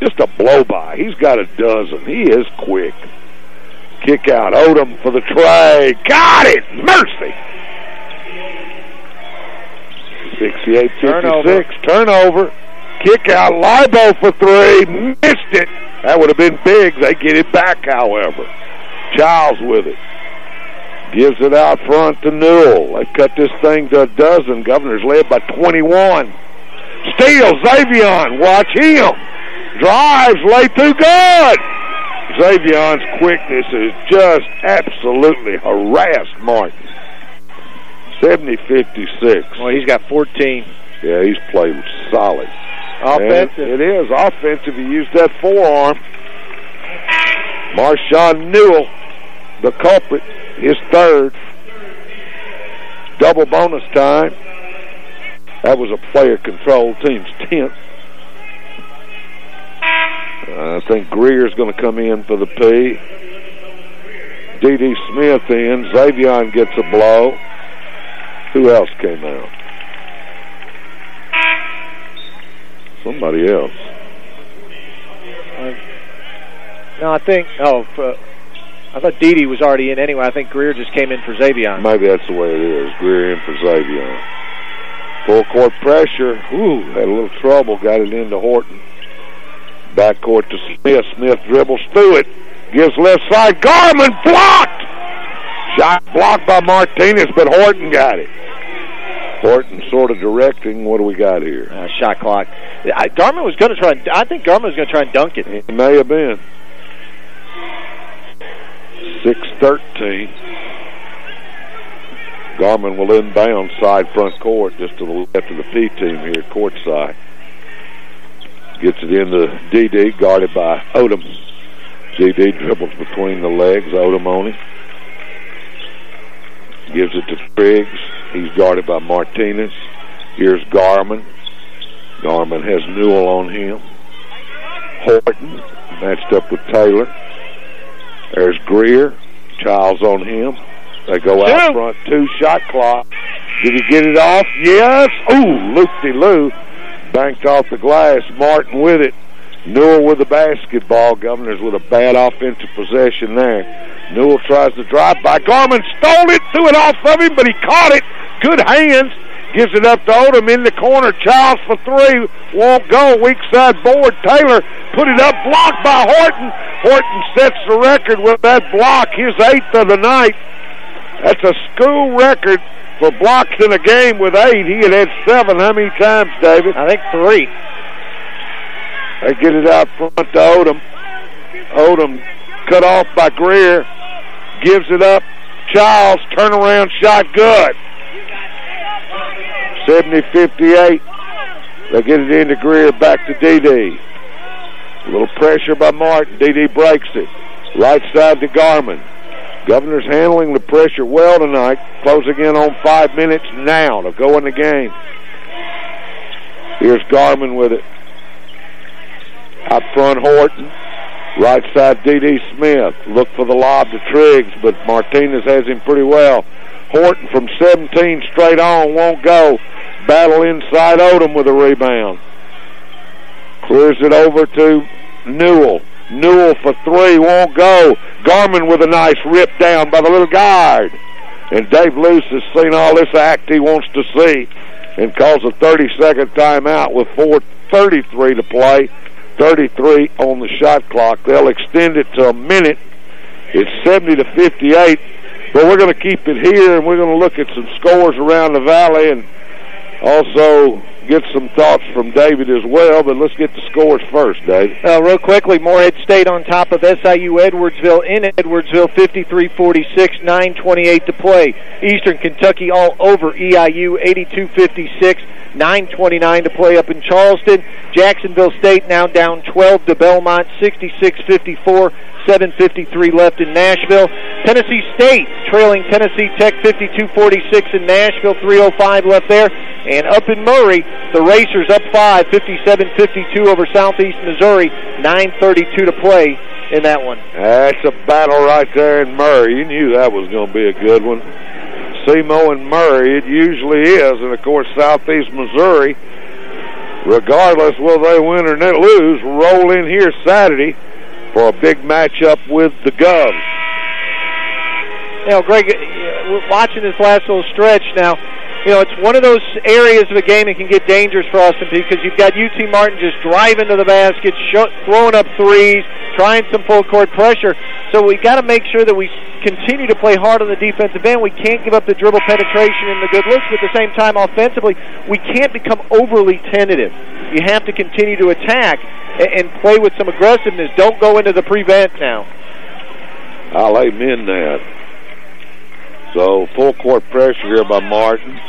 Just a blow-by. He's got a dozen. He is quick. Kick out. Odom for the tray. Got it. Mercy. 68-56. Turnover. Turnover. Kick out. Liabo for three. Missed it. That would have been big. They get it back, however. Childs with it. Gives it out front to Newell. They've cut this thing to a dozen. Governor's led by 21. Steals. Xavier. Watch him. Drives. late through good. Xavier's quickness is just absolutely harassed Martin. 70-56. Well, he's got 14. Yeah, he's played solid. Offensive. And it is offensive. He used that forearm. Marshawn Newell, the culprit, his third. Double bonus time. That was a player-controlled team's 10th. I think Greer's going to come in for the P. D.D. Smith in. Xavier gets a blow. Who else came out? Somebody else. Uh, no, I think, oh, uh, I thought Didi was already in anyway. I think Greer just came in for Xavier. Maybe that's the way it is. Greer in for Xavier. Full court pressure. Ooh, had a little trouble. Got it into Horton. Backcourt to Smith. Smith dribbles through it. Gives left side. Garman blocked! Shot blocked by Martinez, but Horton got it. Horton sort of directing. What do we got here? Uh, shot clock. I, Garman was going to try. And, I think Garman was going to try and dunk it. It may have been. Six thirteen. Garman will inbound side front court, just to the left of the P team here, court side. Gets it into D.D., guarded by Odom. D.D. dribbles between the legs, Odom on him. Gives it to Triggs. He's guarded by Martinez. Here's Garman. Garman has Newell on him. Horton matched up with Taylor. There's Greer. Childs on him. They go out front. Two shot clock. Did he get it off? Yes. Ooh, loop-de-loo. Banked off the glass. Martin with it. Newell with the basketball. Governor's with a bad offensive possession there. Newell tries to drive by. Garman stole it, threw it off of him, but he caught it. Good hands. Gives it up to Odom in the corner. Childs for three. Won't go. Weak side board. Taylor put it up. Blocked by Horton. Horton sets the record with that block. His eighth of the night. That's a school record for blocks in a game with eight. He had had seven. How many times, David? I think three. They get it out front to Odom. Odom cut off by Greer. Gives it up. Childs, turnaround shot, good. 70-58. They get it into Greer, back to D.D. A little pressure by Martin. D.D. breaks it. Right side to Garman. Governor's handling the pressure well tonight. Closing in on five minutes now to go in the game. Here's Garman with it. Out front, Horton. Right side, D.D. Smith. Look for the lob to Triggs, but Martinez has him pretty well. Horton from 17 straight on, won't go. Battle inside Odom with a rebound. Clears it over to Newell. Newell for three, won't go. Garman with a nice rip down by the little guard. And Dave Loos has seen all this act he wants to see and calls a 30-second timeout with 4.33 to play. 33 on the shot clock. They'll extend it to a minute. It's 70 to 58. But we're going to keep it here, and we're going to look at some scores around the valley and also get some thoughts from David as well, but let's get the scores first, Dave. Uh, real quickly, Morehead State on top of SIU Edwardsville in Edwardsville, 53-46, 9.28 to play. Eastern Kentucky all over EIU, 82-56. 9.29 to play up in Charleston. Jacksonville State now down 12 to Belmont, 66-54. 7.53 left in Nashville. Tennessee State trailing Tennessee Tech 52-46 in Nashville, 3.05 left there. And up in Murray, the Racers up 5, 57-52 over Southeast Missouri, 9.32 to play in that one. That's a battle right there in Murray. You knew that was going to be a good one. SEMO and Murray, it usually is. And, of course, Southeast Missouri, regardless will they win or lose, roll in here Saturday for a big matchup with the Govs. You know, Greg, watching this last little stretch now, you know, it's one of those areas of the game that can get dangerous for Austin because you've got UT Martin just driving to the basket, throwing up threes, trying some full court pressure. So we've got to make sure that we continue to play hard on the defensive end. We can't give up the dribble penetration and the good looks, but at the same time, offensively, we can't become overly tentative. You have to continue to attack and play with some aggressiveness. Don't go into the prevent now. I'll amen that. So full court pressure here by Martin.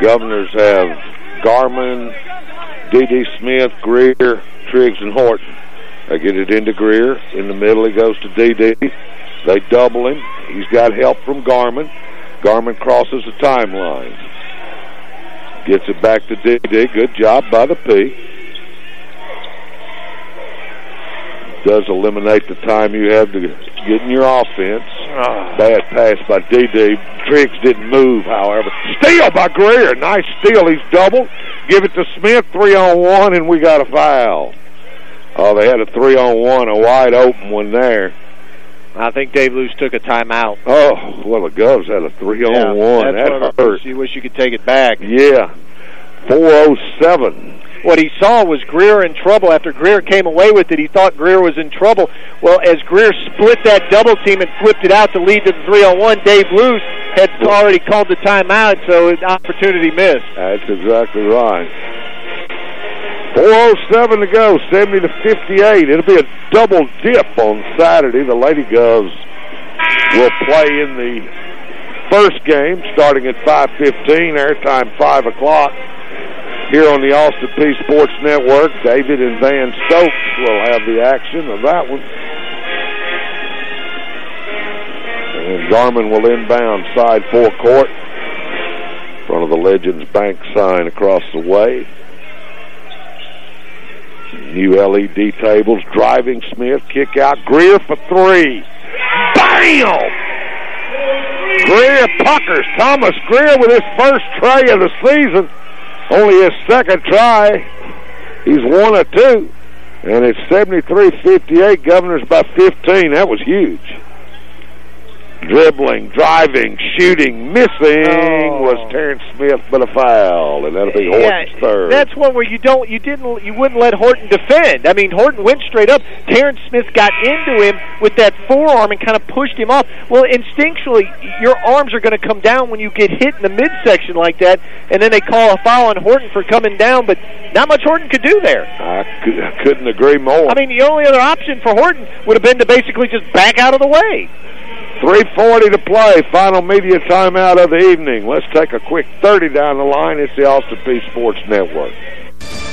Governors have Garman, D.D. Smith, Greer, Triggs, and Horton. They get it into Greer. In the middle, he goes to D.D. They double him. He's got help from Garman. Garman crosses the timeline. Gets it back to D.D. Good job by the P. Does eliminate the time you have to get in your offense. Oh. Bad pass by D.D. Triggs didn't move, however. Steal by Greer. Nice steal. He's doubled. Give it to Smith. Three on one, and we got a foul. Oh, they had a three on one, a wide open one there. I think Dave Loos took a timeout. Oh, well, the Govs had a three on one. That hurt. You wish you could take it back. Yeah. 407 what he saw was Greer in trouble. After Greer came away with it, he thought Greer was in trouble. Well, as Greer split that double team and flipped it out to lead to the 3-on-1, Dave Loos had already called the timeout, so opportunity missed. That's exactly right. 4.07 to go, 70 to 58. It'll be a double dip on Saturday. The Lady Govs will play in the first game starting at 5.15, airtime 5 o'clock here on the Austin Peay Sports Network. David and Van Stokes will have the action of that one. And Garman will inbound side forecourt. In front of the Legends Bank sign across the way. New LED tables. Driving Smith. Kick out. Greer for three. Bam! Greer puckers. Thomas Greer with his first tray of the season. Only his second try. He's one or two. And it's 73-58, Governors by 15. That was huge dribbling, driving, shooting, missing oh. was Terrence Smith, but a foul, and that'll be Horton's yeah, third. That's one where you don't, you didn't, you wouldn't let Horton defend. I mean, Horton went straight up. Terrence Smith got into him with that forearm and kind of pushed him off. Well, instinctually, your arms are going to come down when you get hit in the midsection like that, and then they call a foul on Horton for coming down, but not much Horton could do there. I, could, I couldn't agree more. I mean, the only other option for Horton would have been to basically just back out of the way. 3.40 to play. Final media timeout of the evening. Let's take a quick 30 down the line. It's the Austin Peay Sports Network.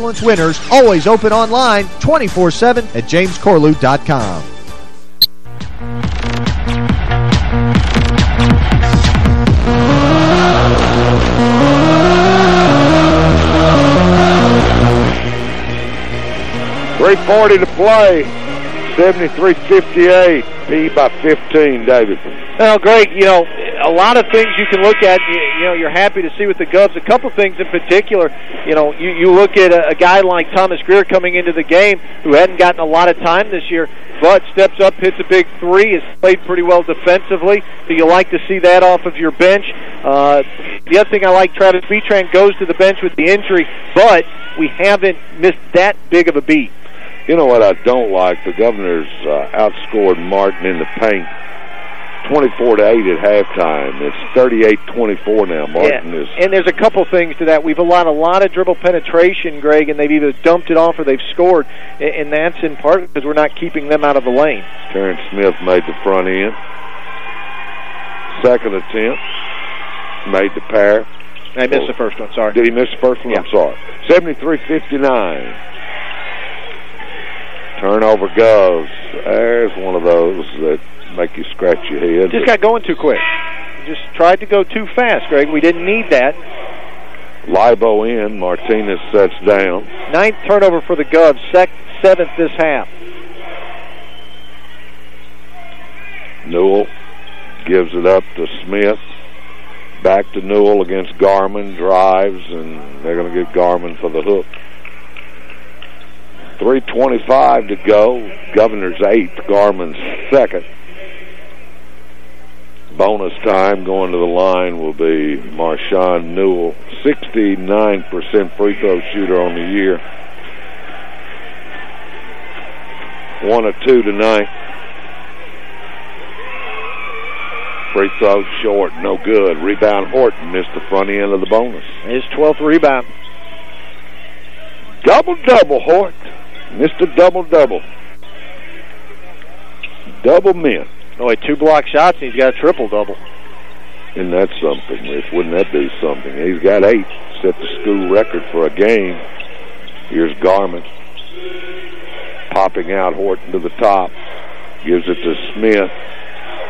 Excellence winners, always open online 24-7 at jamescorlew.com. Three forty to play. 73-58. Peay by 15, David. Well, great. You know, a lot of things you can look at. You, you know, you're happy to see with the Govs. A couple things in particular. You know, you, you look at a, a guy like Thomas Greer coming into the game who hadn't gotten a lot of time this year, but steps up, hits a big three, has played pretty well defensively. So you like to see that off of your bench. Uh, the other thing I like, Travis Betran goes to the bench with the injury, but we haven't missed that big of a beat. You know what I don't like? The Governors uh, outscored Martin in the paint 24 to 8 at halftime. It's 38-24 now. Martin yeah. is And there's a couple things to that. We've allowed a lot of dribble penetration, Greg, and they've either dumped it off or they've scored, and that's in part because we're not keeping them out of the lane. Terrence Smith made the front end. Second attempt. Made the pair. I missed the first one, sorry. Did he miss the first one? Yeah. I'm sorry. 73-59. Turnover goes. There's one of those that make you scratch your head. Just got going too quick. Just tried to go too fast, Greg. We didn't need that. Liabo in. Martinez sets down. Ninth turnover for the Govs, sec seventh this half. Newell gives it up to Smith. Back to Newell against Garman. Drives, and they're going to get Garman for the hook. 3.25 to go. Governor's eighth. Garman's second. Bonus time going to the line will be Marshawn Newell. 69% free throw shooter on the year. One or two tonight. Free throw short, no good. Rebound Horton missed the front end of the bonus. His 12th rebound. Double-double, Hort. Missed a double-double. Double men. Oh, wait, two block shots, and he's got a triple-double. Isn't that something, Rich? Wouldn't that be something? He's got eight. Set the school record for a game. Here's Garman. Popping out Horton to the top. Gives it to Smith.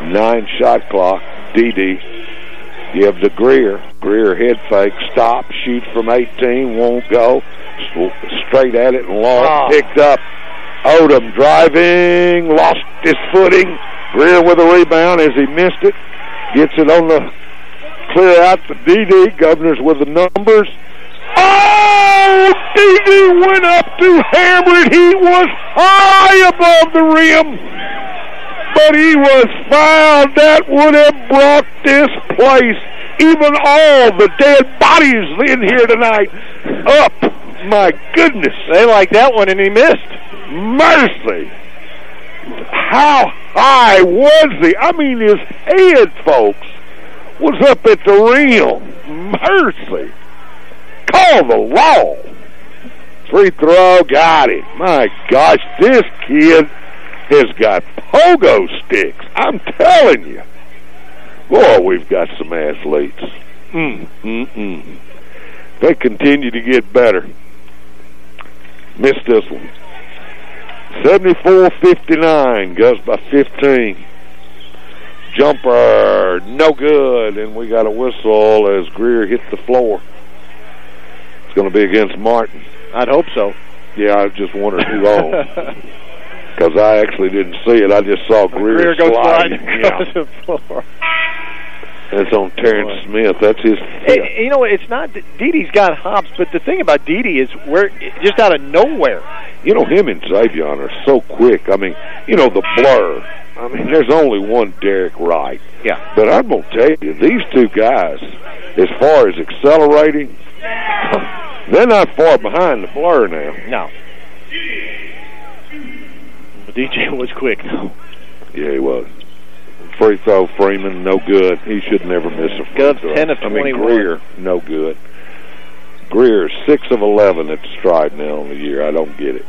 Nine shot clock. Didi. Give to Greer. Greer head fake. Stop. Shoot from 18. Won't go. Straight at it and long. Oh. Ah. Picked up. Odom driving. Lost his footing. Greer with a rebound as he missed it. Gets it on the clear out to DD. Governors with the numbers. Oh! DD went up to hammer it. He was high above the rim. But he was fouled. That would have brought this place, even all the dead bodies in here tonight, up. My goodness. They like that one, and he missed. Mercy. How high was he? I mean, his head, folks, was up at the rim. Mercy. Call the law. Free throw, got it. My gosh, this kid has got pogo sticks. I'm telling you. Boy, we've got some athletes. Mm, mm, mm. They continue to get better. Missed this one. 74-59, goes by 15. Jumper, no good, and we got a whistle as Greer hits the floor. It's going to be against Martin. I'd hope so. Yeah, I just wondered who owned. Because I actually didn't see it. I just saw Greer, Greer go sliding. sliding Yeah. across the floor. That's on Terrence Smith. That's his fifth. Hey, you know, it's not Didi's got hops, but the thing about Didi is where just out of nowhere. You know, him and Xavion are so quick. I mean, you know, the blur. I mean, there's only one Derek Wright. Yeah. But I'm going to tell you, these two guys, as far as accelerating, they're not far behind the blur now. No. DJ was quick, though. Yeah, he was. Free throw, Freeman, no good. He should never miss a free Govs throw. 10 of I mean, Greer, no good. Greer, 6 of 11 at the stride now on the year. I don't get it.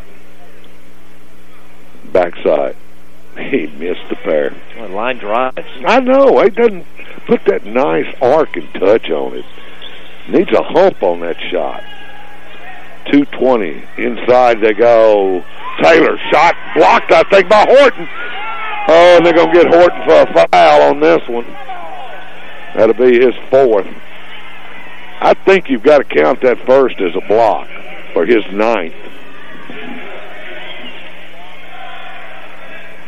Backside. He missed the pair. Well, line drives. I know. He doesn't put that nice arc and touch on it. Needs a hump on that shot. 220. Inside they go. Taylor shot blocked, I think, by Horton. Oh, and they're going to get Horton for a foul on this one. That'll be his fourth. I think you've got to count that first as a block for his ninth.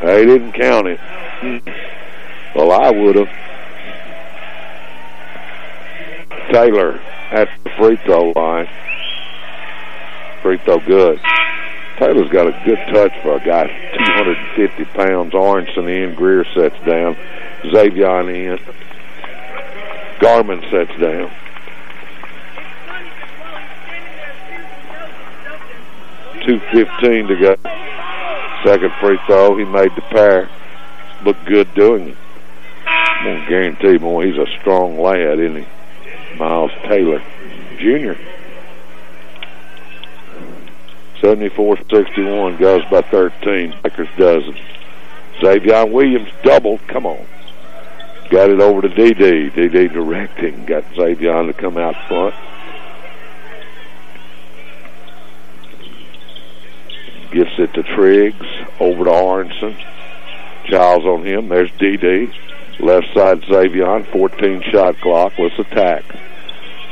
They didn't count it. Well, I would have. Taylor at the free throw line. Free throw good. Taylor's got a good touch for a guy 250 pounds. Aronson in, Greer sets down. Xavier in. Garman sets down. Two fifteen to go. Second free throw, he made the pair. Looked good doing it. I'm gonna guarantee, boy, he's a strong lad, isn't he? Myles Taylor, Jr. 74-61 goes by 13. Lakers doesn't. Xavier Williams doubled. Come on. Got it over to DD. DD directing. Got Xavier to come out front. Gets it to Triggs. Over to Aronson. Giles on him. There's DD. Left side Xavier. 14 shot clock. Let's attack.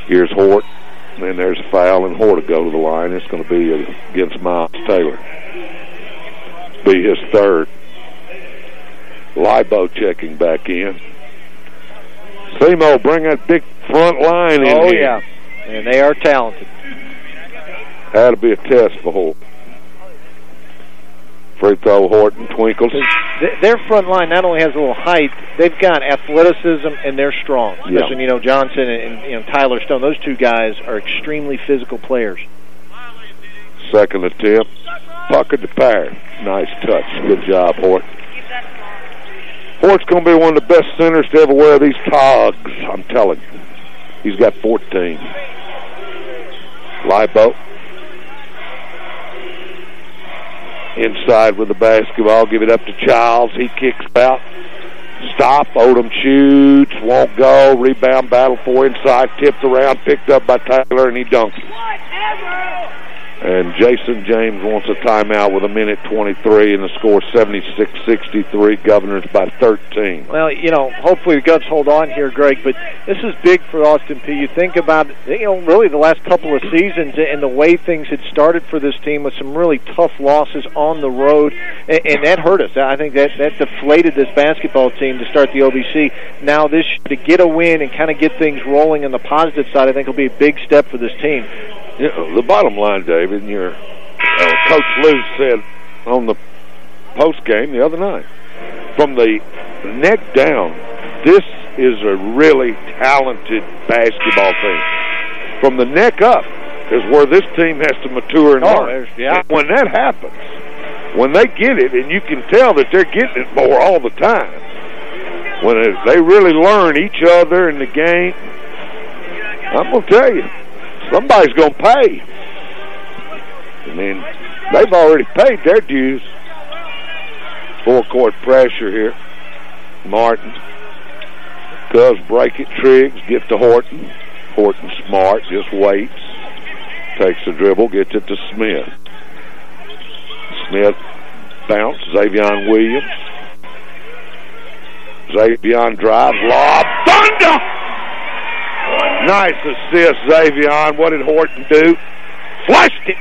Here's Hort. And there's a foul and Hort to go to the line. It's going to be against Myles Taylor. Be his third. Liabo checking back in. Semo, bring that big front line in Oh, here. yeah. And they are talented. That'll be a test for Hort. Free throw, Horton, Twinkles. Their front line not only has a little height, they've got athleticism and they're strong. Yeah. You know, Johnson and, you know Tyler Stone. Those two guys are extremely physical players. Second attempt. Puckered the pair. Nice touch. Good job, Horton. Horton's going to be one of the best centers to ever wear these togs, I'm telling you. He's got 14. Liabo. Inside with the basketball. Give it up to Childs. He kicks out. Stop. Odom shoots. Won't go. Rebound battle for inside. Tipped around. Picked up by Tyler, and he dunks it. And Jason James wants a timeout with a minute 23 and the score 76-63. Governors by 13. Well, you know, hopefully the Govs hold on here, Greg, but this is big for Austin Peay. You think about, you know, really the last couple of seasons and the way things had started for this team with some really tough losses on the road, and, and that hurt us. I think that, that deflated this basketball team to start the OVC. Now this, to get a win and kind of get things rolling on the positive side, I think will be a big step for this team. You know, the bottom line, David, and your uh, Coach Lou said on the post game the other night, from the neck down, this is a really talented basketball team. From the neck up is where this team has to mature and Oh, learn. there's- yeah. And when that happens, when they get it, and you can tell that they're getting it more all the time, when they really learn each other in the game, I'm going to tell you, somebody's going to pay. I mean, they've already paid their dues. Full court pressure here. Martin. Cubs break it. Triggs gets to Horton. Horton smart, just waits. Takes the dribble, gets it to Smith. Smith bounce. Xavier Williams. Xavier drives. Lob. Thunder! Nice assist, Xavier. What did Horton do? Flushed it.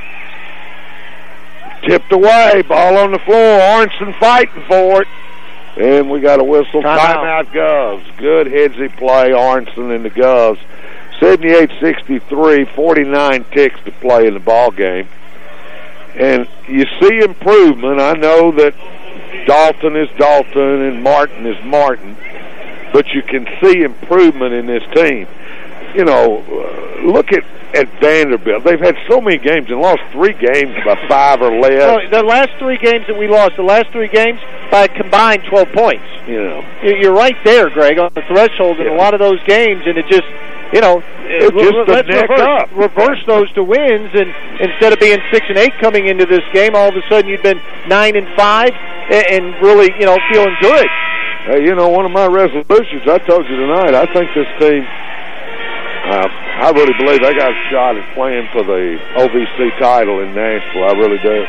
Tipped away. Ball on the floor. Aronson fighting for it. And we got a whistle. Timeout. Timeout Govs. Good headsy play, Aronson and the Govs. 78-63, 49 ticks to play in the ball game. And you see improvement. I know that Dalton is Dalton and Martin is Martin, but you can see improvement in this team. You know, uh, look at at Vanderbilt. They've had so many games and lost three games by five or less. No, the last three games that we lost, the last three games by a combined 12 points. You know, You- You're right there, Greg, on the threshold in a lot of those games, and it just, you know, It's just the let's reverse, up. reverse those to wins, and instead of being six and eight coming into this game, all of a sudden you've been nine and five, and, and really, you know, feeling good. Hey, you know, one of my resolutions, I told you tonight, I think this team, uh, I really believe they got a shot at playing for the OVC title in Nashville. I really do.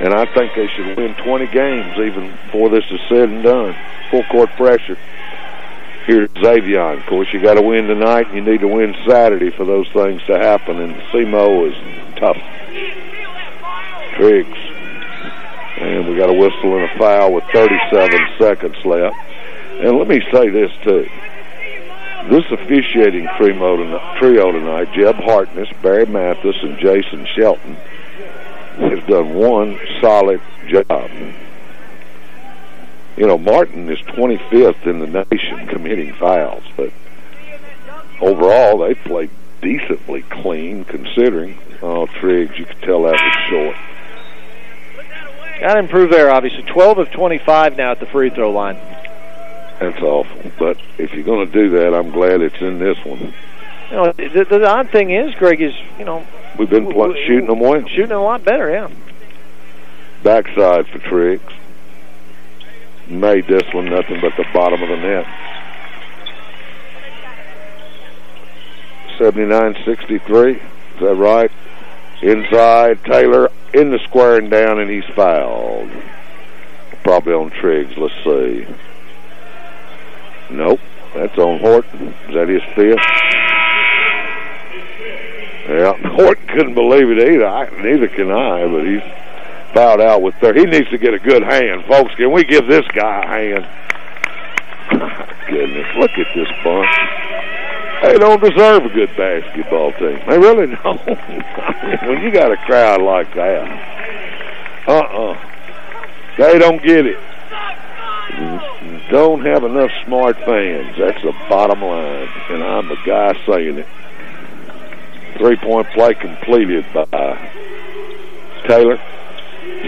And I think they should win 20 games even before this is said and done. Full court pressure. Here's Xavier. Of course, you got to win tonight, and you need to win Saturday for those things to happen. And SEMO is tough. Triggs. And we got a whistle and a foul with 37 seconds left. And let me say this, too. This officiating trio tonight, Jeb Hartness, Barry Mathis, and Jason Shelton, has done one solid job. You know, Martin is 25th in the nation committing fouls, but overall they played decently clean considering. Oh, Triggs, you could tell that was short. Got to improve there, obviously. 12 of 25 now at the free throw line. That's awful. But if you're going to do that, I'm glad it's in this one. You know, the, the odd thing is, Greg, is, you know... We've been pl- shooting them well. Shooting a lot better, yeah. Backside for Triggs. Made this one nothing but the bottom of the net. 79-63. Is that right? Inside, Taylor in the square and down, and he's fouled. Probably on Triggs. Let's see. Nope. That's on Horton. Is that his fifth? Yeah, Horton couldn't believe it either. I, neither can I, but he's fouled out with third. He needs to get a good hand, folks. Can we give this guy a hand? My goodness, look at this bunch. They don't deserve a good basketball team. They really don't. when you got a crowd like that, uh-uh. They don't get it. Mm-hmm. Don't have enough smart fans. That's the bottom line. And I'm the guy saying it. Three-point play completed by Taylor.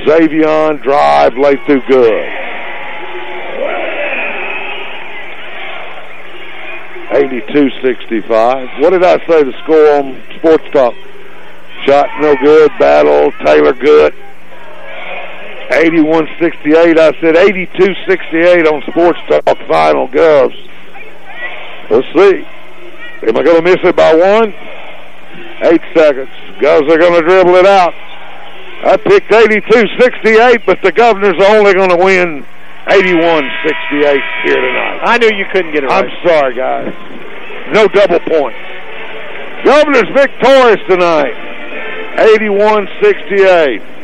Xavier drive, lay through good. 82-65. What did I say the score on Sports Talk? Shot no good. Battle. Taylor good. 81-68. I said 82-68 on Sports Talk final Govs. Let's see. Am I going to miss it by one? Eight seconds. Govs are going to dribble it out. I picked 82-68, but the Governor's only going to win 81-68 here tonight. I knew you couldn't get it right. I'm sorry, guys. No double points. Governor's victorious tonight. 81-68.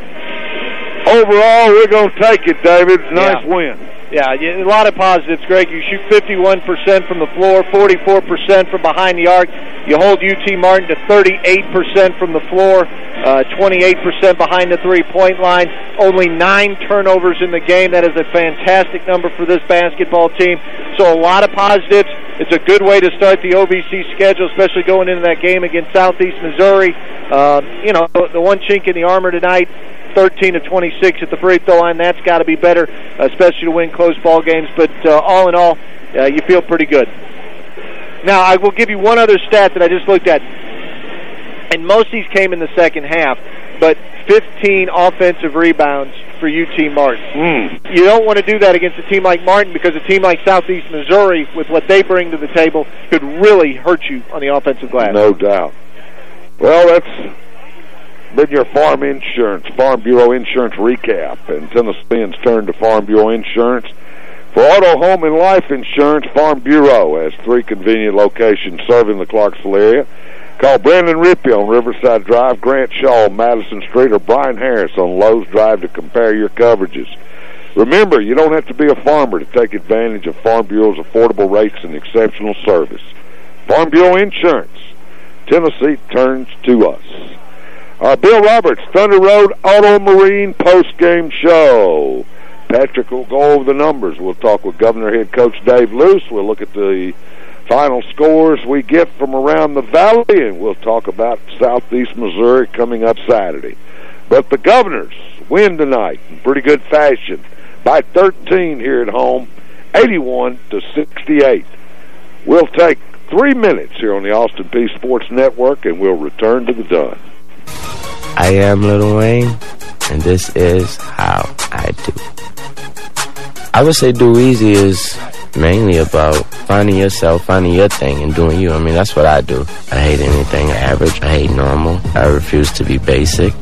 Overall, we're going to take it, David. Nice Yeah. win. Yeah, a lot of positives, Greg. You shoot 51% from the floor, 44% from behind the arc. You hold UT Martin to 38% from the floor, uh, 28% behind the three-point line. Only nine turnovers in the game. That is a fantastic number for this basketball team. So a lot of positives. It's a good way to start the OVC schedule, especially going into that game against Southeast Missouri. Um, you know, the one chink in the armor tonight 13 of 26 at the free throw line. That's got to be better, especially to win close ball games. But uh, all in all, uh, you feel pretty good. Now, I will give you one other stat that I just looked at. And most of these came in the second half, but 15 offensive rebounds for UT Martin. You don't want to do that against a team like Martin because a team like Southeast Missouri, with what they bring to the table, could really hurt you on the offensive glass. No doubt. Well, that's been your Farm Insurance, Farm Bureau Insurance recap. And Tennesseans turn to Farm Bureau Insurance. For auto, home, and life insurance, Farm Bureau has three convenient locations serving the Clarksville area. Call Brandon Rippey on Riverside Drive, Grant Shaw, Madison Street, or Brian Harris on Lowe's Drive to compare your coverages. Remember, you don't have to be a farmer to take advantage of Farm Bureau's affordable rates and exceptional service. Farm Bureau Insurance. Tennessee turns to us. Uh, Bill Roberts, Thunder Road Auto Marine post-game show. Patrick will go over the numbers. We'll talk with Governor head coach Dave Loos. We'll look at the final scores we get from around the valley, and we'll talk about Southeast Missouri coming up Saturday. But the Governors win tonight in pretty good fashion by 13 here at home, 81 to 68. We'll take three minutes here on the Austin Peay Sports Network, and we'll return to the done. I am Lil Wayne, and this is how I do. I would say do easy is mainly about finding yourself, finding your thing, and doing you. I mean, that's what I do. I hate anything average. I hate normal. I refuse to be basic.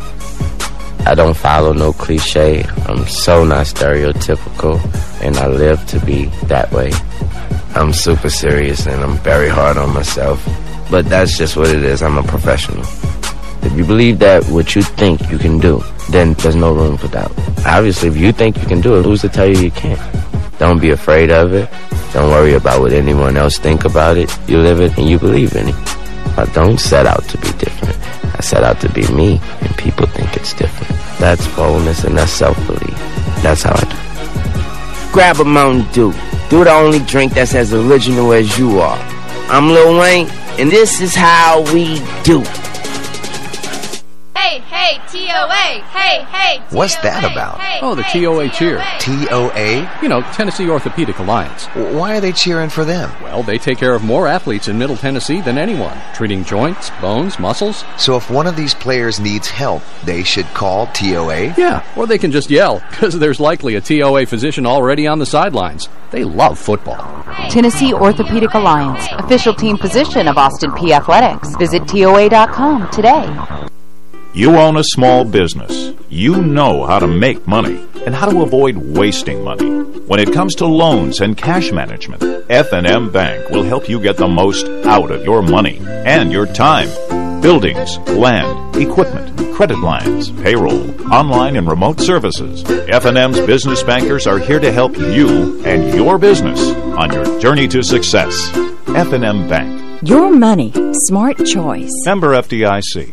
I don't follow no cliche. I'm so not stereotypical, and I live to be that way. I'm super serious, and I'm very hard on myself. But that's just what it is. I'm a professional. If you believe that what you think you can do, then there's no room for doubt. Obviously, if you think you can do it, who's to tell you you can't? Don't be afraid of it. Don't worry about what anyone else think about it. You live it and you believe in it. I don't set out to be different. I set out to be me, and people think it's different. That's boldness and that's self-belief. That's how I do. Grab a Mountain Dew. Do the only drink that's as original as you are. I'm Lil Wayne, and this is how we do. Hey, hey, TOA. Hey, hey. What's that about? Oh, the TOA cheer. TOA? You know, Tennessee Orthopedic Alliance. Why are they cheering for them? Well, they take care of more athletes in Middle Tennessee than anyone, treating joints, bones, muscles. So if one of these players needs help, they should call TOA? Yeah, or they can just yell, because there's likely a TOA physician already on the sidelines. They love football. Tennessee Orthopedic Alliance, official team physician of Austin Peay Athletics. Visit TOA.com today. You own a small business. You know how to make money and how to avoid wasting money. When it comes to loans and cash management, F&M Bank will help you get the most out of your money and your time. Buildings, land, equipment, credit lines, payroll, online and remote services. F&M's business bankers are here to help you and your business on your journey to success. F&M Bank. Your money. Smart choice. Member FDIC.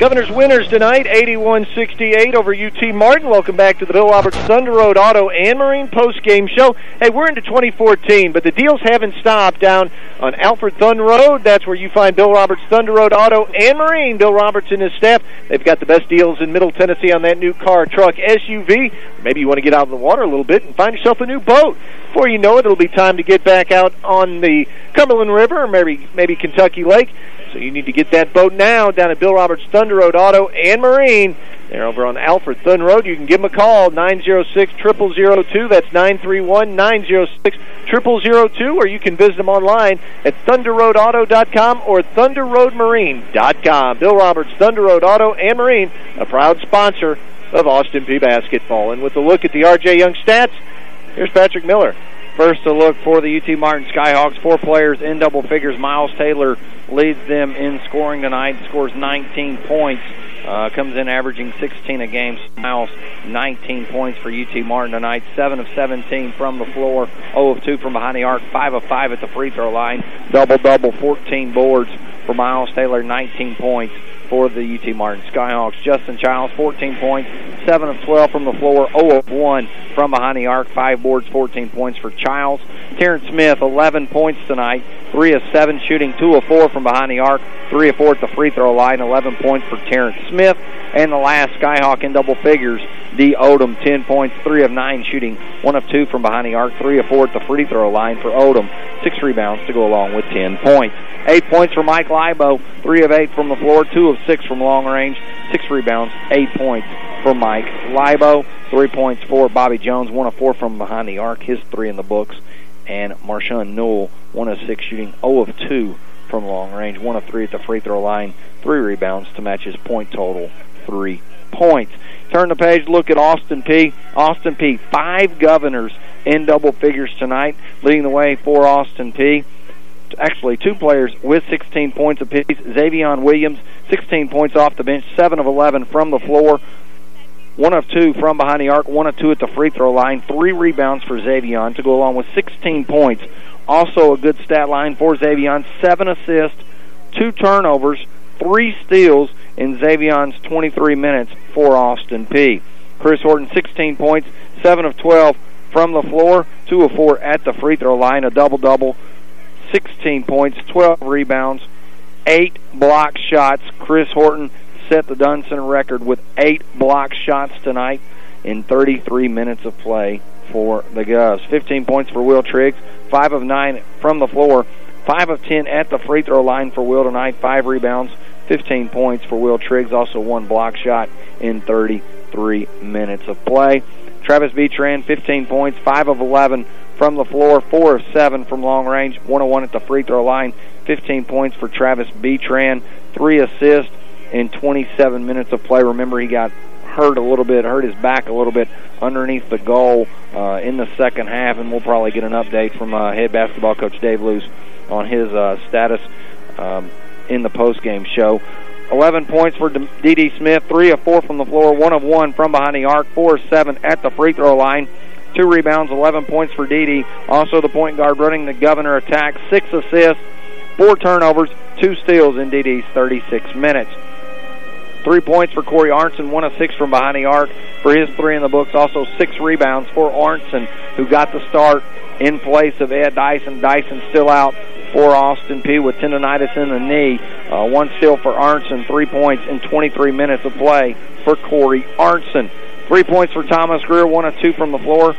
Governor's winners tonight, 81-68 over UT Martin. Welcome back to the Bill Roberts Thunder Road Auto and Marine post-game show. Hey, we're into 2014, but the deals haven't stopped down on Alfred Thunder Road. That's where you find Bill Roberts Thunder Road Auto and Marine. Bill Roberts and his staff, they've got the best deals in Middle Tennessee on that new car, truck, SUV. Maybe you want to get out of the water a little bit and find yourself a new boat. Before you know it, it'll be time to get back out on the Cumberland River or maybe, maybe Kentucky Lake. So you need to get that boat now down at Bill Roberts Thunder Road Auto and Marine. They're over on Alfred Thunder Road. You can give them a call, 906-0002. That's 931-906-0002. Or you can visit them online at thunderroadauto.com or thunderroadmarine.com. Bill Roberts, Thunder Road Auto and Marine, a proud sponsor of Austin Peay basketball. And with a look at the R.J. Young stats, here's Patrick Miller. First to look for the UT Martin Skyhawks. Four players in double figures. Myles Taylor leads them in scoring tonight. Scores 19 points. Uh, comes in averaging 16 a game. Myles 19 points for UT Martin tonight. 7 of 17 from the floor. 0 of 2 from behind the arc. 5 of 5 at the free throw line. Double-double, 14 boards for Myles Taylor. 19 points for the UT Martin Skyhawks. Justin Childs, 14 points, 7 of 12 from the floor, 0 of 1 from behind the arc, 5 boards, 14 points for Childs. Terrence Smith, 11 points tonight, 3 of 7 shooting, 2 of 4 from behind the arc, 3 of 4 at the free throw line, 11 points for Terrence Smith. And the last Skyhawk in double figures, D. Odom, 10 points, 3 of 9 shooting, 1 of 2 from behind the arc, 3 of 4 at the free throw line for Odom. 6 rebounds to go along with 10 points. 8 points for Mike Liabo, 3 of 8 from the floor, 2 of 6 from long range, 6 rebounds, 8 points for Mike Liabo. 3 points for Bobby Jones, 1 of 4 from behind the arc, his 3 in the books. And Marshawn Newell, 1 of 6 shooting, 0 of 2 from long range, 1 of 3 at the free throw line, 3 rebounds to match his point total, 3 points. Turn the page, look at Austin Peay. Austin Peay. Five governors in double figures tonight, leading the way for Austin Peay. Actually, two players with 16 points apiece. Xavion Williams, 16 points off the bench, 7 of 11 from the floor. one of two from behind the arc, one of two at the free throw line, three rebounds for Xavier to go along with 16 points. Also a good stat line for Xavier, seven assists, two turnovers, three steals in Xavier's 23 minutes for Austin Peay. Chris Horton, 16 points, 7 of 12 from the floor, 2 of 4 at the free throw line, a double-double, 16 points, 12 rebounds, 8 block shots. Chris Horton set the Center record with 8 block shots tonight in 33 minutes of play for the Govs. 15 points for Will Triggs, 5 of 9 from the floor, 5 of 10 at the free throw line for Will tonight, 5 rebounds, 15 points for Will Triggs, also one block shot in 33 minutes of play. Travis Betran, 15 points, 5 of 11 from the floor, 4 of 7 from long range, 1 of 1 at the free throw line, 15 points for Travis Betran, 3 assists in 27 minutes of play. Remember, he got hurt a little bit, hurt his back a little bit underneath the goal uh, in the second half, and we'll probably get an update from uh, head basketball coach Dave Loos on his uh, status um, in the postgame show. 11 points for D.D. Smith, 3 of 4 from the floor, 1 of 1 from behind the arc, 4 of 7 at the free throw line. Two rebounds, 11 points for D.D. Also the point guard running the Governor attack, 6 assists, 4 turnovers, 2 steals in D.D.'s 36 minutes. Three points for Corey Aronson, one of six from behind the arc for his three in the books. Also six rebounds for Aronson, who got the start in place of Ed Dyson. Dyson still out for Austin Peay with tendonitis in the knee. Uh, one steal for Aronson, three points in 23 minutes of play for Corey Aronson. Three points for Thomas Greer, one of two from the floor.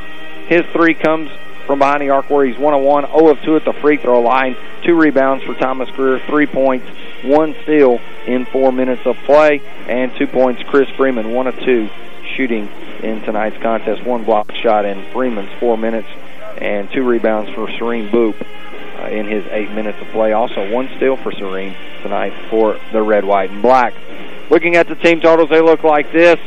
His three comes from behind the arc where he's 1 of 1, 0 of 2 at the free throw line. Two rebounds for Thomas Greer, three points, one steal in four minutes of play, and two points Chris Freeman, 1 of 2 shooting in tonight's contest. One block shot in Freeman's four minutes, and two rebounds for Serene Boop uh, in his eight minutes of play. Also one steal for Serene tonight for the red, white, and black. Looking at the team totals, they look like this.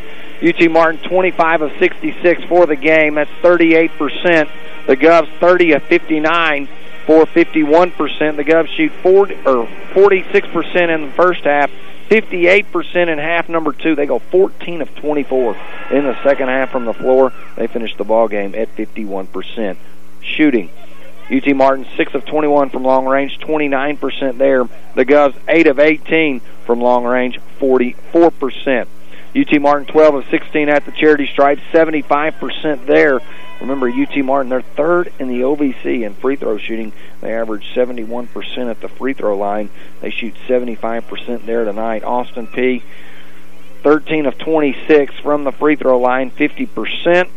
UT Martin 25 of 66 for the game. That's 38%. The Govs 30 of 59 for 51%. The Govs shoot 40 or 46% in the first half, 58% in half number two. They go 14 of 24 in the second half from the floor. They finish the ball game at 51% shooting. UT Martin 6 of 21 from long range, 29% there. The Govs 8 of 18 from long range, 44%. UT Martin 12 of 16 at the charity stripe, 75% there. Remember, UT Martin, they're third in the OVC in free throw shooting. They average 71% at the free throw line. They shoot 75% there tonight. Austin Peay, 13 of 26 from the free throw line, 50%.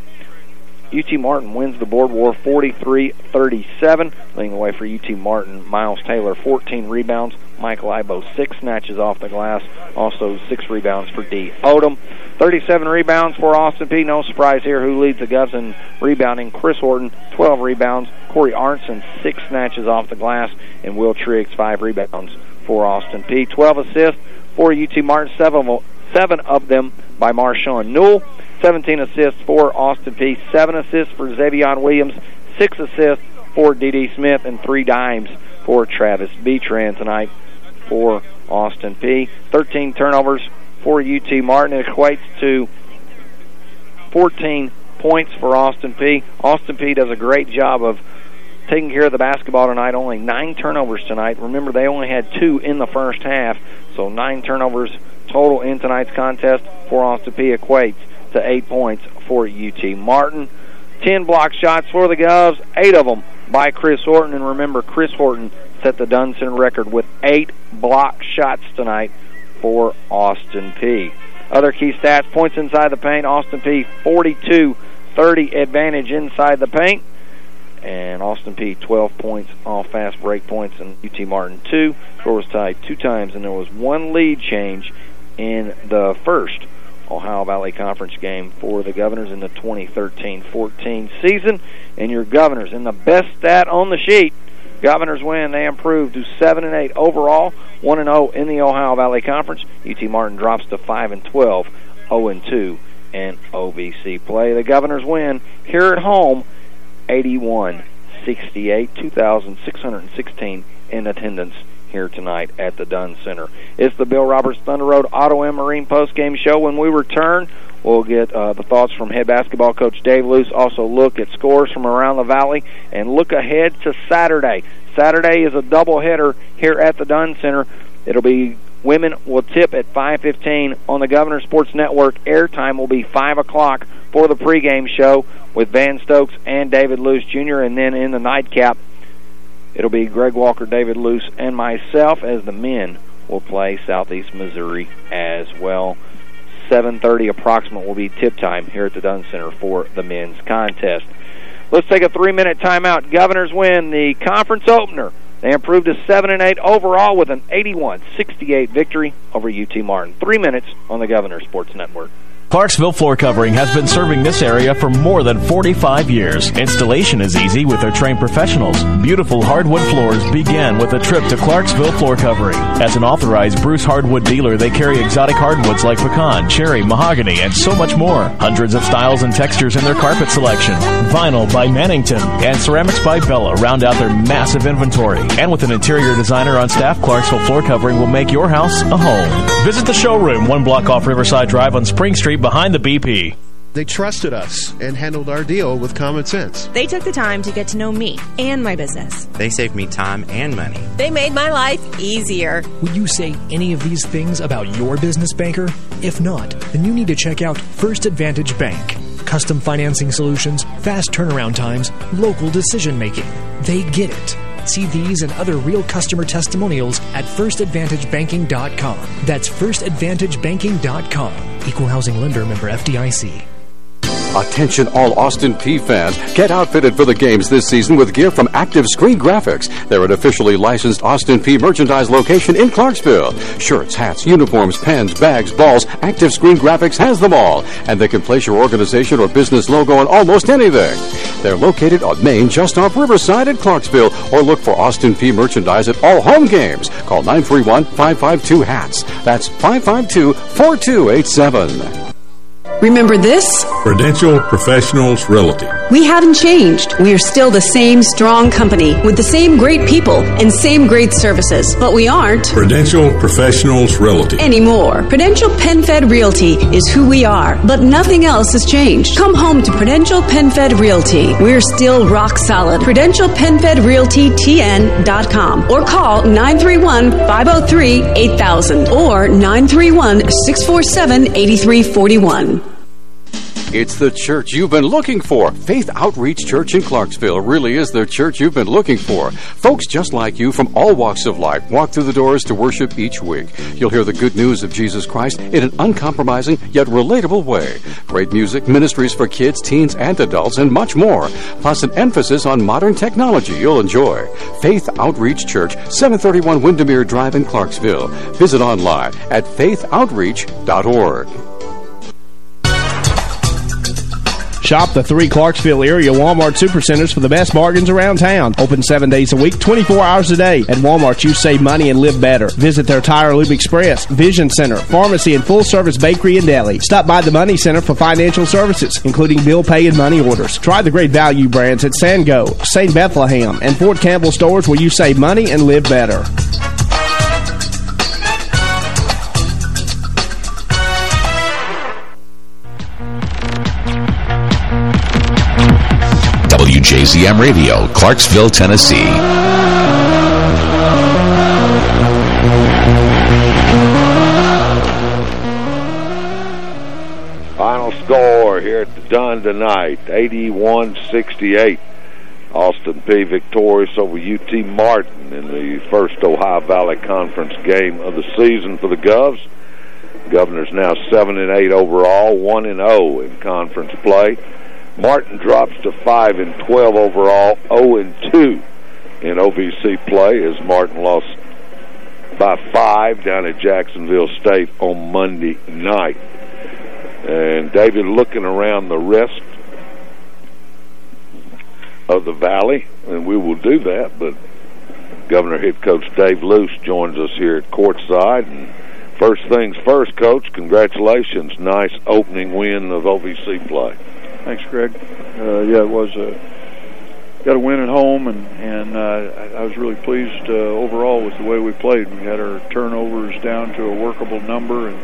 UT Martin wins the board war 43-37. Leading the way for UT Martin, Myles Taylor, 14 rebounds. Mike Liabo, six snatches off the glass. Also six rebounds for D. Odom. 37 rebounds for Austin Peay. No surprise here who leads the Govs in rebounding. Chris Horton, 12 rebounds. Corey Aronson, six snatches off the glass. And Will Triggs, five rebounds for Austin Peay. 12 assists for UT Martin, seven, seven of them by Marshawn Newell. 17 assists for Austin Peay. Seven assists for Xavier Williams. Six assists for D.D. Smith. And three dimes for Travis Betran tonight for Austin Peay. 13 turnovers for UT Martin. It equates to 14 points for Austin Peay. Austin Peay does a great job of taking care of the basketball tonight. Only nine turnovers tonight. Remember, they only had two in the first half, so nine turnovers total in tonight's contest for Austin Peay equates to eight points for UT Martin. Ten block shots for the Govs, eight of them by Chris Horton. And remember, Chris Horton set the Center record with eight block shots tonight for Austin Peay. Other key stats, points inside the paint, Austin Peay 42-30 advantage inside the paint. And Austin Peay 12 points off fast break points, and UT Martin 2. Score was tied two times, and there was one lead change in the first Ohio Valley Conference game for the Governors in the 2013-14 season. And your Governors in the best stat on the sheet, Governors win. They improve to 7 and 8 overall, 1 and 0 in the Ohio Valley Conference. UT Martin drops to 5 and 12, 0 and 2 in OVC play. The Governors win here at home 81 68, 2,616 in attendance here tonight at the Dunn Center. It's the Bill Roberts Thunder Road Auto and Marine Post Game Show. When we return, We'll get uh, the thoughts from head basketball coach Dave Loos. Also look at scores from around the valley and look ahead to Saturday. Saturday is a doubleheader here at the Dunn Center. It'll be women will tip at 5:15 on the Governor Sports Network. Airtime will be 5 o'clock for the pregame show with Van Stokes and David Loos Jr. And then in the nightcap, it'll be Greg Walker, David Loos, and myself as the men will play Southeast Missouri as well. 7.30 approximate will be tip time here at the Dunn Center for the men's contest. Let's take a three-minute timeout. Governors win the conference opener. They improved to 7 and 8 overall with an 81-68 victory over UT Martin. Three minutes on the Governor Sports Network. Clarksville Floor Covering has been serving this area for more than 45 years. Installation is easy with their trained professionals. Beautiful hardwood floors begin with a trip to Clarksville Floor Covering. As an authorized Bruce hardwood dealer, they carry exotic hardwoods like pecan, cherry, mahogany, and so much more. Hundreds of styles and textures in their carpet selection. Vinyl by Mannington and ceramics by Bella round out their massive inventory. And with an interior designer on staff, Clarksville Floor Covering will make your house a home. Visit the showroom, one block off Riverside Drive on Spring Street behind the BP. They trusted us and handled our deal with common sense. They took the time to get to know me and my business. They saved me time and money. They made my life easier. Would you say any of these things about your business banker? If not, then you need to check out First Advantage Bank. Custom financing solutions, fast turnaround times, local decision making. They get it. See these and other real customer testimonials at firstadvantagebanking.com. That's firstadvantagebanking.com. Equal housing lender member FDIC. Attention all Austin Peay fans. Get outfitted for the games this season with gear from Active Screen Graphics. They're an officially licensed Austin Peay merchandise location in Clarksville. Shirts, hats, uniforms, pens, bags, balls, Active Screen Graphics has them all. And they can place your organization or business logo on almost anything. They're located on Main just off Riverside in Clarksville or look for Austin Peay merchandise at all home games. Call 931-552-HATS. That's 552-4287. Remember this? Prudential Professionals Realty. We haven't changed. We are still the same strong company with the same great people and same great services, but we aren't Prudential Professionals Realty. anymore. Prudential PenFed Realty is who we are, but nothing else has changed. Come home to Prudential PenFed Realty. We're still rock solid. Prudential PenFed Realty TN.com or call 931 503 8000 or 931 647 8341. It's the church you've been looking for. Faith Outreach Church in Clarksville really is the church you've been looking for. Folks just like you from all walks of life walk through the doors to worship each week. You'll hear the good news of Jesus Christ in an uncompromising yet relatable way. Great music, ministries for kids, teens, and adults, and much more. Plus an emphasis on modern technology you'll enjoy. Faith Outreach Church, 731 Windermere Drive in Clarksville. Visit online at faithoutreach.org. Shop the three Clarksville area Walmart Supercenters for the best bargains around town. Open seven days a week, 24 hours a day. At Walmart, you save money and live better. Visit their Tire Lube Express, Vision Center, Pharmacy, and full service bakery and deli. Stop by the Money Center for financial services, including bill pay and money orders. Try the great value brands at Sango, St. Bethlehem, and Fort Campbell stores where you save money and live better. WJZM Radio, Clarksville, Tennessee. Final score here at the Dunn tonight, 81-68. Austin Peay victorious over UT Martin in the first Ohio Valley Conference game of the season for the Govs. Governors now 7 and 8 overall, 1 and 0 in conference play. Martin drops to 5 and 12 overall, 0 and 2 in OVC play as Martin lost by 5 down at Jacksonville State on Monday night. And David looking around the rest of the valley, and we will do that, but Governor head coach Dave Loos joins us here at courtside. And first things first, coach, congratulations. Nice opening win of OVC play. Thanks, Greg. Uh, yeah, it was a got a win at home, and and uh, I, was really pleased uh, overall with the way we played. We had our turnovers down to a workable number, and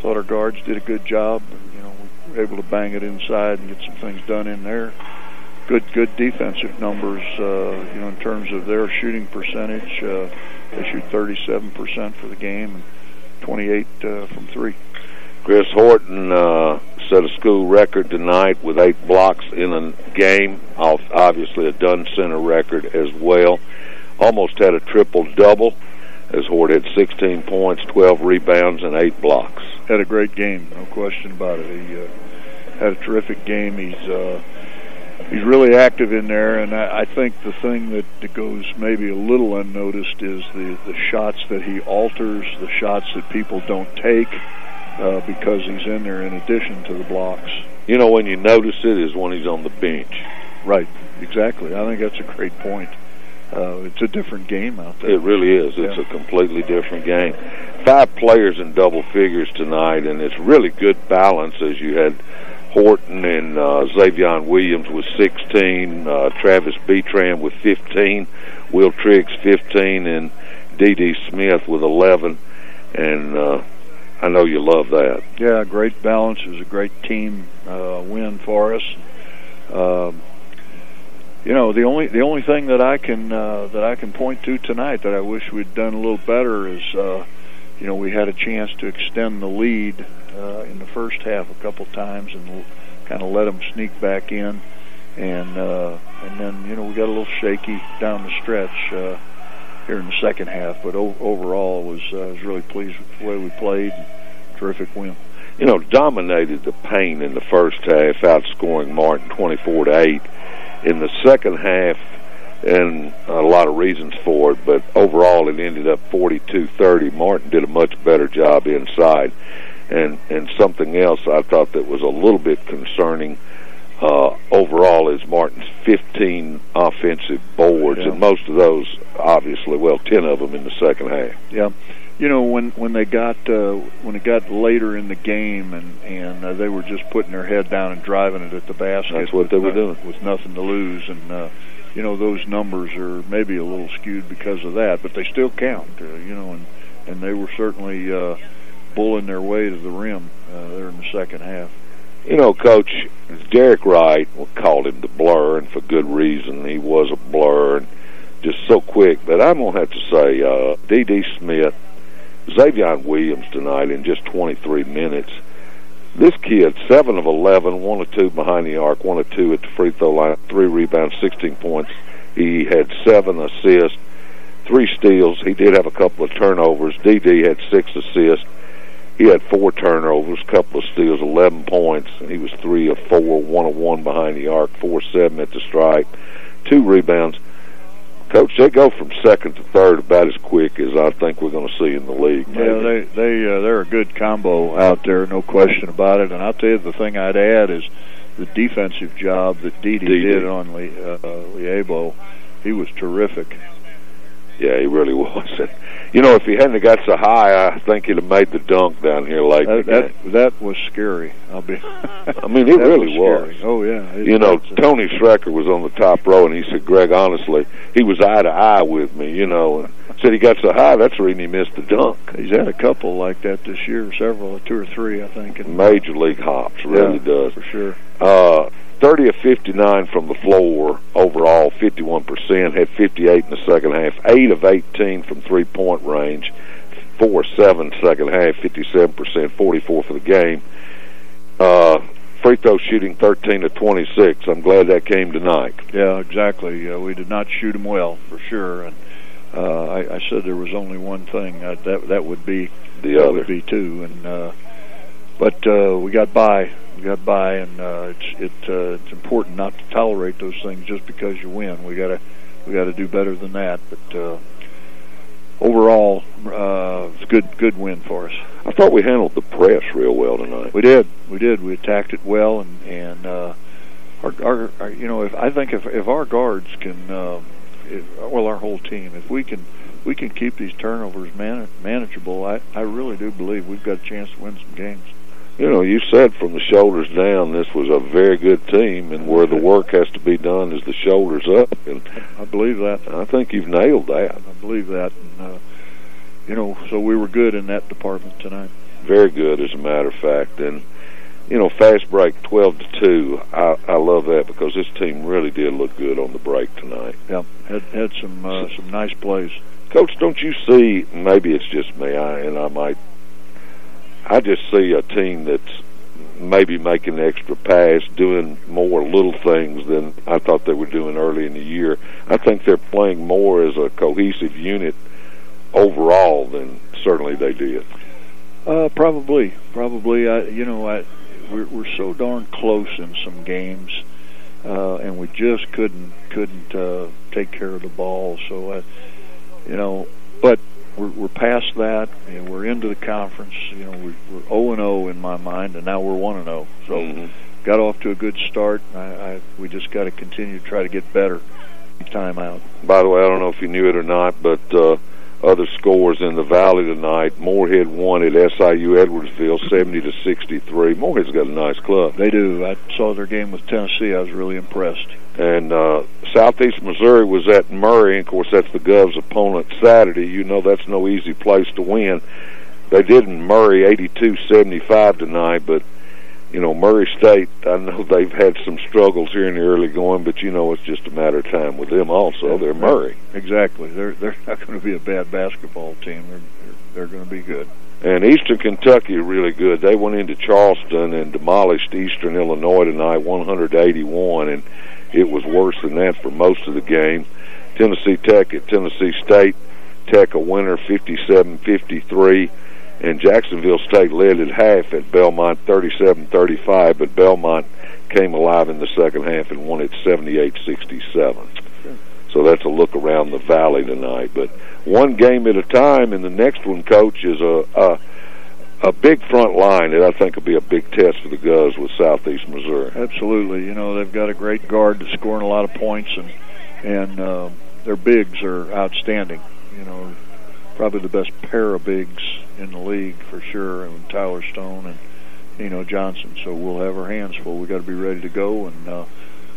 thought our guards did a good job. You know, we were able to bang it inside and get some things done in there. Good, good defensive numbers. Uh, you know, in terms of their shooting percentage, uh, they shoot 37% for the game and 28 uh, from three. Chris Horton uh, set a school record tonight with eight blocks in a game. Obviously a Dunn Center record as well. Almost had a triple double as Hort had 16 points, 12 rebounds, and eight blocks. Had a great game, no question about it. He uh, had a terrific game. He's uh, he's really active in there, and I, I think the thing that, that goes maybe a little unnoticed is the the shots that he alters, the shots that people don't take uh, because he's in there in addition to the blocks. You know, when you notice it is when he's on the bench. Right, exactly. I think that's a great point. Uh, it's a different game out there. It really is. It's Yeah. a completely different game. Five players in double figures tonight, and it's really good balance as you had Horton and uh, Xavion Williams with 16, uh, Travis Betran with 15, Will Triggs 15, and D.D. Smith with 11. And uh, I know you love that. Yeah, great balance. It was a great team uh, win for us. Um, you know, the only the only thing that I can uh, that I can point to tonight that I wish we'd done a little better is, uh, you know, we had a chance to extend the lead uh, in the first half a couple times and kind of let them sneak back in, and uh, and then you know we got a little shaky down the stretch uh, here in the second half, but o- overall was uh, was really pleased with the way we played. Terrific win. you know, dominated the paint in the first half, outscoring Martin 24 to 8. In the second half, and a lot of reasons for it, but overall it ended up 42-30. Martin did a much better job inside. And and something else I thought that was a little bit concerning uh, overall is Martin's 15 offensive boards, Yeah. and most of those, obviously, well, 10 of them in the second half. Yeah, you know when when they got uh, when it got later in the game and and uh, they were just putting their head down and driving it at the basket. That's what they were no- doing. with nothing to lose, and uh, you know those numbers are maybe a little skewed because of that, but they still count. Uh, you know, and and they were certainly uh, bulling their way to the rim uh, there in the second half. You know, Coach Derek Wright called him the blur, and for good reason. He was a blur, and just so quick. But I'm gonna have to say, uh, D.D. Smith, Xavion Williams tonight in just 23 minutes. This kid, seven of 11, one of two behind the arc, one of two at the free throw line, three rebounds, 16 points. He had seven assists, three steals. He did have a couple of turnovers. D.D. had six assists. He had four turnovers, couple of steals, 11 points. And he was three of four, one of one behind the arc, four seven at the stripe, two rebounds. Coach, they go from second to third about as quick as I think we're going to see in the league. Yeah, they they uh, they're a good combo out there, no question about it. And I'll tell you the thing I'd add is the defensive job that Didi Didi. did on Le, uh, Liabo. He was terrific. Yeah, he really was. You know, if he hadn't got so high, I think he'd have made the dunk down here late in That that, that was scary. I'll be. I mean, it really was. scary. Oh yeah. It- You know, Tony Schrecker was on the top row, and he said, "Greg, honestly, he was eye to eye with me." You know, and said he got so high that's the reason he missed the dunk. He's had a couple like that this year, several, two or three, I think. And Major league hops, really Yeah, does. for sure. Uh, 30 of 59 from the floor overall, 51%, had 58 in the second half, 8 of 18 from three-point range, 4 7 second half, 57%, 44 for the game. Uh, free throw shooting 13 to 26. I'm glad that came tonight. Yeah, exactly. Uh, we did not shoot him well, for sure. And uh, I, I said there was only one thing uh, that that would be The that other. would be two. And uh, but uh, we got by. We got by, and uh, it's it uh, it's important not to tolerate those things just because you win. We gotta we gotta do better than that. But uh, overall, uh, it's a good good win for us. I thought we handled the press real well tonight. We did. We did. We attacked it well, and and uh, our, our, our you know if I think if if our guards can, uh, if, well, our whole team, if we can we can keep these turnovers man, manageable, I I really do believe we've got a chance to win some games. You know, you said from the shoulders down, this was a very good team, and where the work has to be done is the shoulders up. And I believe that. I think you've nailed that. I believe that. And, uh, you know, so we were good in that department tonight. Very good, as a matter of fact. And you know, fast break 12 to 2. I, I love that because this team really did look good on the break tonight. Yeah, had had some uh, some nice plays. Coach, don't you see? Maybe it's just me, I, and I might. I just see a team that's maybe making an extra pass, doing more little things than I thought they were doing early in the year. I think they're playing more as a cohesive unit overall than certainly they did. Uh, probably, probably. I, you know, I, we're we're so darn close in some games, uh, and we just couldn't couldn't uh, take care of the ball. So, I, you know, but we're we're past that, and we're into the conference. You know, we're we're zero and zero in my mind, and now we're one and zero. So, Mm-hmm. got off to a good start. I, I we just got to continue to try to get better. Time out. By the way, I don't know if you knew it or not, but uh, other scores in the Valley tonight. Morehead won at SIU Edwardsville, seventy to sixty-three. Morehead's got a nice club. They do. I saw their game with Tennessee. I was really impressed. And uh, Southeast Missouri was at Murray. And of course, that's the Govs' opponent Saturday. You know that's no easy place to win. They did in Murray 82-75 tonight, but you know Murray State. I know they've had some struggles here in the early going, but you know it's just a matter of time with them. Also, they're Murray. Exactly. They're they're not going to be a bad basketball team. They're they're, they're going to be good. And Eastern Kentucky are really good. They went into Charleston and demolished Eastern Illinois tonight, 181, and it was worse than that for most of the game. Tennessee Tech at Tennessee State, Tech a winner, 57-53, and Jacksonville State led at half at Belmont, 37-35, but Belmont came alive in the second half and won it 78-67. So that's a look around the valley tonight. But one game at a time, and the next one, Coach, is a a, a big front line that I think will be a big test for the Govs with Southeast Missouri. Absolutely. You know they've got a great guard that's scoring a lot of points, and and uh, their bigs are outstanding. You know, probably the best pair of bigs in the league for sure, and Tyler Stone and Nino Johnson. So we'll have our hands full. We got to be ready to go, and uh,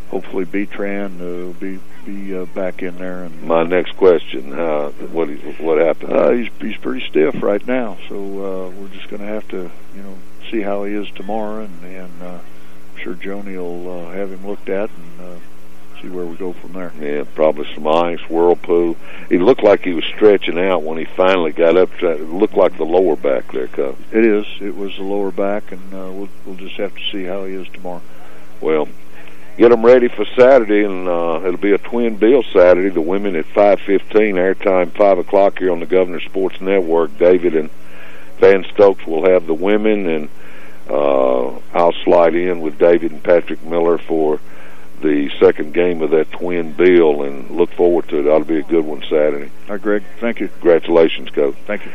hopefully Betran uh, will be be uh, back in there. And My next question: uh, What what happened? uh, he's he's pretty stiff right now, so uh, we're just going to have to you know see how he is tomorrow, and and uh, I'm sure Joni will uh, have him looked at and uh, see where we go from there. Yeah, probably some ice, whirlpool. He looked like he was stretching out when he finally got up. To, it looked like the lower back there, Coach. It is. It was the lower back, and uh, we'll we'll just have to see how he is tomorrow. Well, get them ready for Saturday, and uh, it'll be a twin bill Saturday. The women at 5.15, airtime 5 o'clock here on the Governor Sports Network. David and Van Stokes will have the women, and uh, I'll slide in with David and Patrick Miller for the second game of that twin bill, and look forward to it. That'll be a good one Saturday. All right, Greg. Thank you. Congratulations, Coach. Thank you.